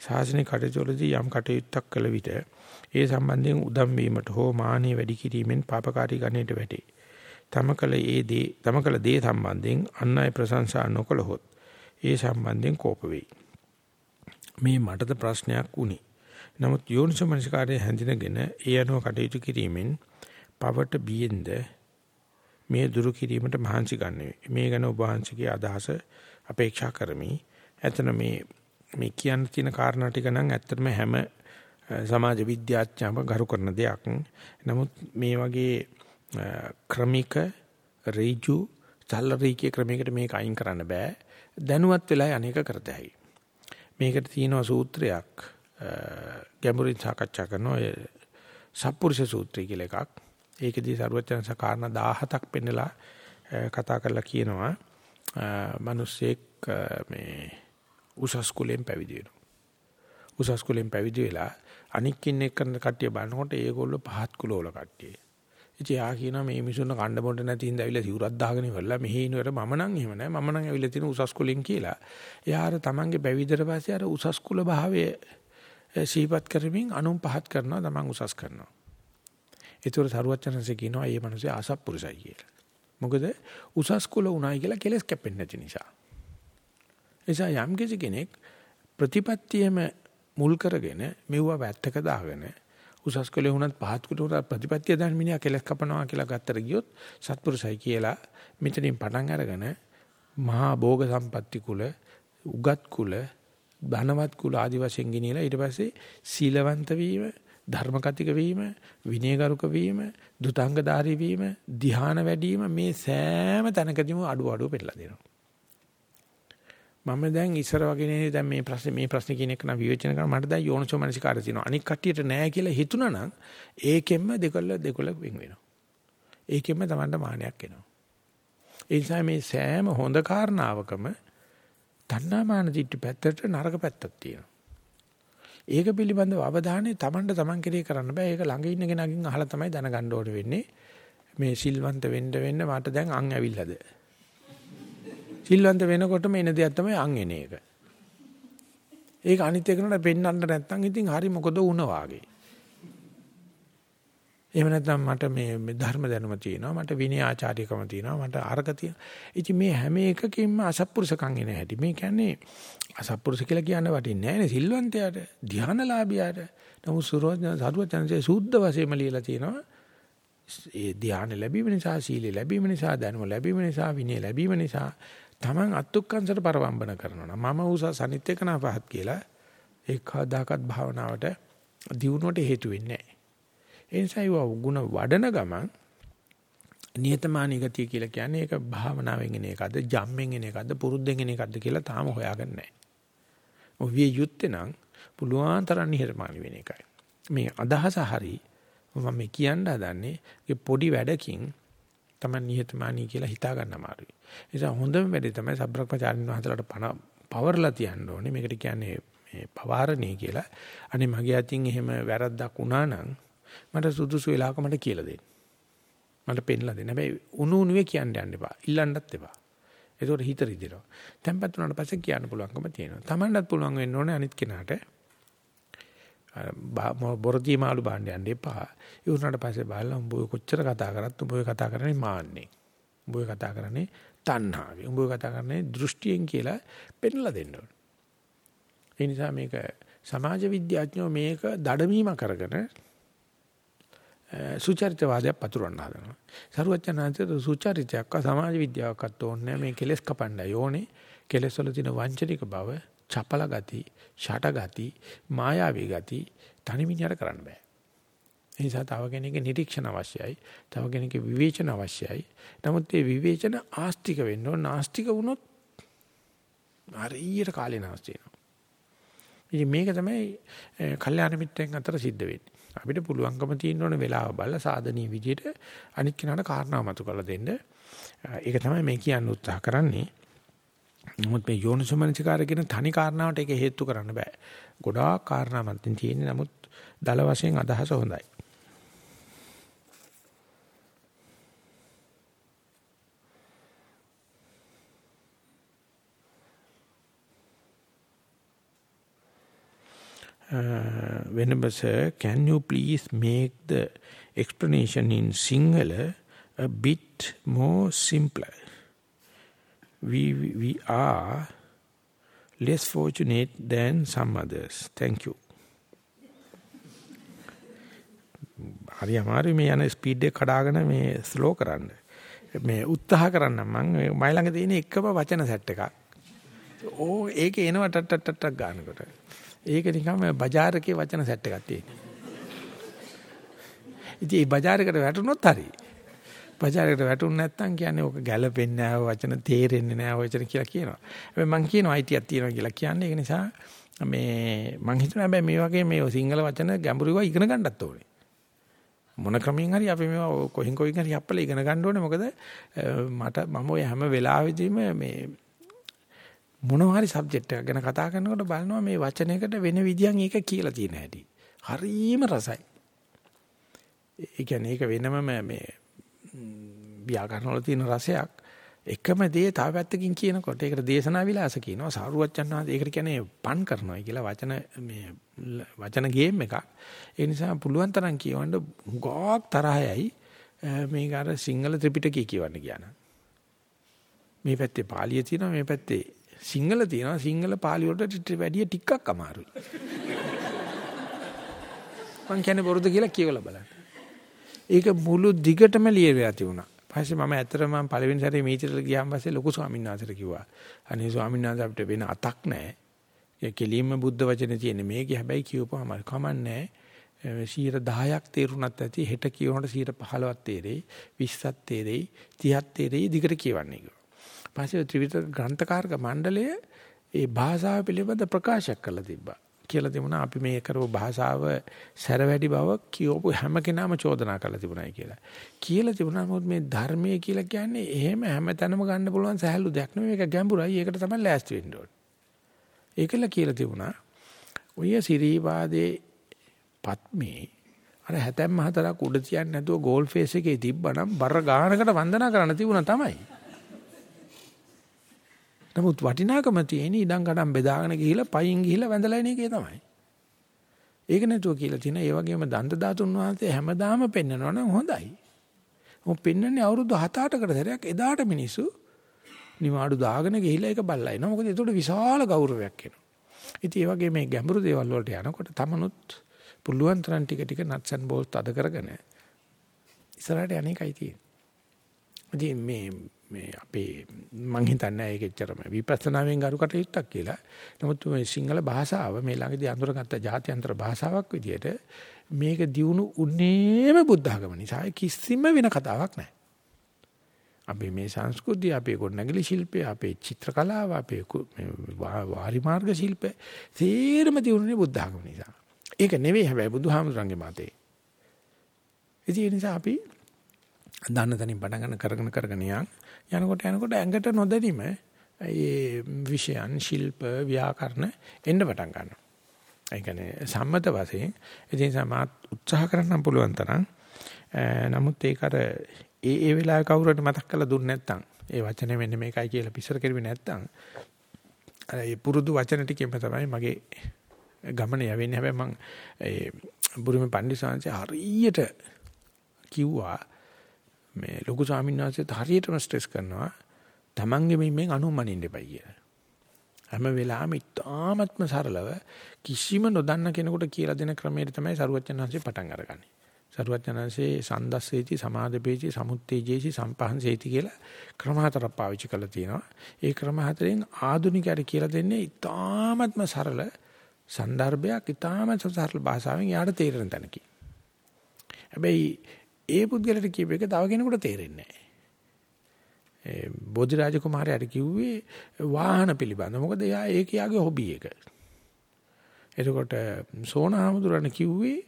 ශාසනික කටයුතුවලදී යම් කටයුත්තක් කළ විට ඒ සම්බන්ධයෙන් උදම් වීමට හෝ මානිය වැඩි කිරීමෙන් පාපකාරී ගණයට වැටේ. තම කළ ඒ දේ තම කළ දේ සම්බන්ධයෙන් අන් අය ප්‍රශංසා නොකළහොත් ඒ සම්බන්ධයෙන් කෝප වෙයි. මේ මටද ප්‍රශ්නයක් වුණි. නමුත් යෝනිසමනස්කාරයේ හැඳිනගෙන ඒ අනුව කටයුතු කිරීමෙන් පවට බියෙන්ද මේ දුරු කිරීමට මහන්සි ගන්නෙ. මේ ගැන ඔබ වහන්සේගේ අදහස අපේක්ෂා කරමි. එතන මේ මේ කියන්න තියෙන කාරණා ටික නම් ඇත්තටම හැම සමාජ විද්‍යාඥයම ගරු කරන දෙයක්. නමුත් මේ වගේ ක්‍රමික ඍජු චල්ලරීකේ ක්‍රමයකට මේක අයින් කරන්න බෑ. දැනුවත් වෙලා අනේක කරතයි. මේකට තියෙනවා සූත්‍රයක් ගැඹුරින් සාකච්ඡා කරන ඔය සප්පුරුෂ සූත්‍රය කියලා එකක්. ඒකෙදී සරුවචනස කාරණා 17ක් පෙන්නලා කතා කරලා කියනවා මිනිස්සෙක් මේ උසස් කුලෙන් පැවිදි වෙනවා. උසස් කුලෙන් පැවිදි වෙලා අනික් ඉන්න එක්කන කට්ටිය බලනකොට ඒගොල්ලෝ පහත් කුලවල කට්ටිය. ඉතින් යා කියනවා මේ මිනිසුන් කණ්ඩ බොන්න නැති හින්දා ඇවිල්ලා සිවුරක් දාගෙන ඉවරලා මෙහි ඉන්නවර මම නම් එහෙම නැහැ මම නම් ඇවිල්ලා තියෙන උසස් කුලෙන් කියලා. එයා අර තමන්ගේ පැවිදිට පස්සේ අර උසස් කුල භාවයේ සිහිපත් කරමින් අනුන් පහත් කරනවා තමන් උසස් කරනවා. ඒතර සරුවචනන්සේ කියනවා මේ මිනිස්සේ අසත්පුරුසයි කියලා. මොකද උසස් කුල උනායි කියලා කෙලස් කැපෙන්නේ නැති නිසා. එසා යම් කෙනෙක් ප්‍රතිපත්තියම මුල් කරගෙන මෙවුව වැත්තක දාගෙන උසස් කුලේ වුණත් පහත් කුලේ වුණත් ප්‍රතිපත්තිය දැන් මිනිහා කෙලස් කපනවා කියලා ගත්තට ගියොත් සත්පුරුසයි කියලා මෙතනින් පටන් අරගෙන මහා භෝග සම්පatti කුල උගත් කුල ධනවත් කුල ආදි වශයෙන් ගෙනියලා ඊට පස්සේ සීලවන්ත වීම ධර්ම කතික වීම විනයගරුක වීම දුතංගධාරී වීම ධ්‍යාන වැඩි වීම මේ සෑම තැනකදීම අඩු අඩු පෙන්නලා දෙනවා. මම දැන් ඉස්සර වගේ නේ දැන් මේ ප්‍රශ්නේ මේ ප්‍රශ්නේ කියන එක නම් විවේචන කරන මට දැන් යෝනිසෝ මනසිකාරය තියෙනවා අනික් කට්ටියට නෑ කියලා හිතුණා නම් ඒකෙන්ම දෙකොල්ල දෙකොල්ල වෙන් වෙනවා ඒකෙන්ම Tamanට මානයක් එනවා ඒ නිසා මේ සෑම හොඳ කාරණාවකම තණ්හාමාන දිට්ඨි පැත්තට නරක පැත්තක් තියෙනවා. ඒක පිළිබඳව අවධානය Tamanට Taman කෙරේ කරන්න බෑ. ඒක ළඟ ඉන්න කෙනාගෙන් අහලා තමයි දැනගන්න ඕනේ වෙන්නේ. මේ සිල්වන්ත වෙන්න වෙන්න මට දැන් අං ඇවිල්ලාද? සිල්වන්ත වෙනකොටම එන දෙයක් තමයි අං එන එක. ඒක අනිත් එකනට පෙන්වන්න නැත්නම් ඉතින් හරි මොකද වුණ වාගේ. එහෙම නැත්නම් මට මේ ධර්ම දැනුම තියෙනවා මට විනය ආචාර්යකම තියෙනවා මට අර්ග තියෙනවා. ඉතින් මේ හැම එකකින්ම අසත්පුරුෂකම් එන හැටි. මේ කියන්නේ අසත්පුරුෂ කියලා කියන්න වටින්නේ නැහැ නේ සිල්වන්තයාට, ධානලාභියාට. නමුත් සරුවචනසේ සුද්ධ වශයෙන්ම ලියලා තියෙනවා. ඒ ධානය ලැබීම නිසා, සීල ලැබීම නිසා, දැනුම ලැබීම නිසා, විනය ලැබීම නිසා Taman අත්ුක්කංශට පරවම්බන කරනවා. මම උසස් අනිත් එක නාපහත් කියලා ඒකදාකත් භාවනාවට දියුණුවට හේතු වෙන්නේ නැහැ. ඒ නිසා ඒවා ගුණ වඩන ගමන් නියතමානී ගතිය කියලා කියන්නේ ඒක භාවනාවෙන් එන එකද ජම්මෙන් එන එකද පුරුද්දෙන් එන එකද කියලා තාම හොයාගන්නේ නැහැ. ඔවිය යුත්තේ නම් පුළුවන් තරම් නිහතමානී වෙන එකයි. මේ අදහස හරි මම මේ කියන්න හදන්නේ ඒ පොඩි වැඩකින් තමයි නිහතමානී කියලා හිතා ගන්න අමාරුයි. ඒ නිසා හොඳම වැඩේ තමයි සබ්‍රක්‍මචාරින් වහන්සේලාට පණ පවර්ලා තියන්න ඕනේ. මේකට කියන්නේ මේ පවාරණී කියලා. අනේ මගේ අතින් එහෙම වැරද්දක් වුණා නම් මට සුදුසු වෙලාවක මට කියලා දෙන්න. මට පෙන්ලා දෙන්න. හැබැයි උණු උණුවේ කියන්න යන්න එපා. ඉල්ලන්නත් එපා. ඒකට හිත රිදෙනවා. tempat උනාට පස්සේ කියන්න පුළුවන්කම තියෙනවා. Tamanටත් පුළුවන් වෙන්න ඕනේ අනිත් කෙනාට. බොරදී මාළු බාන්න යන්න එපා. ඒ උනාට පස්සේ බලලා උඹ කොච්චර කතා කරත් උඹ කතා කරන්නේ මාන්නේ. උඹ කතා කරන්නේ තණ්හාවෙන්. උඹ කතා කරන්නේ දෘෂ්ටියෙන් කියලා පෙන්ලා දෙන්න ඕනේ. ඒ නිසා මේක සමාජ විද්‍යාඥයෝ මේක දඩමීම කරගෙන සුචරිතවාදයක් පතුරවන්න හදනවා. සරුවචනාංශයට සුචරිතයක් සමාජ විද්‍යාවක්වත් ඕනේ මේ කෙලස් කපන්නයි ඕනේ. කෙලස් වල තියෙන වංචනික බව, චපල ගති, ෂට ගති, මායාවී ගති තනිමිනියට කරන්න බෑ. ඒ නිසා තව කෙනෙක්ගේ නිරීක්ෂණ අවශ්‍යයි. තව කෙනෙක්ගේ විවේචන අවශ්‍යයි. නමුත් මේ විවේචන ආස්තික වෙන්න ඕන. නාස්තික වුණොත් හරියට කාලේ නාස්ති වෙනවා. ඉතින් මේක තමයි කල්යාණ මිත්‍රයන් අතර සිද්ධ වෙන්නේ. අපිට පුළුවන්කම තියෙන ඕන වෙලාව බලලා සාධනීය විදිහට අනික් කෙනාට කාරණා මතු කරලා දෙන්න. ඒක තමයි මේ කියන්න උත්සාහ කරන්නේ. නමුත් මේ යෝනිසමනසිකාරය කියන තනි කාරණාවට ඒක හේතු කරන්න බෑ. ගොඩාක් කාරණා මතින් තියෙන්නේ නමුත් දල වශයෙන් අදහස හොඳයි. uh, Venerable sir, can you please make the explanation in Sinhala a bit more simpler? we, we are less fortunate than some others. Thank you. හරි අමාරු මේ යන ස්පීඩ් එක කඩාගෙන මේ ස්ලෝ කරන්න. මේ උත්සාහ කරන්න මම මයි ළඟ තියෙන එකම වචන සෙට් එකක්. ඕ ඒක එනවා ටට ටට ටක් ගන්නකොට. ඒක නිකන් බજારකේ වචන සෙට් එකක් තියෙන. ඉතින් මේ බજારකට වැටුනොත් හරියි. බજાරකට වැටුනේ නැත්නම් කියන්නේ ඕක ගැළපෙන්නේ නැහැ වචන තේරෙන්නේ නැහැ වචන කියලා කියනවා. හැබැයි මං කියනවා අයිතියක් තියෙනවා කියලා කියන්නේ ඒක නිසා මේ මං හිතනවා හැබැයි මේ වගේ මේ සිංහල වචන ගැඹුරුව ඉගෙන ගන්නත් ඕනේ. මොන ක්‍රමයෙන් හරි අපි මේවා කොහින් කොහින් හරි අප්පල ඉගෙන ගන්න ඕනේ මොකද මට මම ඔය හැම වෙලාවෙදීම මේ මොනවා හරි සබ්ජෙක්ට් එකක් ගැන කතා කරනකොට බලනවා මේ වචනයකට වෙන විදියන් ඒක කියලා තියෙන හැටි. හරීම රසයි. ඒ කියන්නේ ඒක වෙනම මේ ව්‍යාකරණ වල තියෙන රසයක් එකම දේ තව පැත්තකින් කියනකොට ඒකට දේශනා විලාස කියනවා. සාරුවච්චන් වහන්සේ ඒකට කියන්නේ පන් කරනවා කියලා වචන මේ වචන ගේම් එකක්. ඒ නිසා පුළුවන් තරම් කියවන්න ගොක් තරහයයි මේක අර සිංහල ත්‍රිපිටකය කියවන්න කියන. මේ පැත්තේ පාලිය තියෙනවා මේ පැත්තේ සිංහල තියෙනවා සිංහල පාලි වලට වැඩිය ටිකක් අමාරුයි. මං කියන්නේ බොරුද කියලා කියවලා බලන්න. ඒක මුළු දිගටම ලියවිලා තිබුණා. පස්සේ මම ඇත්තටම මම පළවෙනි සැරේ මීචරට ගියාම පස්සේ ලොකු ස්වාමීන් වහන්සේට කිව්වා. අනේ ස්වාමීන් වහන්සේ අපිට වෙන අතක් නැහැ. ඒ කෙලින්ම බුද්ධ වචනේ තියෙන්නේ මේකේ හැබැයි කියවපුවාම කමන්නේ 10ක් තේරුණත් ඇති හෙට කියවනට 15ක් තේරෙයි 20ක් තේරෙයි 30ක් තේරෙයි දිගට කියවන්නේ කිව්වා. පස්සේ ත්‍රිවිධ ග්‍රන්ථකාරක මණ්ඩලය ඒ භාෂාව පිළිබඳ ප්‍රකාශයක් කළා තිබ්බා. කියලා තිබුණා අපි මේ කරපු භාෂාව සැර වැඩි බව කියවපු හැම කෙනාම චෝදනා කරලා තිබුණායි කියලා. කියලා තිබුණා මොකද මේ ධර්මයේ කියලා කියන්නේ එහෙම හැමතැනම ගන්න පුළුවන් සහැල්ලු දෙයක් නෙමෙයි මේක ගැඹුරයි. ඒකට තමයි ලෑස්ති වෙන්න ඕනේ. ඒකල කියලා තිබුණා ඔය සිරීවාදේ පත්මේ අර 74ක් උඩ තියන්නේ නැතුව ගෝල් ෆේස් එකේ තිබ්බනම් බර ගානකට වන්දනා කරන්න තිබුණා තමයි. නමුත් වටිනාකම තියෙන ඉඩම් කඩම් බෙදාගෙන ගිහිලා පයින් ගිහිලා වැඳලා එන එකේ තමයි. ඒක නැතුව කියලා තියෙන ඒ වගේම දන්ත ධාතුන් වහන්සේ හැමදාම පෙන්නනවා නම් හොඳයි. මොකද පෙන්නන්නේ අවුරුදු 7-8කට සැරයක් එදාට මිනිස්සු නිවාඩු දාගෙන ගිහිලා ඒක බල්ලා එනවා. මොකද ඒකට විශාල ගෞරවයක් එනවා. ඉතින් ඒ වගේ මේ ගැඹුරු දේවල් වලට යනකොට තමනුත් පුළුවන් තරම් ටික ටික nuts and bolts අද කරගෙන ඉස්සරහට යන්නේකයි තියෙන්නේ. ඉතින් මේ මේ අපේ මං හිතන්නේ ඒක එච්චරම විපස්සනාවෙන් ගරු කටයුත්තක් කියලා. නමුත් මේ සිංහල භාෂාව මේ ළඟදී අඳුරගත්ත ජාත්‍යන්තර භාෂාවක් විදියට මේක දියුණු උන්නේම බුද්ධ ආගම නිසා කිසිම වෙන කතාවක් නැහැ. අපේ මේ සංස්කෘතිය, අපේ ගොඩනැගිලි ශිල්පය, අපේ චිත්‍ර කලාව, අපේ වාරි මාර්ග ශිල්පය තේරම දියුණුනේ බුද්ධ ආගම නිසා. ඒක නෙවෙයි හැබැයි බුදුහාමුදුරන්ගේ මතේ. ඒ නිසා අපි දන්න තැනින් පටන් ගන්න කරගෙන කරගෙන යන් යනකොට යනකොට ඇඟට නොදැනීම ඒ විෂයන් ශිල්ප ව්‍යාකරණ එන්න පටන් ගන්නවා. ඒ කියන්නේ සම්මත වශයෙන් ඉතින් සමාත් උත්සාහ කරන්න පුළුවන් තරම් නමුත් ඒක අර ඒ ඒ වෙලාවේ කවුරුහට මතක් කරලා දුන්නේ නැත්නම් ඒ වචනේ මෙන්න මේකයි කියලා පිස්සර කරුවේ නැත්නම් අර ඒ පුරුදු වචන ටිකෙම තමයි මගේ ගමන යවෙන්නේ හැබැයි මම ඒ බුරුමේ පන්දිසාංශය හරියට කිව්වා මේ ලොකු ස්වාමීන් වහන්සේත් හරියටම ස්ට්‍රෙස් කරනවා තමන්ගේ මිම්මෙන් අනුමනින්න එපයි කියලා. හැම වෙලාවෙම ඉතාමත්ම සරලව කිසිම නොදන්න කෙනෙකුට කියලා දෙන ක්‍රමයට තමයි සරුවචනහන්සේ පටන් අරගන්නේ. සරුවචනහන්සේ සන්දස්සේති සමාදපේති සමුත්තේජේසි සම්පහන්සේති කියලා ක්‍රම හතරක් පාවිච්චි කරලා තියෙනවා. ඒ ක්‍රම හතරෙන් ආදුනිකයට කියලා දෙන්නේ ඉතාමත්ම සරල સંદર્ભයක් ඉතාමත්ම සරල භාෂාවෙන් යාට තේරෙන තැනකින්. හැබැයි ඒ පුද්ගලට කියප එක තව කෙනෙකුට තේරෙන්නේ නැහැ. ඒ බෝධිරාජ කුමාරයාට කිව්වේ වාහන පිළිබඳ. මොකද එයා ඒක යාගේ හොබි එක. එතකොට සෝනහමුදුරණ කිව්වේ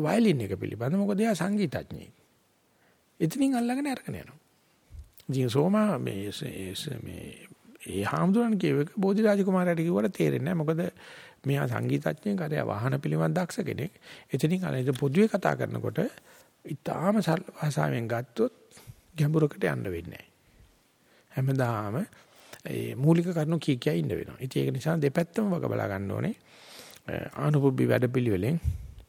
වයලින් එක පිළිබඳ. මොකද එයා සංගීතඥයෙක්. එතනින් අල්ලගෙන අරගෙන යනවා. ඉතින් සෝමා මේ මේ ඒ හාමුදුරන් කියව එක බෝධිරාජ කුමාරයාට කිව්වට තේරෙන්නේ නැහැ. මොකද මෙයා සංගීතඥයෙක්, අර වාහන පිළිබඳ දක්ෂ කෙනෙක්. එතනින් අර පොදුවේ කතා කරනකොට ඊටාම සරල භාෂාවෙන් ගත්තොත් ගැඹුරකට යන්න වෙන්නේ නැහැ. හැමදාම ඒ මූලික කරුණු කී කිය ඉන්න වෙනවා. ඉතින් ඒක නිසා දෙපැත්තම වග බලා ගන්න ඕනේ. ආනුභවි වැඩපිළිවෙලෙන්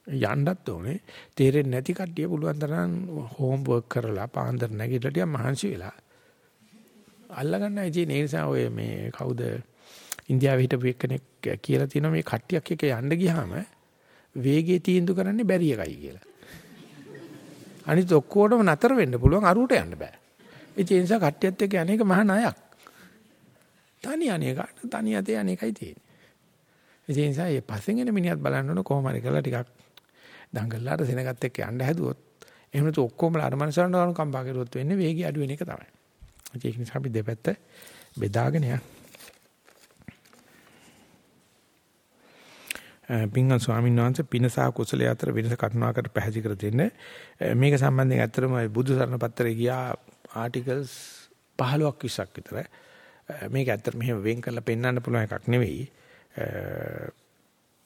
යන්නත් ඕනේ. තේරෙන්නේ නැති කට්ටිය පුළුවන් තරම් හෝම්වර්ක් කරලා පාන්දර නැගිටලා ටික මහන්සි වෙලා අල්ලගන්න ඉතින් ඒ නිසා ඔය මේ කවුද ඉන්දියාවේ හිටපු එක්කෙනෙක් කියලා තියෙනවා මේ කට්ටියක් එක යන්න ගියාම වේගය තීන්දුව කරන්නේ බැරි එකයි කියලා. අනිත් ඔක්කොටම නතර වෙන්න පුළුවන් අරුවට යන්න බෑ. ඒ නිසා කට්ටියත් එක්ක අනේක මහා ණයක්. තනි අනේක තනි අතේ අනේකයි තියෙන්නේ. ඒ නිසා මේ පස්සෙන් එන මිනිහත් බලන්න ඕන කොහොම හරි කරලා ටිකක් දඟලලාට සෙනගත් එක්ක යන්න හැදුවොත් එහෙම නැතු ඔක්කොම අර මනසරන ගන්න කම්පා කරුවොත් වෙන්නේ වේගය අඩු වෙන එක තමයි. ඒක නිසා අපි දෙපැත්ත බෙදාගෙන යන්න. පින්ගල් ස්වාමීන් වහන්සේ පින සහ කුසලයේ අතර වෙනස කරුණාකර පැහැදිලි කර දෙන්න. මේක සම්බන්ධයෙන් ඇත්තටම බුදු සරණ පත්‍රයේ ගියා ආටිකල්ස් 15ක් 20ක් විතර. මේක ඇත්තට මෙහෙම වෙන් කරලා පෙන්වන්න පුළුවන් එකක් නෙවෙයි.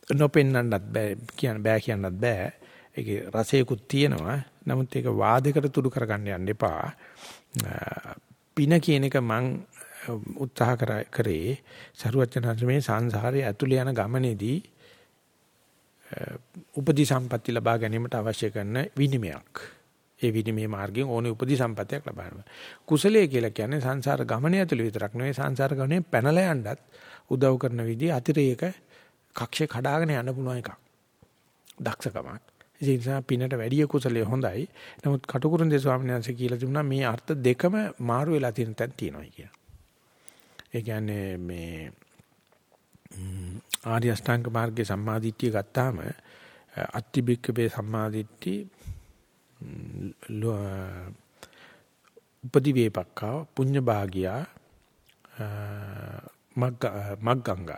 නොපෙන්වන්නත් බෑ කියන්න බෑ කියන්නත් බෑ. ඒකේ රසයකුත් තියෙනවා. නමුත් ඒක වාදයකට තුඩු කරගන්න යන්න එපා. පින කියන එක මං උත්සාහ කරේ සරුවචනාංශ මේ සංසාරයේ ඇතුළේ යන ගමනේදී උපදි සම්පatti ලබා ගැනීමට අවශ්‍ය කරන විනිමයක්. ඒ විනිමය මාර්ගයෙන් ඕනේ උපදි සම්පත්තියක් ලබා ගන්න. කුසලයේ කියලා කියන්නේ සංසාර ගමනේ ඇතුළේ විතරක් නෙවෙයි සංසාර ගමනේ පැනලා යන්නත් උදව් කරන විදිහ අතිරේක කක්ෂේ කඩාගෙන යන්න පුළුවන් එකක්. දක්ෂකමක්. ඒ නිසා පිනට වැඩි කුසලයේ හොඳයි. නමුත් කටුකුරුන්දේ ස්වාමීන් වහන්සේ කියලා තිබුණා මේ අර්ථ දෙකම මාරු වෙලා තියෙන තැන් තියෙනවා කියලා. ඒ කියන්නේ මේ ආර්ය අෂ්ටාංග මාර්ගයේ සම්මාදිට්ඨිය ගත්තාම අත්තිබික්කවේ සම්මාදිට්ඨි උපදි වේපක්ඛා පුඤ්ඤ භාගියා මග්ගංග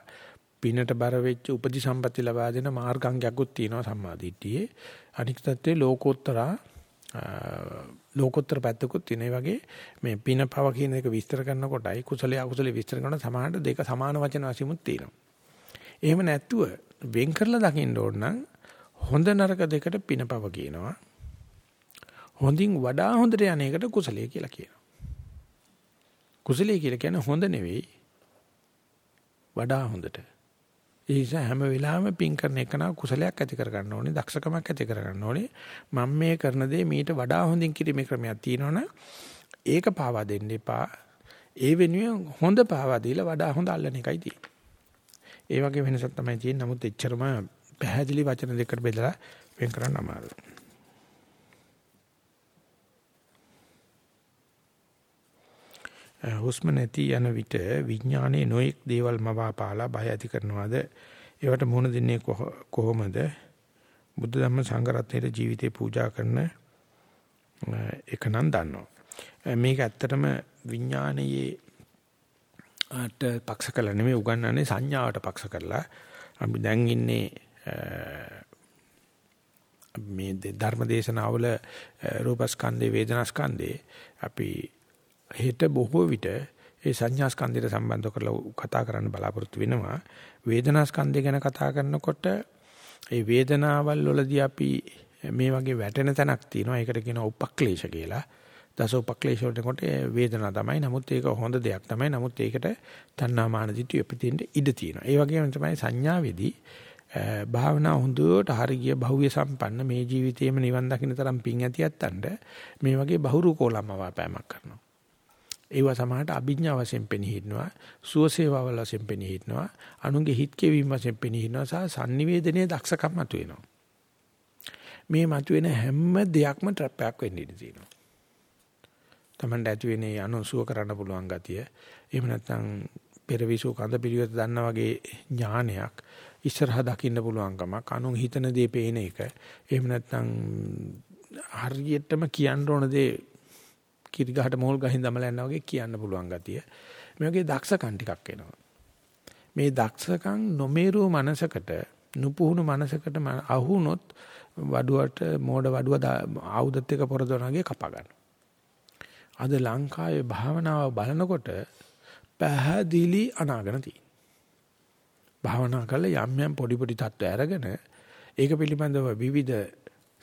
පිනට බර වෙච්ච උපදි සම්පatti ලබා දෙන මාර්ගාංගයක්ත් තියෙනවා සම්මාදිට්ඨියේ අනික් තත්ත්වේ ලෝකෝත්තරා ලෝකෝත්තර පැත්තකුත් තියෙන. ඒ වගේ මේ පින පව කියන එක විස්තර කරනකොටයි කුසලයේ අකුසලයේ විස්තර කරන සමානට දෙක සමාන වචන වශයෙන්මුත් තියෙනවා. එහෙම නැත්තුව වෙන් කරලා දකින්න ඕන නම් හොඳ නරක දෙකට පිනපව කියනවා. හොඳින් වඩා හොඳට යන එකට කුසලයේ කියලා කියනවා. කුසලයේ කියලා කියන්නේ හොඳ නෙවෙයි වඩා හොඳට. ඒ නිසා හැම වෙලාවෙම පින් කරන එක නා කුසලයක් ඇති කර ගන්න ඕනේ, දක්ෂකමක් ඇති කර ගන්න ඕනේ. මම මේ කරන දේ මීට වඩා හොඳින් කිරීමේ ක්‍රමයක් තියෙනවනේ ඒක පාවා දෙන්න එපා. ඒ වෙනුවෙන් හොඳ පාවා දීලා වඩා හොඳ අල්ලන එකයි තියෙන්නේ. ඒ වගේ වෙනසක් තමයි තියෙන්නේ. නමුත් එච්චරම පැහැදිලි වචන දෙකකට බෙදලා වෙන් කරන්න අමාරුයි. හුස්ම නැති යන විට විඥානයේ නොඑක් දේවල් මවාපාලා බය ඇති කරනවාද ඒවට මුහුණ දෙන්නේ කොහොමද බුද්ධ ධම්ම සංඝ රත්නයේ ජීවිතේ පූජා කරන එක නම් දන්නවා මේක ඇත්තටම විඥානයේ ආට පක්ෂ කළා නෙමෙයි උගන්වන්නේ සංඥාවට පක්ෂ කරලා. අපි දැන් ඉන්නේ මේ ධර්ම දේශනාවල රූපස්කන්ධේ වේදනාස්කන්ධේ අපි හෙට බොහෝ විට ඒ සංඥා ස්කන්ධයට සම්බන්ධ කරලා කතා කරන්න බලාපොරොත්තු වෙනවා. වේදනා ස්කන්ධය ගැන කතා කරනකොට ඒ වේදනාවල් වලදී අපි මේ වගේ වැටෙන තැනක් තියෙනවා. ඒකට කියනවා උපක්ලේශ කියලා. දස උපක්ලේශ වලට කොට වේදනාව තමයි. නමුත් ඒක හොඳ දෙයක් තමයි. නමුත් ඒකට තණ්හා මාන දිටි අපිටින්ද ඉඩ තියෙනවා. ඒ වගේම තමයි සංඥාවේදී භාවනා හොඳට හරිය භෞ්‍ය සම්පන්න මේ ජීවිතේම නිවන් දකින්න තරම් පිං ඇතියත්තන්ට මේ වගේ බහුරු කෝලම්ම වාපෑමක් කරනවා. ඒවා සමහරට අභිඥා වශයෙන් පෙනී හිටනවා සුවසේවාවල වශයෙන් පෙනී හිටනවා අනුන්ගේ හිත් කෙවීම වශයෙන් පෙනී හිටනවා සහ sannivedanaye දක්ෂකම් මතුවෙනවා. මේ මතුවෙන හැම දෙයක්ම ට්‍රැප් එකක් වෙන්න ඉඩ තියෙනවා. Tamanට ඇති වෙන්නේ අනුසුව කරන්න පුළුවන් ගතිය එහෙම නැත්නම් පෙරවිසු කඳ පිළිවෙත දන්නා වගේ ඥානයක් ඉස්සරහා දකින්න පුළුවන්කමක් අනුන් හිතන දේ පේන එක එහෙම නැත්නම් හරියටම කියන්න ඕන දේ කිරි ගහට මෝල් ගහින් දමලා යනවා වගේ කියන්න පුළුවන් ගතිය. මේ වගේ දක්ෂකම් ටිකක් එනවා. මේ දක්ෂකම් නොමේරු මනසකට නුපුහුණු මනසකට අහුනොත් වඩුවට මෝඩ වඩුව ආයුධත් එක පොරදවනගේ කපා ගන්න. අද ලංකාවේ භාවනාව බලනකොට පැහැදිලි අනාගන තියෙනවා. භාවනා කළා යම් යම් පොඩි පොඩි தত্ত্ব අරගෙන ඒක පිළිබඳව විවිධ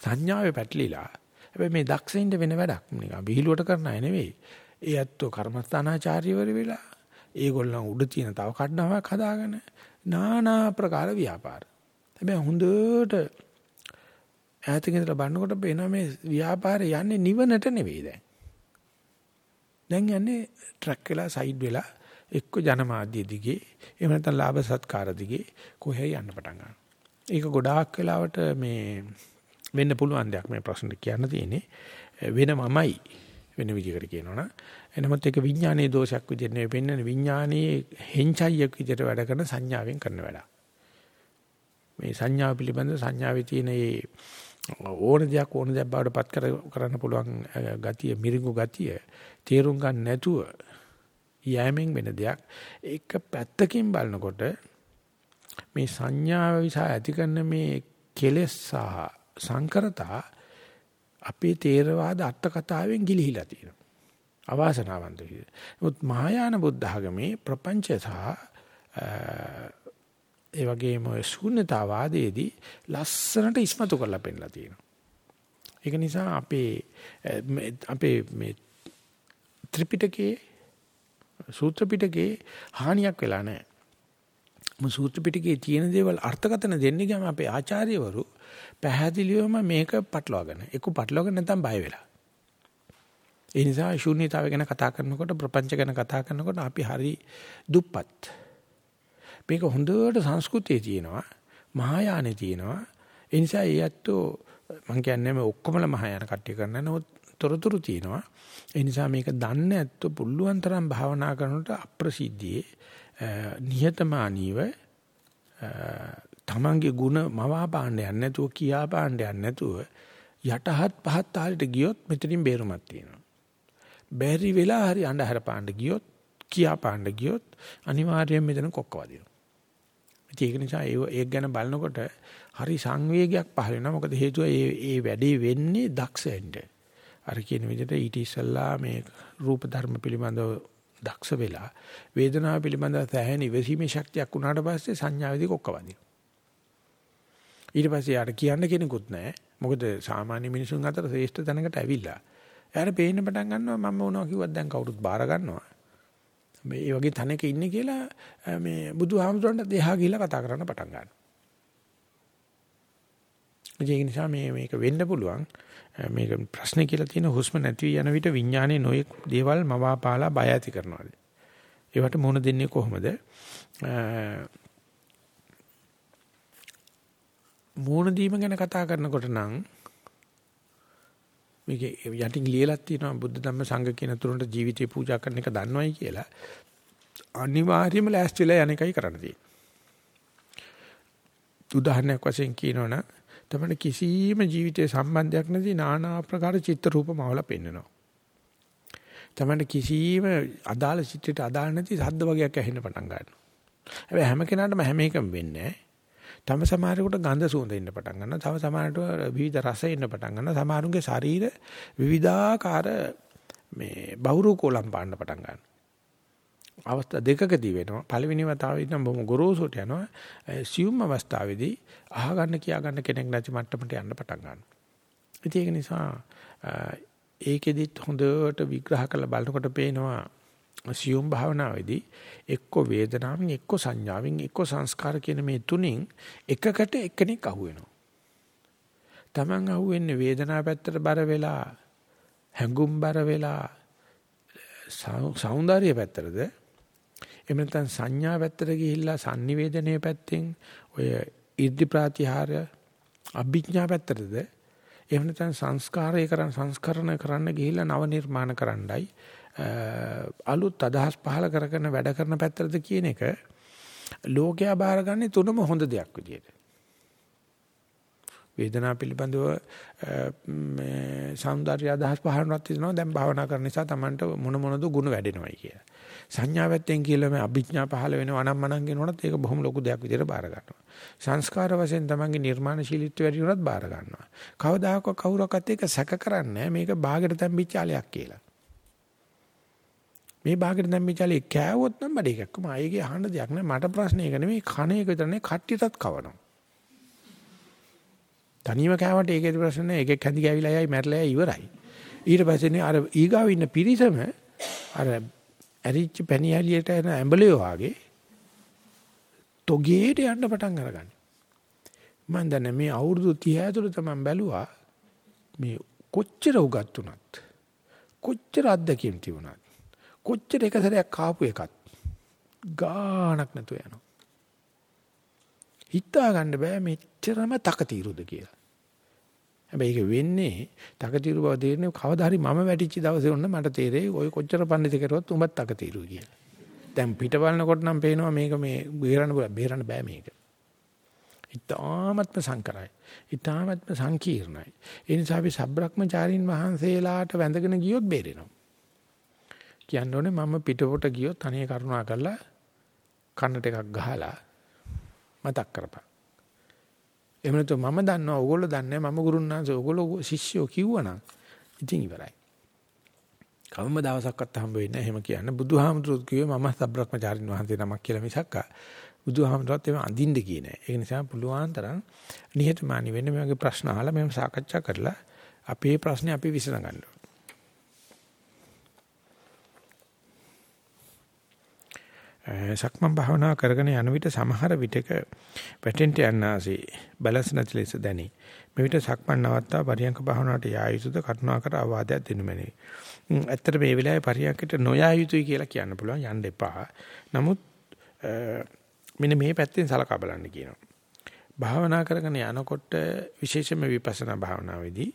සංඥාවේ පැටලිලා හැබැයි මේ දක්ෂින්ට වෙන වැඩක් නිකන් විහිළුවට කරන අය නෙවෙයි. ඒ ඇත්තෝ කර්මස්ථානාචාර්යවරු වෙලා ඒගොල්ලන් උඩ තියෙන තව කඩනාවක් හදාගෙන নানা ප්‍රකාර ව්‍යාපාර. හැබැයි හොඳට ඈතකින් ඉඳලා බලනකොට පේනවා මේ ව්‍යාපාරය යන්නේ නිවනට නෙවෙයි දැන්. දැන් යන්නේ ට්‍රක් වෙලා සයිඩ් වෙලා එක්ක ජනමාධ්‍ය දිගේ එහෙම නැත්නම් ලාභ සත්කාර දිගේ කොහේ යන්න පටන් ගන්නවා. ඒක ගොඩාක් වෙලාවට මේ වෙන්න පුළුවන් දෙයක් මේ ප්‍රශ්නෙට කියන්න තියෙන්නේ වෙනමමයි වෙන විදිහකට කියනවනම් එනමුත් ඒක විඥානයේ දෝෂයක් විදිහට නෙවෙයි පෙන්වන්නේ විඥානයේ හෙන්චයියක් විදිහට වැඩ කරන සංඥාවෙන් කරන වැඩ. මේ සංඥාව පිළිබඳ සංඥාවේ තියෙන ඒ ඕන දෙයක් ඕන දෙයක් බවට පත් කරන්න පුළුවන් ගතිය මිරිඟු ගතිය තේරුම් ගන්න නැතුව යෑමෙන් වෙන දෙයක් ඒක පැත්තකින් බලනකොට මේ සංඥාව විසා ඇති කරන මේ කෙලෙස් සහ සංකරතා අපේ තේරවාද අර්ථ කතාවෙන් ගිලිහිලා තියෙනවා. අවාසනාවන්ත විදිහට. නමුත් මහායාන බුද්ධ ආගමේ ප්‍රපංච සහ ඒ වගේම ශූන්‍යතාවාදයේදී ලස්සනට ඉස්මතු කරලා පෙන්නලා තියෙනවා. ඒක නිසා අපේ අපේ මේ ත්‍රිපිටකයේ සූත්‍ර පිටකේ හානියක් වෙලා නැහැ. මු සූත්‍ර පිටකේ තියෙන දේවල් අර්ථකථන දෙන්නේ ගම අපේ ආචාර්යවරු පැහැදිලිවම මේක පටලවාගෙන එක්ක පටලවාගෙන නැත්නම් බය වෙලා. ඒ නිසා ශූන්‍යතාවය ගැන කතා කරනකොට ප්‍රපංච ගැන කතා කරනකොට අපි හරි දුප්පත්. මේක හොඳට සංස්කෘතියේ තියෙනවා මහායානෙ තියෙනවා. ඒ නිසා ඒ ඇත්තෝ මම කියන්නේ මේ ඔක්කොමල මහායාන කට්ටිය කරන්න නමුත් තොරතුරු තියෙනවා. ඒ නිසා මේක දන්නේ නැත්නම් පුළුවන් තරම් භාවනා කරනකොට අප්‍රසිද්ධියේ නිහතමානීව තමන්ගේ ಗುಣ මවා පාණ්ඩයක් නැතුව කියා පාණ්ඩයක් නැතුව යටහත් පහත් තාලෙට ගියොත් මෙතනින් බේරුමක් තියෙනවා. බැරි වෙලා හරි අඳුර පාණ්ඩ ගියොත් කියා පාණ්ඩ ගියොත් අනිවාර්යයෙන් මෙතන කොක්ක වදිනවා. ඒක නිසා ඒක ගැන බලනකොට හරි සංවේගයක් පහළ වෙනවා. මොකද හේතුව ඒ ඒ වැඩේ වෙන්නේ දක්ෂෙන්ද. අර කියන විදිහට ඊට ඉස්සල්ලා මේ රූප ධර්ම පිළිබඳව දක්ෂ වෙලා වේදනාව පිළිබඳව සෑහෙන ඉවසීමේ ශක්තියක් වුණාට පස්සේ සංඥාවේදී කොක්කවදින. ඊට පස්සේ යාට කියන්න කෙනෙකුත් නැහැ. මොකද සාමාන්‍ය මිනිසුන් අතර ශ්‍රේෂ්ඨ තැනකට ඇවිල්ලා. එයාට පේන්න පටන් ගන්නවා මම මොනවා කිව්වත් දැන් කවුරුත් බාර ගන්නවා. මේ වගේ තැනක ඉන්නේ කියලා මේ බුදුහාමුදුරන්ට දෙහා ගිහිල්ලා කතා කරන්න පටන් ගන්නවා. ඒ නිසා මේ මේක වෙන්න පුළුවන්. මේක ප්‍රශ්නේ කියලා තියෙන හුස්ම නැති යන විට විඥානයේ නොයෙක් දේවල් මවාපාලා බය ඇති කරනවාද? ඒවට මුහුණ දෙන්නේ කොහොමද? මුහුණ දීම ගැන කතා කරනකොට නම් මේක යටින් ලියලා තියෙනවා බුද්ධ ධම්ම සංඝ කියන තුනට ජීවිතේ පූජා කරන එක දන්නවයි කියලා. අනිවාර්යයෙන්ම ලෑස්තිලා යන එකයි කරන්න තියෙන්නේ. උදාහරණයක් වශයෙන් කියනවනම් තමයි කිසිම ජීවිතේ සම්බන්ධයක් නැති নানা ආකාර චිත්‍ර රූපමවල පෙන්වනවා. තමයි කිසිම අදාළ චිත්‍රයට අදාළ නැති ශබ්ද වගේක් ඇහෙන්න පටන් ගන්නවා. හැබැයි හැම කෙනාටම හැම එකම වෙන්නේ තම සමහරෙකුට ගඳ සුවඳ එන්න පටන් ගන්නවා. තව සමහරට විවිධ රස එන්න පටන් ගන්නවා. සමහරුන්ගේ ශරීර විවිධාකාර මේ බහුරු කොලම් පාන්න පටන් ගන්නවා. අවස්ථා දෙකකදී වෙනවා. පළවෙනි වතාවේ නම් බොහොම ගොරෝසුට යනවා. සියුම් අවස්ථාවේදී අහගන්න කියාගන්න කෙනෙක් නැති මට්ටමට යන්න පටන් ගන්නවා. ඉතින් ඒක නිසා ඒකෙදිත් හොඳට විග්‍රහ කරලා බලනකොට පේනවා සියුම් භාවනාවේදී එක්ක වේදනාවෙන් එක්ක සංඥාවෙන් එක්ක සංස්කාර කියන මේ තුنين එකකට එකණෙක් අහුවෙනවා. Taman අහුවෙන්නේ වේදනාව පැත්තට බර වෙලා, හැඟුම් බර වෙලා, సౌందර්ය පැත්තටද එහෙම නැත්නම් සංඥා පැත්තට ගිහිල්ලා sannivedanaya පැත්තෙන් ඔය ඉර්ධි ප්‍රාතිහාරය අභිඥා පැත්තටද එහෙම නැත්නම් සංස්කාරය කරන සංස්කරණ කරන්න ගිහිල්ලා නව නිර්මාණ කරන්නයි අලුත් අදහස් පහල කරගෙන වැඩ කරන පැත්තටද කියන එක ලෝකයා බාරගන්නේ තුනම හොඳ දෙයක් විදියට. වේදනාව පිළිබඳව මේ సౌందර්ය අදහස් පහරනවත් තියෙනවා දැන් භාවනා කරන නිසා Tamanට මොන මොනද ගුණ වැඩෙනවයි කියලා. සංඥා පැත්තෙන් කියලා මේ අභිඥා පහළ වෙනවා අනම්මනම් කියනවනත් ඒක බොහොම ලොකු දෙයක් විදිහට බාර ගන්නවා. සංස්කාර වශයෙන් Tamanගේ නිර්මාණශීලීත්වය වැඩි වුණත් බාර ගන්නවා. කවදාහක කවුරක්වත් ඒක සැක කරන්නේ මේක බාගෙට තැම්පිච්ච ආලයක් කියලා. මේ බාගෙට තැම්පිච්ච ආලේ කෑවොත් නම් බඩ එකක්ම ආයේ අහන්න දෙයක් නෑ මට ප්‍රශ්නේ ඒක නෙමෙයි කණ එක විතරනේ කට්ටියටත් කවනවා. තනියම කෑවට ඒකේ ප්‍රශ්න නෑ. ඒකෙක් හැඳි ගෑවිලා යයි මැරලා යයි ඉවරයි. ඊට පස්සේ අර ඊගාව ඉන්න පිරිසම අර ඇරිච්ච පැණියලියට එන ඇඹලියෝ වාගේ තොගේට යන්න පටන් අරගන්න. මම දන්නේ මේ අවුරුදු 30 ඇතුළත තමයි බැලුවා මේ කොච්චර උගත් උනත් කොච්චර අත්දැකීම් තිබුණත් කොච්චර එක සැරයක් කාපු එකත් ගාණක් නැතුව යනවා. හිතා ගන්න බෑ මෙච්චරම තකතිරුද කියලා. හැබැයි ඒක වෙන්නේ තකතිරු බව තේරෙන්නේ කවදා හරි මම වැටිච්ච දවසේ ඔන්න මට තේරෙයි ඔය කොච්චර පඬිති කරුවත් උඹත් තකතිරුයි කියලා. දැන් පිට බලනකොට නම් පේනවා මේක මේ බේරන්න බේරන්න බෑ මේක. ඊ타ත්ම සංකරයි. ඊ타ත්ම සංකීර්ණයි. ඒ නිසා අපි සබ්‍රක්‍මචාරින් වහන්සේලාට වැඳගෙන ගියොත් බේරෙනවා. කියන්න ඕනේ මම පිටපොට ගියොත් අනේ කරුණා කරලා කන්නට එකක් ගහලා මතක් කරපන්. එහෙම නැත්නම් මම දන්නවා ඕගොල්ලෝ දන්නේ මම ගුරුන්නාංශ ඕගොල්ලෝ ශිෂ්‍යෝ කිව්වනම් ඉතින් ඉවරයි. කවම දවසක්වත් හම්බ වෙන්නේ නැහැ එහෙම කියන්න. බුදුහාමුදුරුවෝ කිව්වේ මම සබ්‍රක්‍මචාරින් වහන්සේ නමක් කියලා මිසක් බුදුහාමුදුරුවෝත් එහෙම අඳින්න ගියේ නැහැ. ඒ නිසා පුළුවන් තරම් නිහතමානී වෙන්න මේ වගේ ප්‍රශ්න අහලා మేము සාකච්ඡා කරලා අපේ ප්‍රශ්නේ අපි විසඳගන්න සක්මන් භාවනා කරගෙන යන විට සමහර විටක වැටෙන්ට යන්නාසේ බැලන්ස් නැති ලෙස දැනේ. මේ විට සක්මන් නවත්තා පරියංක භාවනාවට යා යුතුද කරුණාකර අවවාදයක් දෙනු මැනේ. ඇත්තට මේ වෙලාවේ පරියංකට නොයා යුතුයි කියලා කියන්න පුළුවන් යන්න එපා. නමුත් මෙන්න මේ පැත්තෙන් සලකා බලන්න කියනවා. භාවනා කරගෙන යනකොට විශේෂයෙන්ම විපස්සනා භාවනාවේදී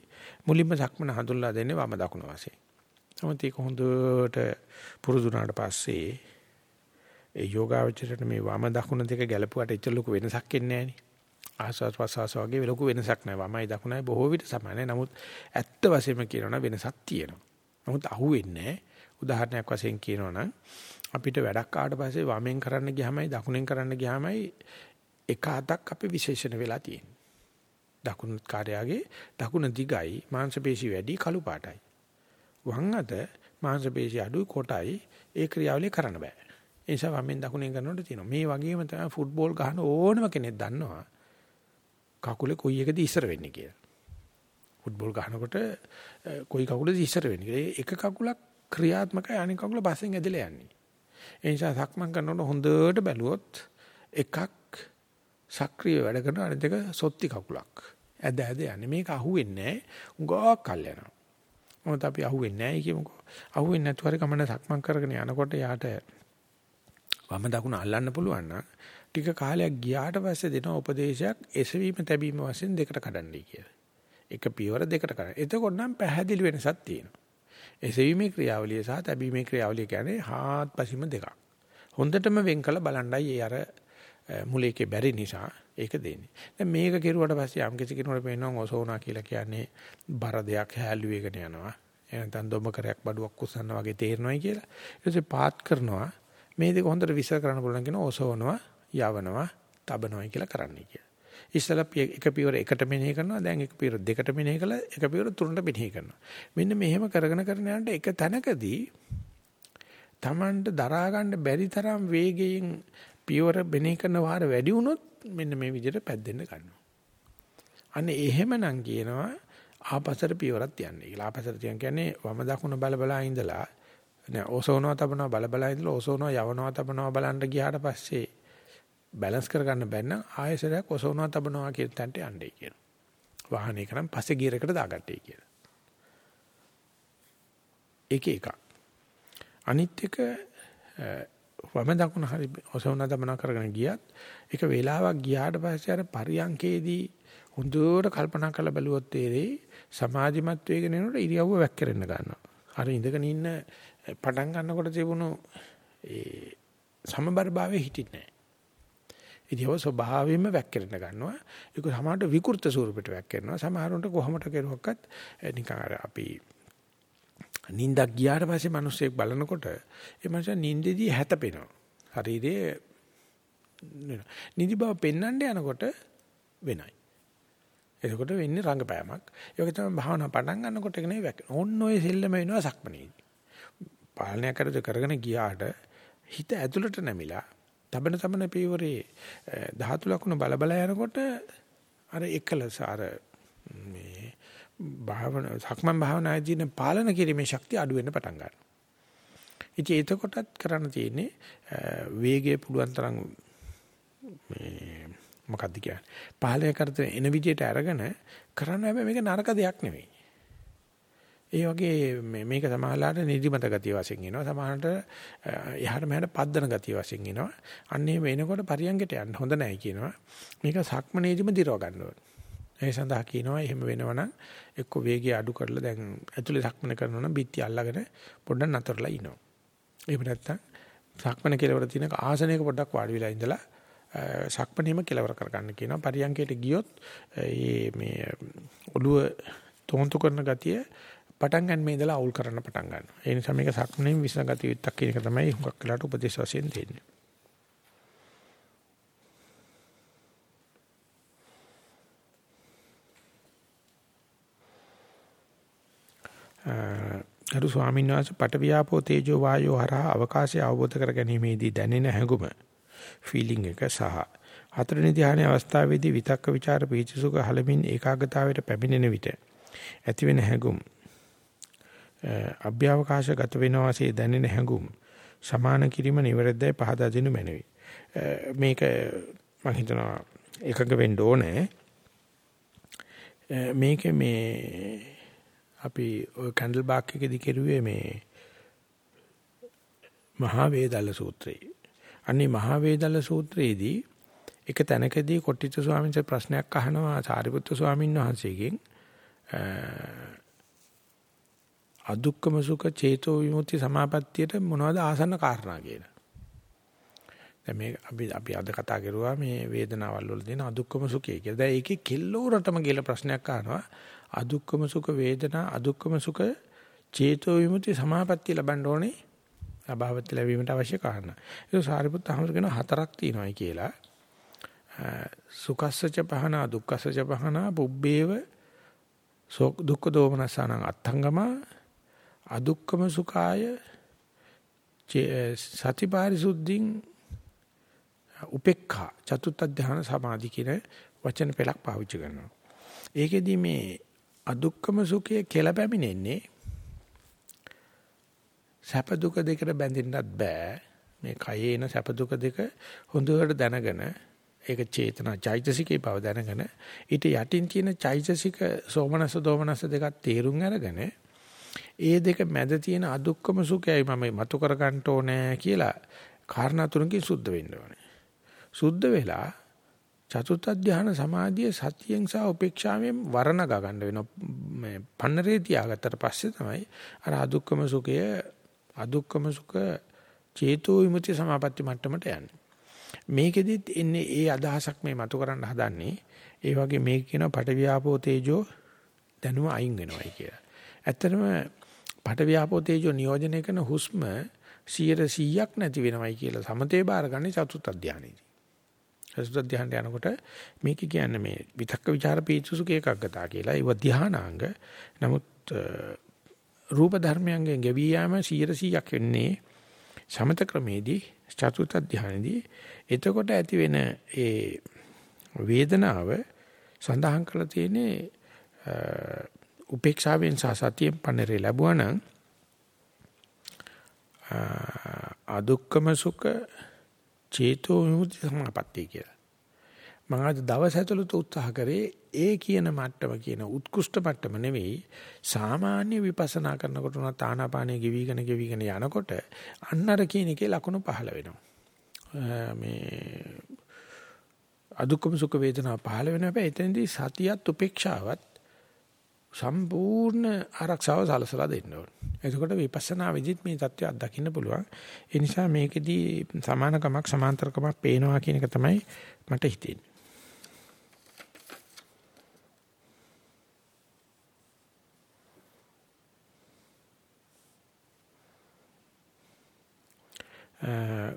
මුලින්ම සක්මන හඳුල්ලා දෙන්නේ වම දකුණ වශයෙන්. නමුත් ඒක හොඳට පුරුදුනාට පස්සේ ඒ යෝගාවචරයට මේ වම දකුණ දෙක ගැලපුවට එච්චර ලොකු වෙනසක් එන්නේ නැහැ නේ. ආස්වාද ප්‍රසවාස වගේ ලොකු වෙනසක් නැහැ. වමයි දකුණයි බොහෝ විට සමානයි. නමුත් ඇත්ත වශයෙන්ම කියනවනම් වෙනසක් තියෙනවා. නමුත් අහුවෙන්නේ උදාහරණයක් වශයෙන් කියනවනම් අපිට වැඩක් ආවට පස්සේ වමෙන් කරන්න ගියාමයි දකුණෙන් කරන්න ගියාමයි එක අතක් අපි විශේෂණ වෙලා තියෙන්නේ. දකුණු කාර්යයගේ දකුණ දිගයි මාංශපේශි වැඩි කළු පාටයි. වම් අත මාංශපේශි අඩුයි කොටයි ඒ ක්‍රියාවලිය කරන්න බෑ. ඒ නිසා වමෙන් දකුණෙන් කරනකොට තියෙනවා. මේ වගේම තමයි ෆුට්බෝල් ගහන ඕනම කෙනෙක් දන්නවා. කකුලේ කොයි එකද ඉස්සර වෙන්නේ කියලා. ෆුට්බෝල් ගහනකොට කොයි කකුලද ඉස්සර වෙන්නේ. එක කකුලක් ක්‍රියාත්මකයි අනික කකුල පස්සෙන් ඇදලා යන්නේ. ඒ නිසා සක්මන් කරනකොට හොඳට බැලුවොත් එකක් සක්‍රිය වැඩ කරන අනිත් එක සොත්ති කකුලක්. ඇද ඇද යන්නේ. මේක අහුවෙන්නේ නැහැ. උගාවක් කල් යනවා. මොකද අපි අහුවෙන්නේ නැහැ කියමුකෝ. අහුවෙන්නේ නැතුව හරි කමන සක්මන් කරගෙන යනකොට යාට වම දකුණ අල්ලන්න පුළුවන් නම් ටික කාලයක් ගියාට පස්සේ දෙන උපදේශයක් එසවීම තැබීම වශයෙන් දෙකට කඩන්නයි කියලා. එක පියවර දෙකට කරා. එතකොට නම් පැහැදිලි වෙනසක් තියෙනවා. එසවීමේ ක්‍රියාවලිය සහ තැබීමේ ක්‍රියාවලිය කියන්නේ හාත්පසින්ම දෙකක්. හොඳටම වෙන් කළ බලන්නයි ඒ අර මුලේකේ බැරි නිසා ඒක දෙන්නේ. දැන් මේක කෙරුවට පස්සේ යම් කිසි කෙනෙකුට පේනවා ඔසෝනා කියලා කියන්නේ බර දෙයක් හැලු වේගන යනවා. එහෙනම් දොඹකරයක් බඩුවක් කුස්සන්න වගේ තේරෙනවයි කියලා. ඊට පස්සේ පාත් කරනවා මේ දෙක හොඳට විශ්ල කරන්න පුළුවන් කියන ඔසවනවා යවනවා තබනවා කියලා කරන්නයි කියලා. ඉස්සලා එක පියවර එකට මෙනෙහි කරනවා දැන් එක පියවර දෙකට මෙනෙහි කළා එක පියවර තුනට මෙනෙහි කරනවා. මෙන්න මෙහෙම කරගෙන කරන යනකොට එක තැනකදී Tamanට දරා ගන්න බැරි තරම් වේගයෙන් පියවර මෙනෙහි කරන වාර වැඩි වුණොත් මෙන්න මේ විදිහට පැද්දෙන්න ගන්නවා. අනේ එහෙමනම් කියනවා ආපසට පියවරක් තියන්නේ කියලා. ආපසට තියන් කියන්නේ වම දකුණ බල බලා ඉඳලා නෑ ඔසවනවා තබනවා බල බල ඉඳලා ඔසවනවා යවනවා තබනවා බලන්න ගියාට පස්සේ බැලන්ස් කරගන්න බැන්න ආයෙසරයක් ඔසවනවා තබනවා කියන තැනට යන්නේ කියන. වාහනේ කරන් පස්සේ ගියර් එකට දාගත්තේ කියලා. ඒක එකක්. අනිත් එක වම දකුණ හරි ඔසවනවා තබනවා කරගෙන ගියත් ඒක වේලාවක් ගියාට පස්සේ අර පරියන්කේදී හොඳට කල්පනා කරලා බැලුවොත් තේරෙයි සමාධිමත් වේගෙන යනකොට ඉරියව්ව වැක්කරෙන්න ගන්නවා. අර ඉඳගෙන ඉන්න පටන් ගන්නකොට තිබුණු ඒ සමබරභාවය හිටින්නේ නැහැ. ඉතින් ඒව ස්වභාවයෙන්ම වැක්කිරෙන්න ගන්නවා. ඒක සමහරට විකෘත ස්වරූපයට වැක්කිරෙනවා. සමහරකට කොහොමද කෙරුවක්වත් නිකන් අර අපි නිින්දක් ගියාට පස්සේ මිනිස්සෙක් බලනකොට ඒ මනුස්සයා නිින්දෙදී හැතපෙනවා. ශරීරයේ නිදි බව පෙන්වන්න යනකොට වෙනයි. එතකොට වෙන්නේ රංගපෑමක්. ඒක තමයි භාවනා පටන් ගන්නකොට නේ වැක්කෙන. ඕන්න ඔය සෙල්ලම වෙනවා සක්මනේදී. පාලනය කරද කරගෙන ගියාට හිත ඇතුළට නැමිලා තබන තබන පීවරේ ධාතු ලක්ෂණ බල බල යනකොට අර එකලස අර මේ භාවන සක්මන් භාවනායේදී පාලන කිරීමේ ශක්තිය අඩු වෙන්න පටන් ගන්නවා. ඉතින් එතකොටත් කරන්න තියෙන්නේ වේගය පුළුවන් තරම් මේ මොකක්ද කියන්නේ පාලනය කරගෙන එන විදියට අරගෙන කරන්න හැබැයි මේක නරක දෙයක් නෙවෙයි. ඒ වගේ මේක සමහරලාට නිදිමත ගතිය වශයෙන් එනවා. සමහරට එහාට මෙහාට පද්දන ගතිය වශයෙන් එනවා. අන්න එහෙම එනකොට පරියංගයට යන්න හොඳ නැහැ කියනවා. මේක සක්මනේදිම දිරව ගන්න ඕනේ. ඒ සඳහා කියනවා එහෙම වෙනවනම් එක්ක වේගය අඩු කරලා දැන් ඇතුලේ සක්මන කරනවා නම් බිත්ති අල්ලගෙන පොඩ්ඩක් නතරලා ඉනවා. එහෙම නැත්නම් සක්මන කෙලවර තියෙන ආසනයක පොඩ්ඩක් වාඩි වෙලා ඉඳලා සක්මනීම කෙලවර කරගන්න කියනවා. පරියන්කයට ගියොත් මේ ඔළුව තෝන්තු කරන ගතිය පටන් ගන්න මේ ඉඳලා අවුල් කරන්න පටන් ගන්නවා. ඒ නිසා මේක සක්මනීම විසඟතිය විත්තක් කියන එක තමයි හුඟක් වෙලාට උපදේශ වශයෙන් දෙන්නේ. ගරු ස්වාමීන් වහන්සේ පටවියාපෝ තේජෝ වායෝ හරහා අවකාශය අවබෝධ කර ගැනීමේදී දැනෙන හැඟුම ෆීලිං එක සහ හතරවෙනි ධ්‍යානයේ අවස්ථාවේදී විතක්ක ਵਿਚාර පීචසුක හලමින් ඒකාගතාවයට පැමිණෙන විට ඇතිවෙන හැඟුම් අභ්‍යවකාශ ගත වෙනවාසේ දැනෙන හැඟුම් සමාන කිරීම නිවැරදියි පහදා දෙනු මැනවි. මේක මම හිතනවා එකඟ වෙන්න ඕනේ. මේක මේ අපි ওই කැන්ඩල් බාක් එකේදී කෙරුවේ මේ මහා වේදල්ල සූත්‍රය. අන්නේ මහා වේදල්ල සූත්‍රයේදී එක තැනකදී කොට්ටිත ස්වාමීන් වහන්සේ ප්‍රශ්නයක් අහනවා සාරිපුත්‍ර ස්වාමීන් වහන්සේගෙන්. අදුක්කම සුඛ චේතෝ විමුක්ති සමාපත්තියට මොනවද ආසන්න කාරණා කියලා. දැන් මේ අපි අපි අද කතා කරුවා මේ වේදනාවල් වල දෙන අදුක්කම සුඛය කියලා. දැන් ඒකේ කෙල්ලෝරටම කියලා ප්‍රශ්නයක් අහනවා. අදුක්කම සුඛ වේදනා අදුක්කම සුඛ චේතෝ විමුක්ති සමාපත්තිය ලබන්න ඕනේ අභාවත්‍ය ලැබීමට අවශ්‍ය කාරණා. ඒක සාරිපුත්ත අහමර කියන හතරක් තියෙනවායි කියලා. සුඛස්සච පහන දුක්ඛස්සච පහන පුබ්බේව දුක්ඛ දෝමනසානං අත්ංගම අදුක්කම සුඛාය සතිපාරිසුද්ධින් උපේක්ඛා චතුත්ථ ධ්‍යාන සමාධි කියන වචන පෙළක් පාවිච්චි කරනවා. ඒකෙදි මේ අදුක්කම සුඛය කියලා පැමිණෙන්නේ සැප දුක දෙකට බැඳෙන්නත් බෑ මේ කයේ එන සැප දුක දෙක හොඳට දැනගෙන ඒක චේතනා චෛතසිකේ බව දැනගෙන ඊට යටින් තියෙන චෛතසික සෝමනස දෝමනස දෙකක් තේරුම් අරගෙන ඒ දෙක මැද තියෙන අදුක්කම සුඛයයි මම මතු කර ගන්න ඕනේ කියලා කාරණා තුනකින් සුද්ධ වෙන්න ඕනේ. සුද්ධ වෙලා චතුත්ථ ධානය සමාධිය සතියෙන් සහ උපේක්ෂාවෙන් වර්ණ ගන්න වෙනවා. මේ පන්නරේ තියාගත්තට පස්සේ තමයි අර අදුක්කම සුඛය අදුක්කම සුඛ චේතෝ විමුක්ති සමාපatti මට්ටමට යන්නේ. මේකෙදිත් එන්නේ ඒ අදහසක් මේ මතු කරන්න හදන්නේ. ඒ වගේ මේක කියනවා පටවියාපෝ තේජෝ දැනුම අයින් වෙනවයි කියලා. ඇත්තටම පටවියාපෝ තේජෝ නියෝජනය කරන හුස්ම 100%ක් නැති වෙනවයි කියලා සමතේ බාරගන්නේ චතුත් අධ්‍යානෙදී. චතුත් ධ්‍යානට යනකොට මේක කියන්නේ මේ විතක්ක ਵਿਚාර පීචුසුක ඒකග්ගතා කියලා. ඒව ධ්‍යානාංග. නමුත් රූප ධර්මයන්ගෙන් ගෙවී යාම 100%ක් වෙන්නේ සමත ක්‍රමේදී චතුත් ධ්‍යානෙදී. එතකොට ඇති වෙන ඒ වේදනාව සඳහන් කරලා තියෙන්නේ උපේක්ෂාවෙන් සහ සතියෙන් පන්නරේ ලැබුවා නම් අදුක්කම සුඛ චේතෝ විමුක්ති සමාපත්තිය කියලා. මම අද දවස් ඇතුළත උත්සාහ කරේ ඒ කියන මට්ටම කියන උත්කෘෂ්ඨ මට්ටම නෙවෙයි සාමාන්‍ය විපස්සනා කරනකොට උනත් ආනාපානය ගෙවිගෙන ගෙවිගෙන යනකොට අන්නර කියන එකේ ලකුණු පහළ වෙනවා. මේ අදුක්කම සුඛ වේදනා පහළ වෙන හැබැයි එතනදී සතියත් උපේක්ෂාවත් සම්පූර්ණ ආරක්ෂාව සලසලා දෙන්න ඕනේ. එතකොට විපස්සනා විදිහත් මේ தත්ත්වය අත්දකින්න පුළුවන්. ඒ නිසා මේකෙදී සමානකමක් සමාන්තරකමක් පේනවා කියන එක තමයි මට හිතෙන්නේ.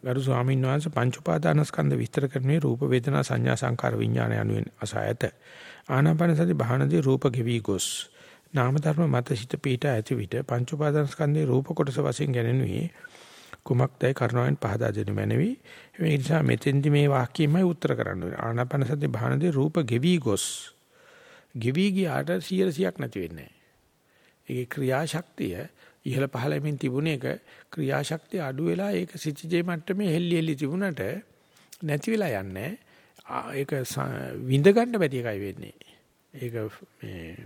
ගරු ස්වාමීන් වහන්සේ පංච උපාදානස්කන්ධ විස්තර කරන්නේ රූප වේදනා සංඥා සංකාර විඥාන යනුවෙන් අසයත ආනාපාන සති භාවනදී රූප ගෙවි ගොස්. නාම ධර්ම මත සිට පීඨ ඇති විට පංච උපාදානස්කන්ධේ රූප කොටස වශයෙන් ගැනෙනුයි කුමක්දයි කරුණාවෙන් පහදා දෙනු මැනවි. මේ නිසා මෙතෙන්දි මේ වාක්‍යයමයි උත්තර කරන්න ඕනේ. ආනාපාන සති භාවනදී රූප ගෙවි ගොස්. ගෙවි ගියාට 100ක් නැති වෙන්නේ නැහැ. ඒකේ ක්‍රියාශක්තිය ඉහළ පහළමින් තිබුණ එක ක්‍රියාශක්තිය අඩු වෙලා ඒක සිතිජේ මට්ටමේ හෙල්ලි හෙල්ලි තිබුණට නැති වෙලා යන්නේ. ඒක විඳ ගන්න බැරි එකයි වෙන්නේ. ඒක මේ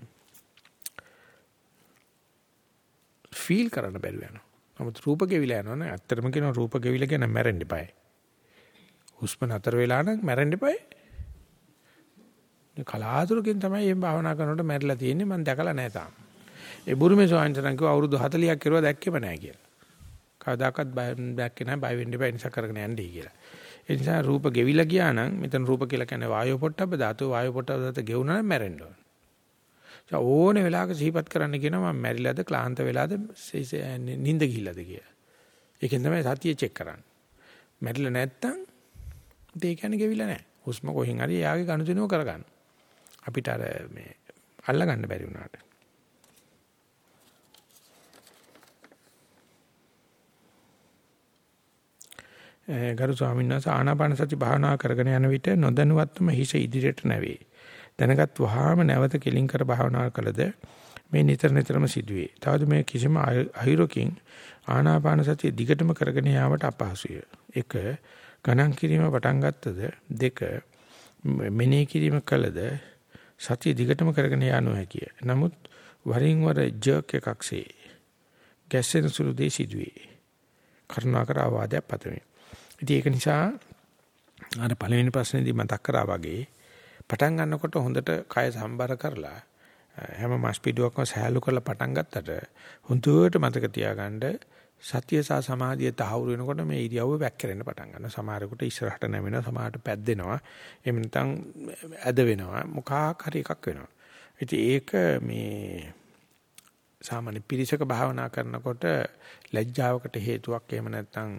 ෆීල් කරන්න බැරි වෙනවා. නමුත් රූප ගෙවිලා යනවනේ ඇත්තටම කියන රූප ගෙවිලා කියන මැරෙන්න එපායි. හුස්ම නතර වෙලා නම් මැරෙන්න එපායි. කලාතුරකින් තමයි මේ භාවනා කරනකොට මැරිලා තියෙන්නේ මම දැකලා නැහැ තාම. ඒ බුරුමේ සෝයන්තරන් කිව්වා අවුරුදු 40ක් කරුවා දැක්කෙම නැහැ කියලා. කවදාකවත් බය දැක්කේ නැහැ බය වෙන්න එපා නිසා කරගෙන යන්නයි කියලා. ඒ නිසා රූප ගෙවිලා ගියා නම් මෙතන රූප කියලා කියන්නේ වායෝ පොට්ටබ්බ ධාතු වායෝ පොට්ටබ්බ ධාතු ගෙවුනා නම් මැරෙන්න ඕන. ඕනේ වෙලාවක සිහිපත් කරන්න කියනවා මම මැරිලාද ක්ලාන්ත වෙලාද නිින්ද ගිහිලාද කියලා. ඒකෙන් තමයි සතිය චෙක් කරන්නේ. මැරිලා නැත්තම් ඒ කියන්නේ ගෙවිලා නැහැ. හුස්ම කොහෙන් හරි එයාගේ ගනුදෙනුව කරගන්න. අපිට අර මේ අල්ල ගන්න බැරි වුණාට. ගරු ස්වාමීන් වහන්සේ ආනාපාන සති භාවනා කරගෙන යන විට නොදැනුවත්වම හිස ඉදිරියට නැවේ. දැනගත් වහාම නැවත කෙලින් කර භාවනා කළද මේ නිතර නිතරම සිදුවේ. තවද මේ කිසිම අහිරකින් ආනාපාන සතිය දිගටම කරගෙන යාමට අපහසුය. 1. ගණන් කිරීම පටන් ගත්තද 2. මෙනෙහි කිරීම කළද සතිය දිගටම කරගෙන යනු හැකිය. නමුත් වරින් වර ජර්ක් එකක්සේ ගැස්සෙන සුළු දේ සිදුවේ. කරුණාකර ආවාදයක් පතමි. ඉතින් ඒක නිසා අර පළවෙනි ප්‍රශ්නේදී මතක් කරා වගේ පටන් ගන්නකොට හොඳට කය සම්බර කරලා හැම මාස් පිටුවක්ම සහැලු කරලා පටන් ගත්තට හොඳට මතක තියාගන්න සතිය සහ සමාධිය තහවුරු වෙනකොට මේ ඉරියව්ව වැක්කිරෙන්න පටන් ගන්නවා. සමහරකට ඉස්සරහට නැවෙනවා, සමහරට පැද්දෙනවා. එහෙම නැත්නම් ඇද වෙනවා. මොකක් හරි එකක් වෙනවා. ඉතින් ඒක මේ සාමාන්‍ය පිරිසක භාවනා කරනකොට ලැජ්ජාවකට හේතුවක් එහෙම නැත්නම්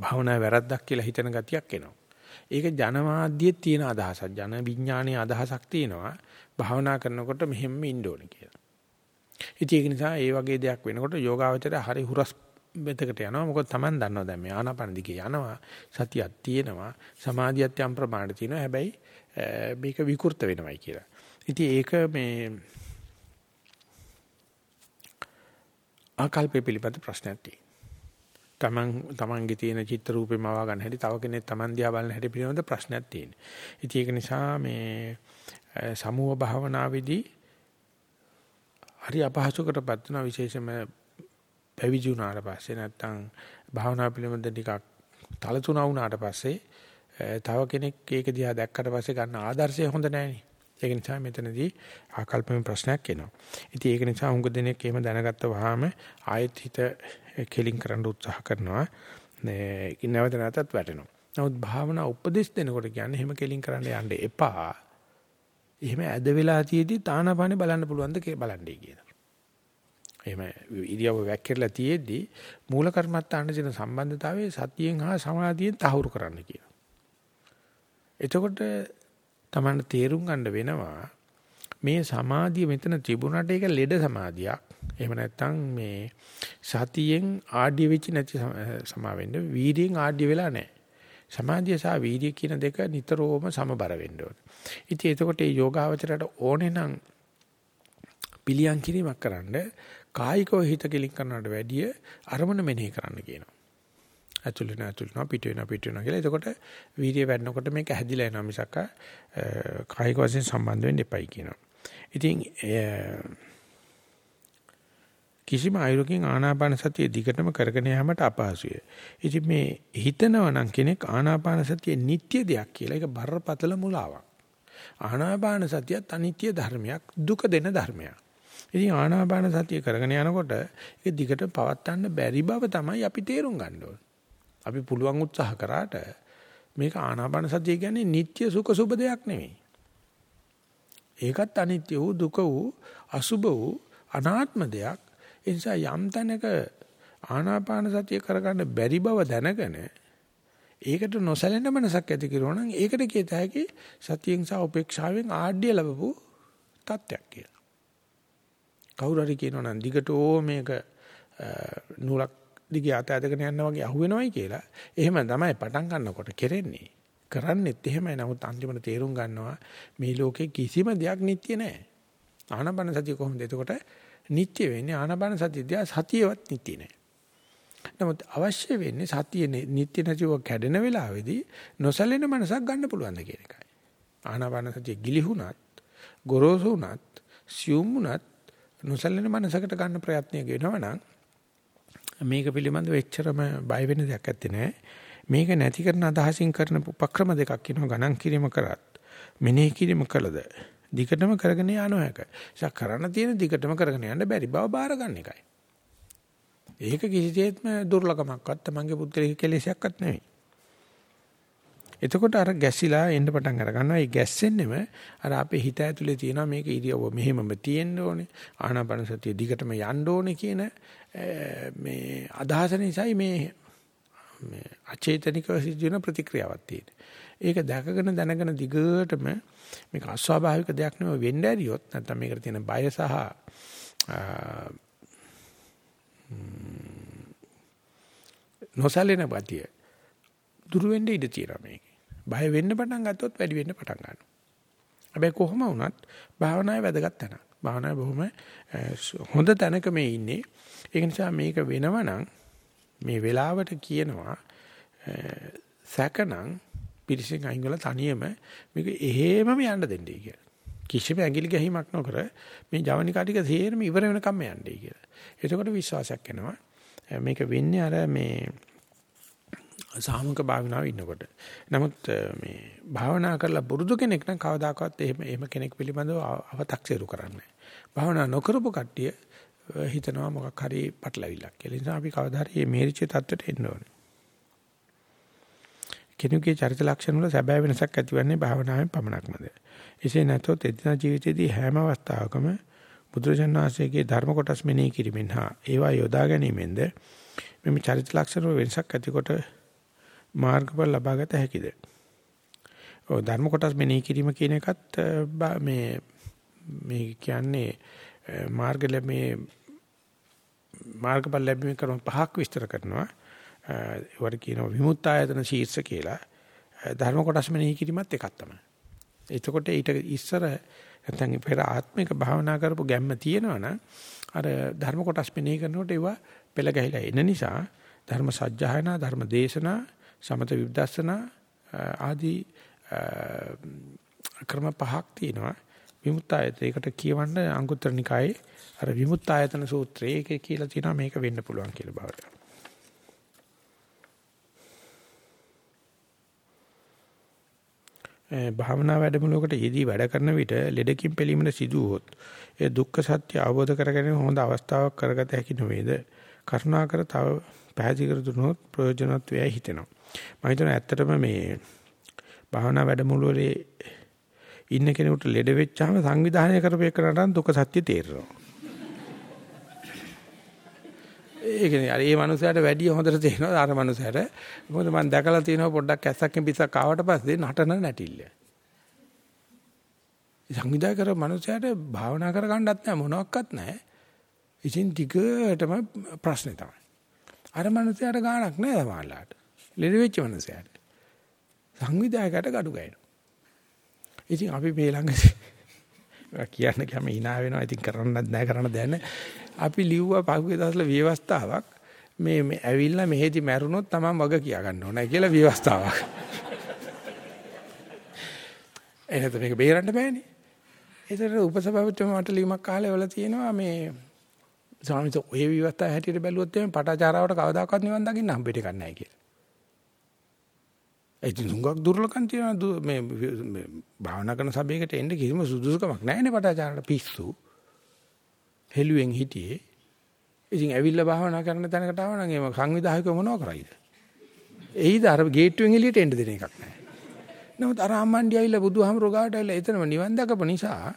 භාවනා වැරද්දක් කියලා හිතන ගතියක් එනවා. ඒක ජනමාධ්‍යයේ තියෙන අදහසක්. ජන විඥානයේ අදහසක් තියෙනවා. භාවනා කරනකොට මෙහෙම ඉන්න ඕනේ කියලා. ඉතින් ඒක නිසා ඒ වගේ දෙයක් වෙනකොට යෝගාවචරය හරි හුරස් මෙතකට යනවා. මොකද Taman දන්නවා දැන් මේ ආනාපාන දිගේ යනවා. සතියක් තියෙනවා. සමාධියත් යම් ප්‍රමාණයට තියෙනවා. හැබැයි මේක විකෘත වෙනවයි කියලා. ඉතින් ඒක මේ ආකල්ප පිළිබඳ ප්‍රශ්නයක් තියෙනවා. තමන් තමන්ගේ තියෙන චිත්‍ර රූපේ මවා ගන්න හැටි තව කෙනෙක් තමන් දිහා බලන හැටි පිළිබඳ ප්‍රශ්නයක් තියෙනවා. ඉතින් ඒක නිසා මේ සමුහ භාවනාවේදී හරි අපහසුකටපත් වෙනවා විශේෂයෙන්ම පැවිදි වුණාට පස්සේ නැත්තම් භාවනා පිළිබඳ ටිකක් තලතුණා වුණාට පස්සේ තව කෙනෙක් ඒක දිහා දැක්කට පස්සේ ගන්න ආදර්ශය හොඳ නැහැනේ. ඒක නිසා මෙතනදී ආකල්පමය ප්‍රශ්නයක් එනවා. ඉතින් ඒක නිසා උඟ දෙනෙක් එහෙම දැනගත්ත වහාම ආයෙත් හිත කෙලින් කරන්න උත්සාහ කරනවා. නේ නැවත නැවතත් වැටෙනවා. නමුත් භාවනා උපදෙස් දෙනකොට කියන්නේ එහෙම කෙලින් කරන්න යන්න එපා. එහෙම ඇද වෙලා තියේදී තානාපානේ බලන්න පුළුවන්ද බලන්නයි කියලා. එහෙම ඉරියව්ව වැක්කිරලා තියේදී මූල කර්මත්තාන්න දෙන සම්බන්ධතාවයේ සතියෙන් හා සමාධියෙන් තහවුරු කරන්න කියලා. එතකොට තමන්න තේරුම් ගන්න වෙනවා මේ සමාධිය මෙතන තිබුණාට ඒක ලෙඩ සමාධියක්. එහෙම නැත්නම් මේ සතියෙන් ආඩ්‍ය වෙච්ච නැති සමා වෙන්න වීර්යයෙන් ආඩ්‍ය වෙලා නැහැ. සමාධිය සහ වීර්ය කියන දෙක නිතරම සමබර වෙන්න ඕනේ. ඉතින් එතකොට මේ යෝගාවචරයට ඕනේ නම් පිළියම් කිරීමක් කරන්න කායිකව හිත කෙලින් කරනවට වැඩිය අරමුණ මෙනෙහි කරන්න කියනවා. ඇතුළ වෙන ඇතුළ වෙන පිට වෙන පිට වෙන කියලා. එතකොට වීර්ය වැඩනකොට මේක හැදිලා යනවා මිසක් කායික වශයෙන් සම්බන්ධ වෙන්න එපයි කියනවා. ඉතින් කිසිම ආයුරකින් ආනාපාන සතිය දිගටම කරගෙන යාමට අපහසුය. ඉතින් මේ හිතනවා නම් කෙනෙක් ආනාපාන සතිය නිට්ටය දෙයක් කියලා ඒක බරපතල මුලාවක්. ආනාපාන සතියත් අනිත්‍ය ධර්මයක් දුක දෙන ධර්මයක්. ඉතින් ආනාපාන සතිය කරගෙන යනකොට ඒක දිගට පවත්වන්න බැරි බව තමයි අපි තේරුම් ගන්න ඕනේ. අපි පුළුවන් උත්සාහ කරාට මේක ආනාපාන සතිය කියන්නේ නිට්ටය සුඛ සුබ දෙයක් නෙමෙයි. ඒකත් අනිත්‍ය වූ දුක වූ අසුබ වූ අනාත්ම දෙයක්. ඒ නිසා යම් තැනක ආනාපාන සතිය කරගන්න බැරි බව දැනගෙන ඒකට නොසැලෙන මනසක් ඇති කරනවා නම් ඒකට කියත හැකි සතියෙන් සහ උපේක්ෂාවෙන් ආඩ්‍ය ලැබපු තත්ත්වයක් කියලා. කවුරු හරි කියනවා නම් දිගටෝ මේක නූලක් දිගේ අත ඇදගෙන යනවා වගේ අහුවෙනවයි කියලා. එහෙම තමයි පටන් ගන්නකොට කෙරෙන්නේ. කරන්නෙත් එහෙමයි. නමුත් අන්තිමට තේරුම් ගන්නවා මේ ලෝකේ කිසිම දෙයක් නිත්‍ය නැහැ. ආනපන සතිය කොහොමද එතකොට නිත්‍ය වෙන්නේ? ආනපන සතිය දිහා සතියවත් නිත්‍ය නැහැ. නමුත් අවශ්‍ය වෙන්නේ සතිය නිත්‍ය නැතිව කැඩෙන වෙලාවේදී නොසැලෙන මනසක් ගන්න පුළුවන් ද කියන එකයි. ආනපන සතිය ගිලිහුණත්, ගොරෝසු වුණත්, සියුම් වුණත් නොසැලෙන මනසකට ගන්න ප්‍රයත්නය කරනවා නම් මේක පිළිබඳව එච්චරම බය වෙන දෙයක් නැත්තේ නෑ. මේක නැති කරන අදහසින් කරන උපක්‍රම දෙකක් කියනවා ගණන් කිරීම කරත් මෙනෙහි කිරීම කළද දිගටම කරගෙන යනවා එක. ඒක කරන්න තියෙන දිගටම කරගෙන යන්න බැරි බව බාර ගන්න එකයි. ඒක කිසිසේත්ම දුර්ලභමක්වත් තමන්ගේ පුද්ගලික කෙලෙසයක්වත් නෙවෙයි. එතකොට අර ගැසිලා එන්න පටන් අර ගන්නවා. ඒ ගැස්සෙන්නෙම අර අපේ හිත ඇතුලේ තියෙනවා මේක ඉරියව්ව මෙහෙමම තියෙන්න ඕනේ. ආනාපාන සතිය දිගටම යන්න ඕනේ කියන මේ අදහස නිසායි මේ මේ අචේතනිකව සිදුවෙන ප්‍රතික්‍රියාවක් තියෙන්නේ. ඒක දැකගෙන දැනගෙන දිගටම මේක අස්වාභාවික දෙයක් නෙවෙයි වෙන්න ඇරියොත් නැත්නම් මේකට තියෙන බය සහ නොසැලෙන ගතිය දුරු වෙන්න ඉඩ තියෙනවා මේකේ. බය වෙන්න පටන් ගත්තොත් වැඩි වෙන්න පටන් ගන්නවා. හැබැයි කොහොම වුණත් භාවනාවේ වැදගත් තැනක්. භාවනාවේ බොහොම හොඳ තැනක මේ ඉන්නේ. ඒක නිසා මේක වෙනවනම් මේ වෙලාවට කියනවා සැකනම් පිරිසින් අයින් වෙලා තනියම මේක එහෙමම යන්න දෙන්නයි කියලා. කිසිම ඇඟිලි ගැහිමක් නොකර මේ ජවනිකා ටික සේරම ඉවර වෙනකම් යන්නයි කියලා. එතකොට විශ්වාසයක් එනවා. මේක වෙන්නේ අර මේ සාමූහික භාවනාවේ ඉන්නකොට. නමුත් මේ භාවනා කරලා පුරුදු කෙනෙක් නම් කවදාකවත් එහෙම එහෙම කෙනෙක් පිළිබඳව අව탁සිරු කරන්නේ නැහැ. භාවනා නොකරපු කට්ටිය හිතනවා මොකක් හරි පටලවිල්ලක් කියලා. ඒ නිසා අපි කවදා හරි මේ මේරිච්ච තත්ත්වයට එන්න ඕනේ. කෙනෙකුගේ චරිත ලක්ෂණ වල සැබෑ වෙනසක් ඇතිවන්නේ භාවනාවෙන් පමණක්මද? එසේ නැතොත් එදින ජීවිතයේදී හැම අවස්ථාවකම බුදුරජාණන් වහන්සේගේ ධර්ම කොටස් මෙනෙහි කිරීමෙන් හා ඒවා යොදා ගැනීමෙන්ද මෙම චරිත ලක්ෂණ වල වෙනසක් ඇතිකොට මාර්ගඵල ලබාගත හැකිද? ඔව් ධර්ම කොටස් මෙනෙහි කිරීම කියන එකත් මේ මේ කියන්නේ මාර්ග ලැබීමේ මාර්ගඵල ලැබීමේ ක්‍රම පහක් විස්තර කරනවා. ඒවට කියනවා විමුක්ත ආයතන ශීර්ෂ කියලා. ධර්ම කොටස් මෙනෙහි කිරීමත් එකක් තමයි. එතකොට ඊට ඉස්සර නැත්නම් පෙර ආත්මික භාවනා කරපු ගැම්ම තියෙනවනම් අර ධර්ම කොටස් මෙනෙහි කරනකොට ඒවා පෙළ ගැහිලා එන නිසා ධර්ම සත්‍යයනා ධර්ම දේශනා සමත විදර්ශනා ආදී ක්‍රම පහක් තියෙනවා විමුක්තායතයකට කියවන්න අංගුත්තර නිකායේ අර විමුක්තායතන සූත්‍රයේ ඒකේ කියලා තියෙනවා මේක වෙන්න පුළුවන් කියලා බවට. භාවනා වැඩමුළුවකට යෙදී වැඩ කරන විට ලෙඩකින් පිළීමට සිදු වුවොත් ඒ දුක්ඛ සත්‍ය අවබෝධ කරගැනීම හොඳ අවස්ථාවක් කරගත හැකි නොවේද? කරුණාකර තව පැහැදිලි කර දුනොත් ප්‍රයෝජනවත් වෙයි හිතෙනවා. මම හිතනවා ඇත්තටම මේ භාවනා වැඩමුළුවේ ඉන්න කෙනෙකුට ලෙඩ වෙච්චාම සංවිධානය කරපේකනට දුක සත්‍ය තේරෙනවා. ඒ කියන්නේ අර ඒ මනුස්සයාට වැඩි හොඳට තේරෙනවා අර මනුස්සයාට. මොකද මම දැකලා තියෙනවා පොඩ්ඩක් ඇස්සක්කින් පිස්සක් ආවට පස්සේ නටන නැටිල්ල. සංවිධානය කර මනුස්සයාට භාවනා කර ගන්නවත් නැහැ මොනවත් නැහැ. ඉතින් ටිකටම ප්‍රශ්නේ තමයි. අර මනුස්සයාට ගාණක් නැහැ සමහරලාට. ලෙඩ වෙච්ච මනුස්සයාට. සංවිධායකට gadu ගෑනවා. ඉතින් අපි මේ ළඟදී කියන්න කැම hina වෙනවා. ඉතින් කරන්නත් නැහැ කරන්න දෙයක් නැහැ. අපි ලිව්වා පහුගිය දවස්වල ව්‍යවස්ථාවක් මේ මේ ඇවිල්ලා මෙහෙදි මැරුණොත් තමයි වග කියා ගන්න ඕනේ කියලා ව්‍යවස්ථාවක්. එහෙනම් මේක බේරන්න බෑනේ. ඒතර උපසභාපතිතුමා මට ලියුමක් අහලා එවලා තියෙනවා මේ ස්වාමීන් වහන්සේ ඔය විවස්ථාව හැටියට බැලුවොත් එimhe පටාචාරාවට කවදාකවත් නිවන් දකින්න හම්බෙට එකක් නැහැ කියලා. ඒ තුඟක් දුර්ලකම් තියෙනවා මේ මේ භාවනා කරන සභයකට එන්න කිසිම සුදුසුකමක් නැහැ නේ පටාචාරාට පිස්සු. හෙළුවෙන් හිටියේ. ඉතින් ඇවිල්ලා භාවනා කරන තැනකට ආව නම් එහෙම සංවිධායක මොනව කරයිද? එයිද අර ගේට්ටුවෙන් එළියට එන්න දෙන එකක් නැහැ. නමුත් අර අම්මන්ඩි ඇවිල්ලා බුදුහාමරෝ ගාවට ඇවිල්ලා එතනම නිවන් දකපු නිසා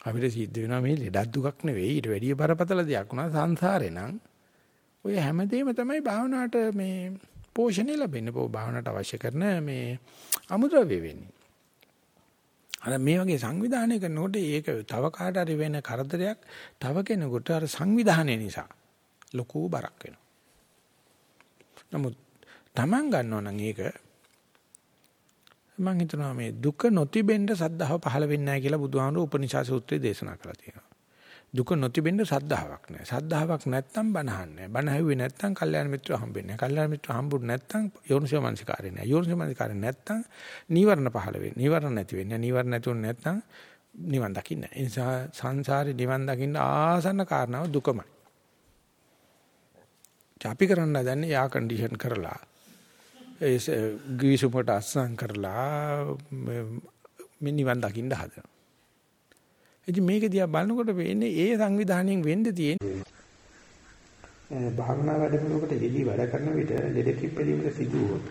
අපිට සිද්ධ වෙනවා මේ ලෙඩක් දුකක් නෙවෙයි ඊට වැඩිය බරපතල දෙයක් වුණා සංසාරේ නම් ඔය හැමදේම තමයි භාවනාවට මේ පෝෂණය ලැබෙන්නේ. පො භාවනාවට අවශ්‍ය කරන මේ අමුද්‍රව්‍ය වෙන්නේ. අර මේ වගේ සංවිධානය කරනකොට ඒක තව කාට හරි වෙන කරදරයක් තව කෙනෙකුට අර සංවිධානය නිසා ලොකු බරක් වෙනවා. නමුත් Taman ගන්නවා නම් ඒක මම හිතනවා මේ දුක නොතිබෙන්න සද්ධාව පහළ වෙන්නේ නැහැ කියලා බුදුහාමුදුරුවෝ උපනිෂා සූත්‍රයේ දේශනා කරලා තියෙනවා. දුක නොතිබෙන්න සද්ධාාවක් නැහැ. සද්ධාාවක් නැත්තම් බනහන්නේ. බන හැව්වේ නැත්තම් කල්යාණ මිත්‍ර හම්බෙන්නේ නැහැ. කල්යාණ මිත්‍ර හම්බුනේ නැත්තම් යෝනිසෝ මනසිකාරය නැහැ. යෝනිසෝ මනසිකාරය නැත්තම් නීවරණ පහළ වෙන්නේ. නීවරණ නැති වෙන්නේ. නීවරණ නැතුව නැත්තම් නිවන් දකින්න. ඒ නිසා සංසාරේ නිවන් දකින්න ආසන්න කාරණාව දුකමයි. අපි කරන්න දන්නේ යා කන්ඩිෂන් කරලා ඒ ගිවිසුමට අස්සම් කරලා මිනිවන් දකින්න හදනවා. ඉතින් මේක දිහා බලනකොට වෙන්නේ ඒ සංවිධානයෙන් වෙන්න තියෙන්නේ. භාවනා වැඩමුළුවකට එළි වැඩ කරන විට ලෙඩ කිප්පෙලීමට සිදුවොත්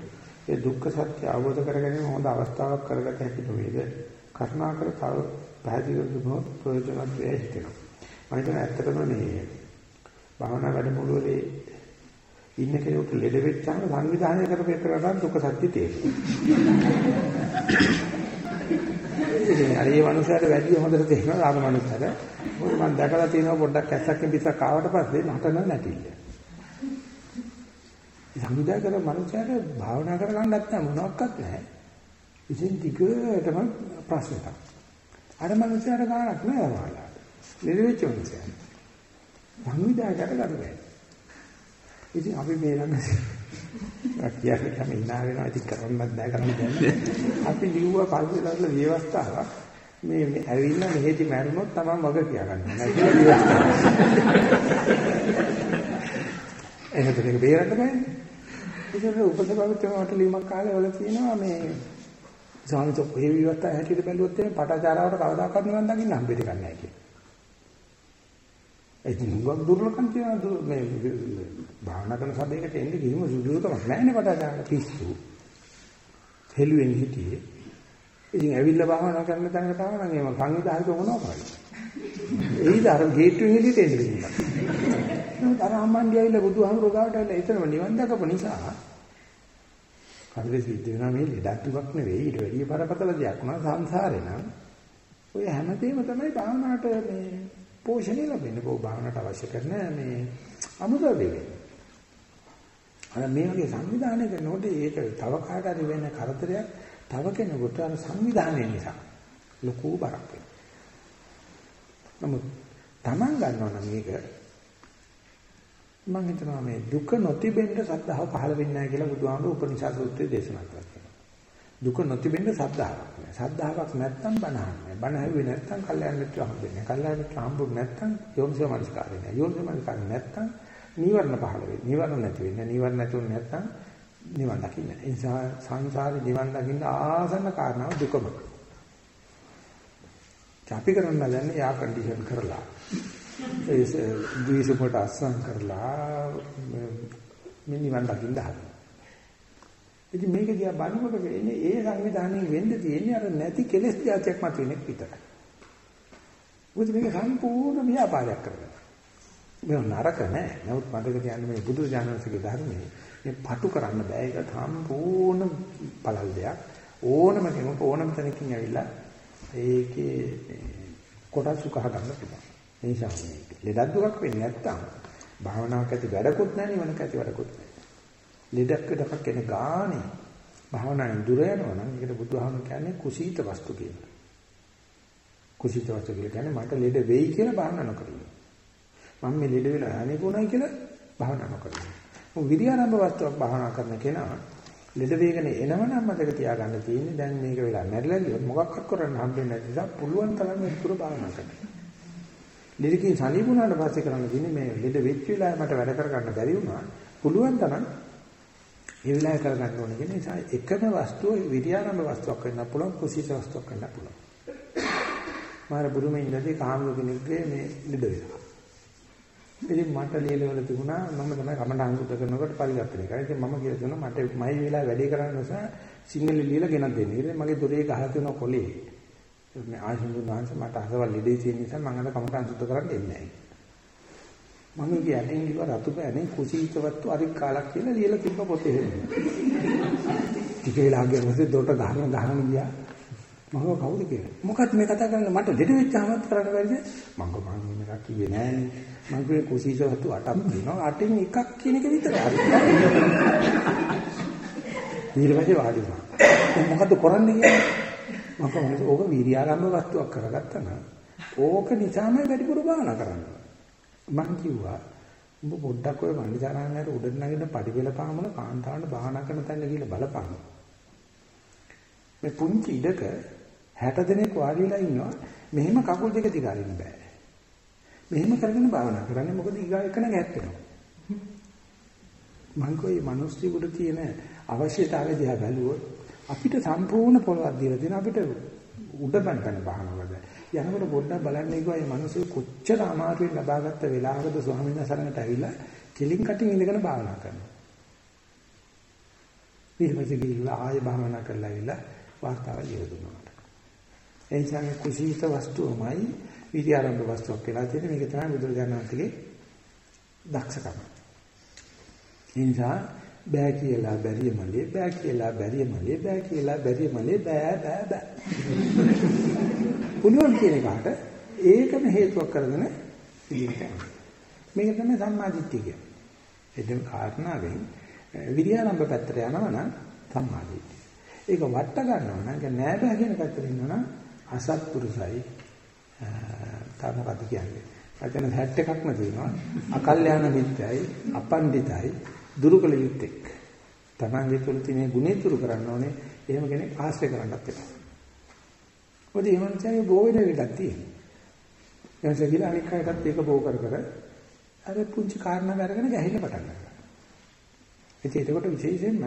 ඒ දුක්ඛ සත්‍ය අවබෝධ කරගැනීම හොඳ අවස්ථාවක් කරගත හැකි නොවේද? කරුණාකර තව පැහැදිලි දුන්නොත් ප්‍රයෝජනවත් වේ හිතෙනවා. මම හිතන ඇත්තටම මේ භාවනා වැඩමුළුවේ ඉන්න කෙනෙකුට ලෙඩ වෙච්චාම සංවිධානය කරපේකරට දුක සත්‍ය තියෙනවා. අර ඒ මනුස්සයාට වැඩි හොඳට තේරෙනවා ආග මනුස්සයාට. මොකද මම දැකලා තියෙනවා පොඩ්ඩක් ඇස්සක්කින් පිටක් ආවට පස්සේ නටන නැතිල. සංවිධානය කර මනුස්සයාට භාවනා කරගන්න නැත්නම් මොනවත් නැහැ. ඉතින් ටිකටම ප්‍රශ්නයක්. අර මනුස්සයාට ගානක් නෑ වහලා. ලෙඩ වෙච්ච මනුස්සයා. සංවිධානය කරගන්න ඉතින් අපි මේ ළඟ කියන්නේ කම ඉන්නා වෙනවා ඉතින් කරන්නත් බෑ කරන්න දෙන්නේ. අපි ලිව්වා පරිසරවල විවස්ථාවක් මේ මේ ඇවිල්ලා මෙහෙදි මැරුණොත් තමයි මග කියා ගන්න. එහෙනම් ඒක බේරන්න බෑනේ. ඉතින් උපසභාවිතවට ලියුමක් කාලේ වල තියෙනවා මේ සාමිත ඔය විවස්ථාව හැටියට බැලුවොත් එimhe පටාචාරාවට කවදාකවත් නිවන් දකින්න හම්බෙන්නේ නැහැ කියලා. ඒ දුඟක් දුර්ලකම් තියෙනවා මේ භාවනා කරන සබයකට එන්නේ කිසිම සුදුසුකමක් නැහැ නේ පටන් පිස්සු. හෙළුවෙන් හිටියේ. ඉතින් ඇවිල්ලා භාවනා කරන තැනකට ආව නම් එහෙම සංවිධායක මොනවා කරන්නේ? ඒයිද අර ගේට්ටුවෙන් එළියට එන්නේ කියලා. නමුත් අර අම්මන්ඩි ඇවිල්ලා බුදුහාමුදුරුවෝ ගාවට ඇවිල්ලා එතනම නිවන් දකපු නිසා කවුරු සිද්ධ වෙනා මේ ලෙඩක් දුක් නෙවෙයි ඊට වැඩිය බරපතල දෙයක් නා සංසාරේ නම් ඔය හැමදේම තමයි භාවනාවට මේ පෝෂණය ලැබෙන්නේ බෝ භාවනට අවශ්‍ය කරන මේ අමුද්‍රව්‍ය. අර මේ වගේ සංවිධානය කරනකොට ඒක තව කාට හරි වෙන කරදරයක් තව කෙනෙකුට අර සංවිධානය නිසා ලොකු බරක් වෙනවා. නමුත් Taman ගන්නවා නම් මේක මම හිතනවා මේ දුක නොතිබෙන්න සද්ධාව පහළ වෙන්නේ නැහැ කියලා බුදුහාමුදුරු උපනිෂද් සූත්‍රයේ දේශනා කරා. දුක නොතිබෙන්න සද්ධාාවක් නෑ. සද්ධාාවක් නැත්තම් බණහන්නේ. බණ ඇහුවේ නැත්තම් කල්යාණ මිත්‍ර හම්බෙන්නේ. කල්යාණ මිත්‍ර හම්බුනේ නැත්තම් යෝනිසෝ මනස්කාරය නෑ. යෝනිසෝ මනස්කාරය නැත්තම් නීවරණ පහළ වෙන්නේ. නීවරණ නැති වෙන්නේ. නීවරණ නැතුව නැත්තම් නිවන් දකින්න. ඒ නිසා සංසාරේ නිවන් දකින්න ආසන්න කාරණාව දුකම. අපි කරන්න දන්නේ යා කන්ඩිෂන් කරලා. ඒ ද්විසුපට අස්සම් කරලා මේ නිවන් දකින්න හදනවා. ඉතින් මේක දිහා බලනකොට වෙන්නේ ඒ සංවිධානයේ වෙන්න තියෙන්නේ අර නැති කෙලෙස් જાතියක් මත වෙනෙක් විතරයි. මොකද මේක සම්පූර්ණ ව්‍යාපාරයක් කරගන්න. මේ නරක නෑ. නමුත් මතක තියාගන්න මේ බුදු දානසික ධර්මයේ මේ පටු කරන්න බෑ. ඒක සම්පූර්ණ පළල් දෙයක්. ඕනම කෙනෙක් ඕනම තැනකින් ඇවිල්ලා ඒකේ කොටස් සුකහ ගන්න පුළුවන්. ඒ නිසා මේක ලෙඩක් දුක් වෙන්නේ නැත්තම් භාවනාවක් ඇති වැඩකුත් නැහැ නිවනක ඇති වැඩකුත් නැහැ. ලෙඩක් වෙඩක් එන ගානේ භාවනාවෙන් දුර යනවා නම් ඒකට බුදුහාම කියන්නේ කුසීත වස්තු කියලා. කුසීත වස්තු කියලා කියන්නේ මට ලෙඩ වෙයි කියලා භාවනා නොකරන්නේ. මම මේ ලෙඩ වෙලා අනේකුණයි කියලා භාවනා නොකරන්නේ. මො විරියාරම්භ වස්තුවක් භාවනා කරන කෙනා ලෙඩ වේගන එනවනම් මතක තියාගන්න තියෙන්නේ දැන් මේක වෙලා මැරිලා ගියොත් මොකක්වත් කරන්න හම්බෙන්නේ නැති නිසා පුළුවන් තරම් ඉතුර භාවනා කරන්න. ලෙඩකින් සනීපුණාට පස්සේ කරන්න තියෙන්නේ මේ ලෙඩ වෙච්ච වෙලාවේ මට වැඩ කරගන්න බැරි වුණා. පුළුවන් තරම් ඒ වෙලාවේ කරගන්න ඕනේ කියන නිසා එකම වස්තුව විද්‍යාරම්භ වස්තුවක් වෙන්න පුළුවන් කුසීත වස්තුවක් වෙන්න පුළුවන්. මාර බුරුමේ ඉඳදී කාමරු කෙනෙක්ගේ මේ ලිද වෙනවා. ඉතින් මට ලියලවල තිබුණා මම තමයි කමඩාන් සුද්ධ කරනකොට පරිවර්තනය කරා. ඉතින් මම කියලා දුන්නා මට මයි වෙලාව වැඩේ කරන්න නිසා සිංහල ලියලා ගෙනත් දෙන්න. ඉතින් මගේ දොරේ ගහලා තියෙන කොලේ මේ ආශිර්වාද වහන්ස මට අසවල් ලිදේ තියෙන නිසා මම අද කමඩාන් සුද්ධ කරන්න එන්නේ නැහැ. මම ඉතින් යටින් ගිහුව රතු පෑනේ කුසීතවත්තු අරික් කාලක් කියලා ලියලා තිබ්බ පොතේ එහෙම. ටික වෙලා ගියම පස්සේ දොට ගහන ගහන ගියා. මම කවුද කියලා. මොකක්ද මේ කතා කරන්නේ මට දෙඩ වෙච්චාමත් කරන්න බැරිද? මම කෝ මම මේක කිව්වේ නෑනේ. මම කිව්වේ කුසීතවත්තු අටක් තියෙනවා. අටින් එකක් කියන එක විතරයි. ඊට පස්සේ වාඩි වුණා. මොකද්ද කරන්නේ කියලා. මම කෝ ඕක වීර්යාරම්භ වස්තුවක් කරගත්තා නම් ඕක නිසාම වැඩිපුර භාවනා කරන්න. මං කිව්වා උඹ පොඩ්ඩක් ඔය මන්දිසාරාමයට උඩට නැගින්න පඩිපෙළ පාමුල කාන්තාවන්ට බාහනා කරන තැන ගිහලා බලපන්. මේ පුංචි ඉඩක 60 දෙනෙක් වාඩි වෙලා ඉන්නවා. මෙහෙම කකුල් දෙක දිගාරින්න බෑ. මෙහෙම කරගෙන භාවනා කරන්නේ මොකද ඊගා එක නැග හැප්පෙනවා. මං කෝයි මිනිස්සු උඩ තියෙන අවශ්‍යතාවය දිහා බැලුවොත් අපිට සම්පූර්ණ පොළවක් දීලා තියෙන අපිට උඩ බන්පන බහනවද යනකොට පොඩ්ඩක් බලන්න ඒකෝ මේ මිනිස්සු කොච්චර අමාරුවෙන් ලබාගත්ත වෙලාවකද ස්වාමීන් වහන්සේ ළඟට ඇවිල්ලා කෙලින් කටින් ඉඳගෙන භාවනා කරනවා ඊට පස්සේ ගිහිල්ලා ආයෙ භාවනා කරලා ඇවිල්ලා වාර්තාව ලියලා දුන්නා ඒ නිසා කුසීත වස්තුවමයි විද්‍යාරම්භ වස්තුවක් කියලා තියෙන මේක තමයි බුදුරජාණන් වහන්සේගේ දක්ෂකම. ඒ නිසා බෑ කියලා බැරිය මලේ බෑ කියලා බැරිය මලේ බෑ කියලා බැරිය මලේ බෑ බෑ බෑ. පුළුවන් කියන එකට ඒකම හේතුවක් කරගෙන ඉදිරියට මේක තමයි සම්මාදිට්ඨිය කියන්නේ. එදෙම කාරණාවෙන් විද්‍යාරම්භ පැත්තට යනවා නම් සම්මාදිට්ඨිය. ඒක වට ගන්නවා නම් ඒක නෑ බෑ කියන පැත්තට ඉන්නවා නම් අසත්පුරුසයි තව මොකද කියන්නේ. වචන 61ක්ම තියෙනවා. අකල්යාණ මිත්‍යයි අපණ්ඩිතයි දුරුකල යුත්තේක්. තමන්ගේ තුල තියෙන ගුණේ දුරු කරන්න ඕනේ. එහෙම කෙනෙක් ආශ්‍රය කරන්නත් එපා. මොකද ඒ මනුස්සයගේ බෝ වෙන එකක් තියෙනවා එයාට කියලා අනික් අයටත් ඒක බෝ කර කර අර පුංචි කාරණා අරගෙන ගැහිලා පටන් ගන්නවා ඉතින් ඒකට විශේෂයෙන්ම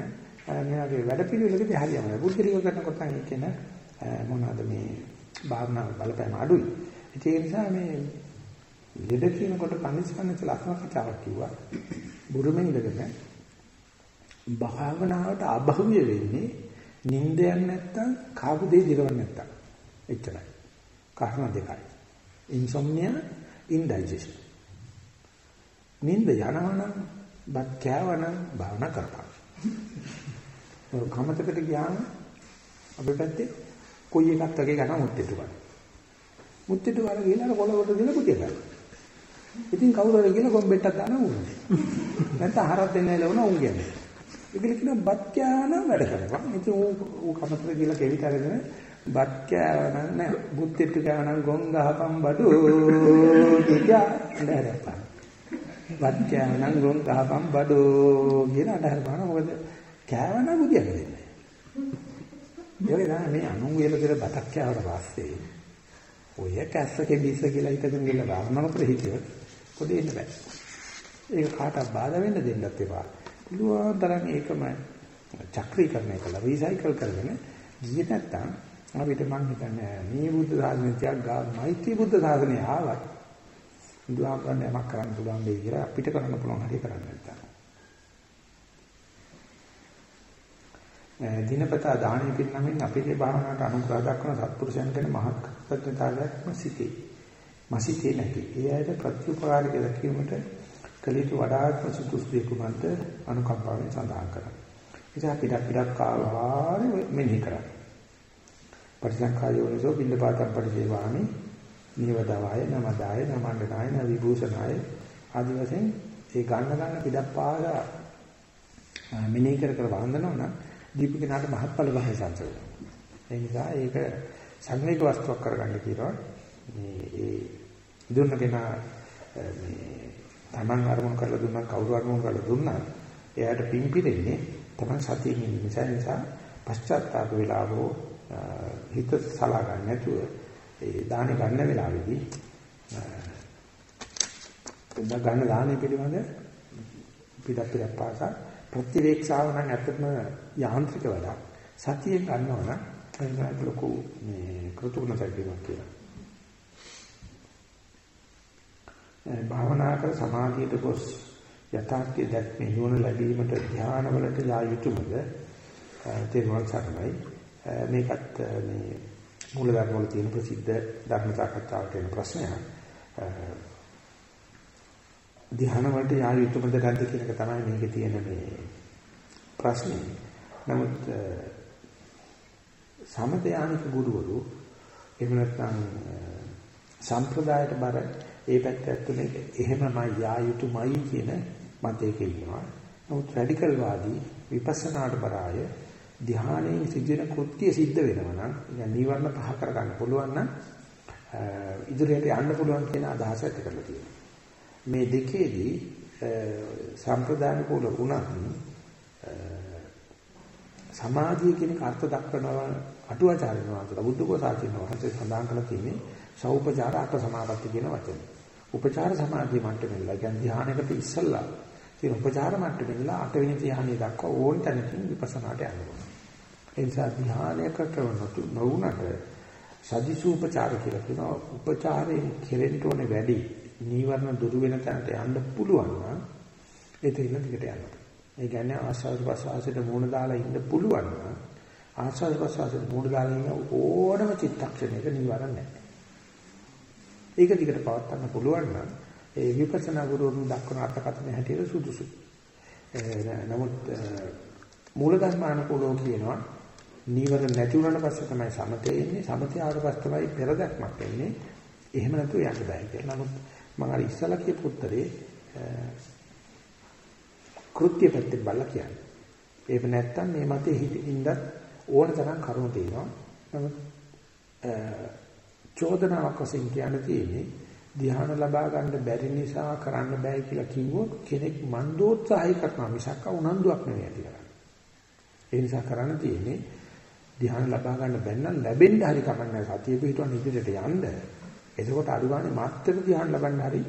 මෙයාගේ වැඩ පිළිවෙලකදී හරියම බුද්ධිලිය කරනකොට කියන මොනවාද මේ භාවනාව බලපෑම අඩුයි. ඒ නිසා මේ ලෙඩ කියනකොට කනිස්කන්නච ලක්ෂණ කතාවක් කිව්වා. බුරුමෙන් ඉඳගෙන භාවනාවට අභව්‍ය වෙන්නේ නිින්දයක් නැත්තම් කාපු දෙය දිරවන්න නැත්තම්. එච්චරයි. කාරණා දෙකයි. insomnia indigestion. නිින්ද යනවනම් බත් කෑවනම් භාවනා කරපන්. කමතකට ගියාම අපේ පැත්තේ කොයි එකක් වගේ ගන්න මුත්තේට ගන්න. මුත්තේට වල ගිහලා කොළවට දෙන පුතිය ගන්න. ඉතින් කවුරු හරි ගිහලා ගොම්බෙට්ටක් දාන උන්නේ. නැත්නම් හරක් දෙන්නේ ලවන උන් කියන්නේ. ඒකල කියන බත් කෑවන වැඩ කරපන්. ඉතින් ඌ ඌ කමතර ගිහලා කෙවිත අරගෙන බත් කෑවන නෑ මුත්තේට කෑවන ගොන් ගහපන් බඩු කියා නෑරපන්. බත් කෑවන ගොන් ගහපන් බඩු කියන අදහර බලන මොකද කෑවන බුදියක් දෙන්නේ. ඒකේ තමයි මේ අනුන් වේල දෙර බතක් කෑවට පස්සේ ඔය කැස්සකේ බිස්ස කියලා හිතගෙන ගිහලා භාවනාව කර හිටියොත් පොඩි ඉන්න බෑ. ඒක කාටවත් බාධා වෙන්න දෙන්නත් එපා. පුළුවන් තරම් ඒකම චක්‍රීකරණය කළා රීසයිකල් කරගෙන ගියේ නැත්තම් අපිට මං හිතන්නේ මේ බුද්ධ ශාසනයක් ගා මෛත්‍රී බුද්ධ ශාසනය ආවත් බුදුහාමරණ යමක් කරන්න පුළුවන් වෙයි කියලා අපිට කරන්න පුළුවන් හරිය කරන්න නැත්තම්. දිනපතා දානෙ පින්නමින් අපේ භාවනාවට අනුග්‍රහ දක්වන සත්පුරුෂයන් ගැන මහත් කෘතඥතාවයක්ම සිටේ. මසිතේ නැති. ඒ ඇයට ප්‍රතිඋපකාරක දැකීමට කලිත වඩාත්ම සුදුසු කුමන්ත අනුකම්පාවෙන් සඳහන් කරා. ඉතින් අපි ඩක් කාලාරි මෙනෙහි කරා. පරිසංඛායෝනිසෝ බින්දපාතම් පරිදේවාමි නිවදවාය නමදාය නමණ්ඩනාය නවිභූෂනාය ආදි වශයෙන් ඒ ගන්න ගන්න පිටක් පාලා මෙනෙහි කර කර වන්දනවා නම් දීපු කෙනාට මහත්ඵල භාෂාංශ වෙනවා. ඒ නිසා ඒක සංවේග වස්තුවක් කරගන්න කියනවා. මේ ඒ දුන්න කෙනා මේ Taman අරමුණු කරලා දුන්නා කවුරු අරමුණු කරලා දුන්නා එයාට පිම්පිරෙන්නේ Taman සතියින් ඉන්න නිසා නිසා පශ්චාත්තාප වෙලාවෝ හිත සලා ගන්න නැතුව ඒ දාන ගන්න වෙලාවේදී ගන්න දානේ පිළිබඳ පිටක් පිටක් පාසා ප්‍රතිවේක්ෂාව නම් ඇත්තටම යාන්ත්‍රික වැඩක්. සතියෙන් ගන්නවා නම් ඒක ලොකු මේ කෘතඥතාවයක් කියලා. භාවනා කර සමාධියට ගොස් යථාර්ථය දැක්මේ නුවණ ලැබීමට ධානවලට යා යුතුයමද තේරුම් ගන්නයි මේකත් මේ මූලධර්ම වල තියෙන ප්‍රසිද්ධ ධර්ම සාකච්ඡාවට එන ප්‍රශ්නයක් ධ්‍යාන වලට යා යුතුමද නැද්ද කියන එක තමයි මේකේ තියෙන මේ ප්‍රශ්නේ. නමුත් සමතයානික ගුරුවරු එහෙම නැත්නම් සම්ප්‍රදායට බර ඒ පැත්ත ඇතුලේ එහෙමමයි යා යුතුමයි කියන මතයක ඉන්නවා. නමුත් රැඩිකල් වාදී විපස්සනාට බරාය ධ්‍යානයේ සිදුවෙන කෘත්‍ය සිද්ධ වෙනවා නම් يعني නීවරණ පහ කරගන්න පුළුවන් නම් ඉදිරියට යන්න පුළුවන් කියන අදහස ඇති කරලා තියෙනවා. මේ දෙකේදී සම්ප්‍රදාන කුල වුණත් සමාධිය කියන අර්ථ දක්වනවා අටුවාචාර්යන වහන්සේලා බුද්ධකෝ සාචින වහන්සේ සඳහන් කරලා තියෙන්නේ සෞපචාර අට සමාපatti කියන වචනේ. උපචාර සමාධිය මට්ටමෙල්ලා කියන්නේ ධානයකට ඉස්සල්ලා ඉතින් උපචාර මට්ටමේ ඉඳලා අටවෙනි ධ්‍යානයේ දක්වා ඕන තැනකින් විපස්සනාට යනවා. ඒ නිසා ධ්‍යානයකට නොවුනට සදිසූපචාර කියලා කියනවා. උපචාරයෙන් කෙරෙන්න ඕනේ වැඩි. නීවරණ දුරු වෙන තැනට යන්න පුළුවන් නම් ඒ තේින්න දිගට යනවා. ඒ කියන්නේ ආස්වාද ප්‍රසවාසයට මූණ දාලා ඉන්න පුළුවන් නම් ආස්වාද ප්‍රසවාසයට මූණ දාලා ඉන්න ඕනම චිත්තක්ෂණයක නීවරණ නැහැ. ඒක දිගට පවත් ගන්න පුළුවන් නම් ඒ විපස්සනා ගුරුවරුන් දක්වන අර්ථකථන හැටියට සුදුසුයි. නමුත් මූල ධර්මානුකූලව කියනවා නීවරණ නැති වුණාට පස්සේ තමයි සමතේ එන්නේ. සමතේ ආවට පස්සේ තමයි පෙරදක්මක් එන්නේ. එහෙම නැතුව යන්න බෑ කියලා. නමුත් මම අර ඉස්සලා කියපු උත්තරේ කෘත්‍ය පැත්තෙන් බලලා කියන්නේ. ඒක නැත්තම් මේ මතේ හිතින්දත් ඕන තරම් කරුණු තියෙනවා. නමුත් චෝදනාවක් වශයෙන් කියන්න තියෙන්නේ ධ්‍යාන ලබා ගන්න බැරි නිසා කරන්න බෑ කියලා කිව්වොත් කෙනෙක් මන්දෝත්සාහය කරනවා මිසක් උනන්දුවක් නෙවෙයි ඇති කරන්නේ. ඒ නිසා කරන්න තියෙන්නේ ධ්‍යාන ලබා ගන්න බැන්න ලැබෙන්න හරි කමන්නේ සතිය පිටුවන් ඉදිරියට යන්න. එතකොට අනුගානේ මාත්‍ර ධ්‍යාන ලබන්න හරි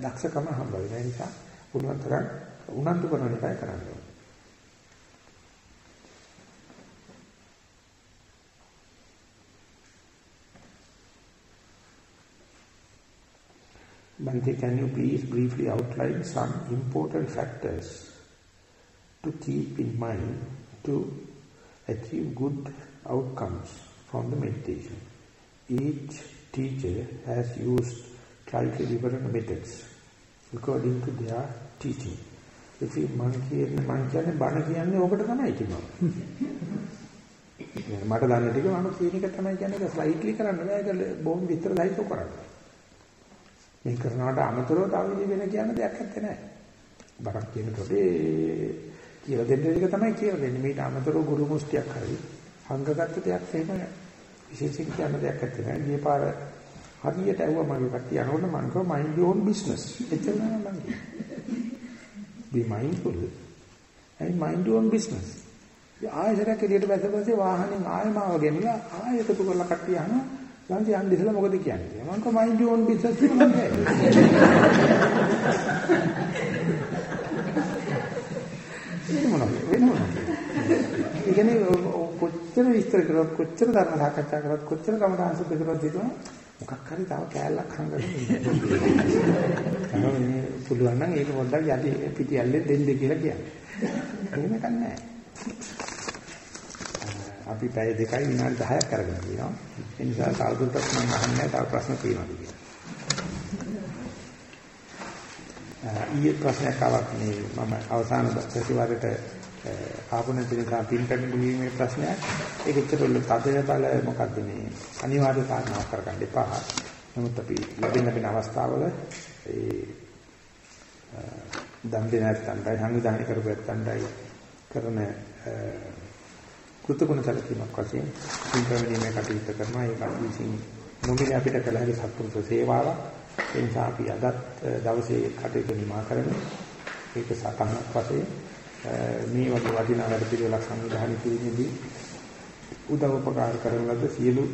දක්ෂකම හම්බ වෙන නිසා පුළුවන් තරම් උනන්දු කරන එකයි කරන්න ඕනේ. Bhante, can you please briefly outline some important factors to keep in mind to achieve good outcomes from the meditation. Each teacher has used slightly different methods according to their teaching. If you monkey and monkey and බණ කියන්නේ ඔබට තමයි කියනවා. මට දන්න ටික මම කියන එක තමයි කියන්නේ ඒක ස්ලයිට්ලි කරන්න බෑ ඒක බොහොම විතර සහිතව කරන්න. මේ කරනවට අමතරව තව ඉතින් වෙන කියන්න දෙයක් නැත්තේ නෑ. බණක් කියනකොට කියලා දෙන්න එක තමයි කියලා දෙන්නේ. මේට අමතරව ගුරු මුස්තියක් හරි හංගගත්ත දෙයක් එහෙම විශේෂයෙන් කියන්න දෙයක් නැත්තේ. ගිය පාර හරියට ඇහුවා මගේ කට්ටිය අනවල මම කිව්වා mind your own business. එච්චර නෑ මම be mindful and mind your own business. ආයෙසරක් එළියට බැසපස්සේ වාහනේ ආයෙ මාව ගෙනලා ආයෙ එකතු කරලා කට්ටිය අහනවා ළඟ යන්න ඉස්සලා මොකද කියන්නේ? මම කිව්වා mind your own business කියලා මම වෙන මොනවද? වෙන මොනවද? ඒ කියන්නේ කොච්චර විස්තර කරොත් කොච්චර ධර්ම සාකච්ඡා කරොත් කොච්චර කමඨාන් සුද්ධ කරොත් හිතනවා මොකක් හරි තව කෑල්ලක් හංගගෙන ඉන්නවා මේ පුළුවන් නම් ඒක පොඩ්ඩක් යටි පිටියල්ලේ දෙන්න කියලා කියන්නේ. එහෙම කන්නේ අපි පැය දෙකයි විනාඩි 10ක් අරගෙන තියෙනවා. ඒ නිසා තවදුරටත් මම අහන්නේ තව ප්‍රශ්න තියෙනවද කියලා. ඊයේ ප්‍රශ්නයක් ආවක් මේ මම අවසාන සතිವಾರයට ආපු නැති නිසා පින් පැමිණීමේ ප්‍රශ්නයක්. ඒක ඇත්තටම තදය බල මොකද්ද මේ? අනිවාර්ය කාරණාවක් කරගන්න එපා. නමුත් අපි ලැබෙන ලැබෙන අවස්ථාවල ඒ දන් දෙන නැත්තන්ටයි සංවිධානය කරපු නැත්තන්ටයි කරන කෘතගුණ සැලකීමක් වශයෙන් පින් පැමිණීමේ කටයුතු කරනවා. ඒක අපි විසින් නොමිලේ අපිට කළ හැකි සත්පුරුෂ සේවාවක්. ඒ නිසා අපි අදත් දවසේ කටයුතු නිමා කරමු. ඒක සතහනක් වශයෙන්. මේ වගේ වටිනා වැඩ පිළිවෙලක් සංවිධානය කිරීමේදී උදව් උපකාර කරන ලද සියලු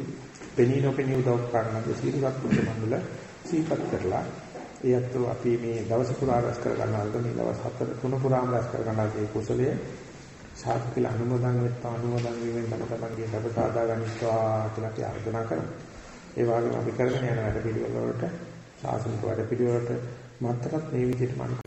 පෙනී නොපෙනී උදව් උපකාර කරන සියලු සත්පුරුෂ මණ්ඩල සීපත් කරලා එයත් අපි මේ දවස පුරා රැස් කර ගන්නාද මේ දවස් හතර තුන පුරාම රැස් කර ගන්නාද ඒ කුසලයේ සාර්ථකල අනුමೋದන් වෙත්තා අනුමೋದන් වීමෙන් තම තමන්ගේ ලබ සාදා ගනිත්වා කියලා අපි ආර්දනා කරමු. ඒ වගේම අපි කරගෙන යන වැඩ පිළිවෙල වලට ශාසනික වැඩ පිළිවෙලට මතරත් මේ විදිහට මම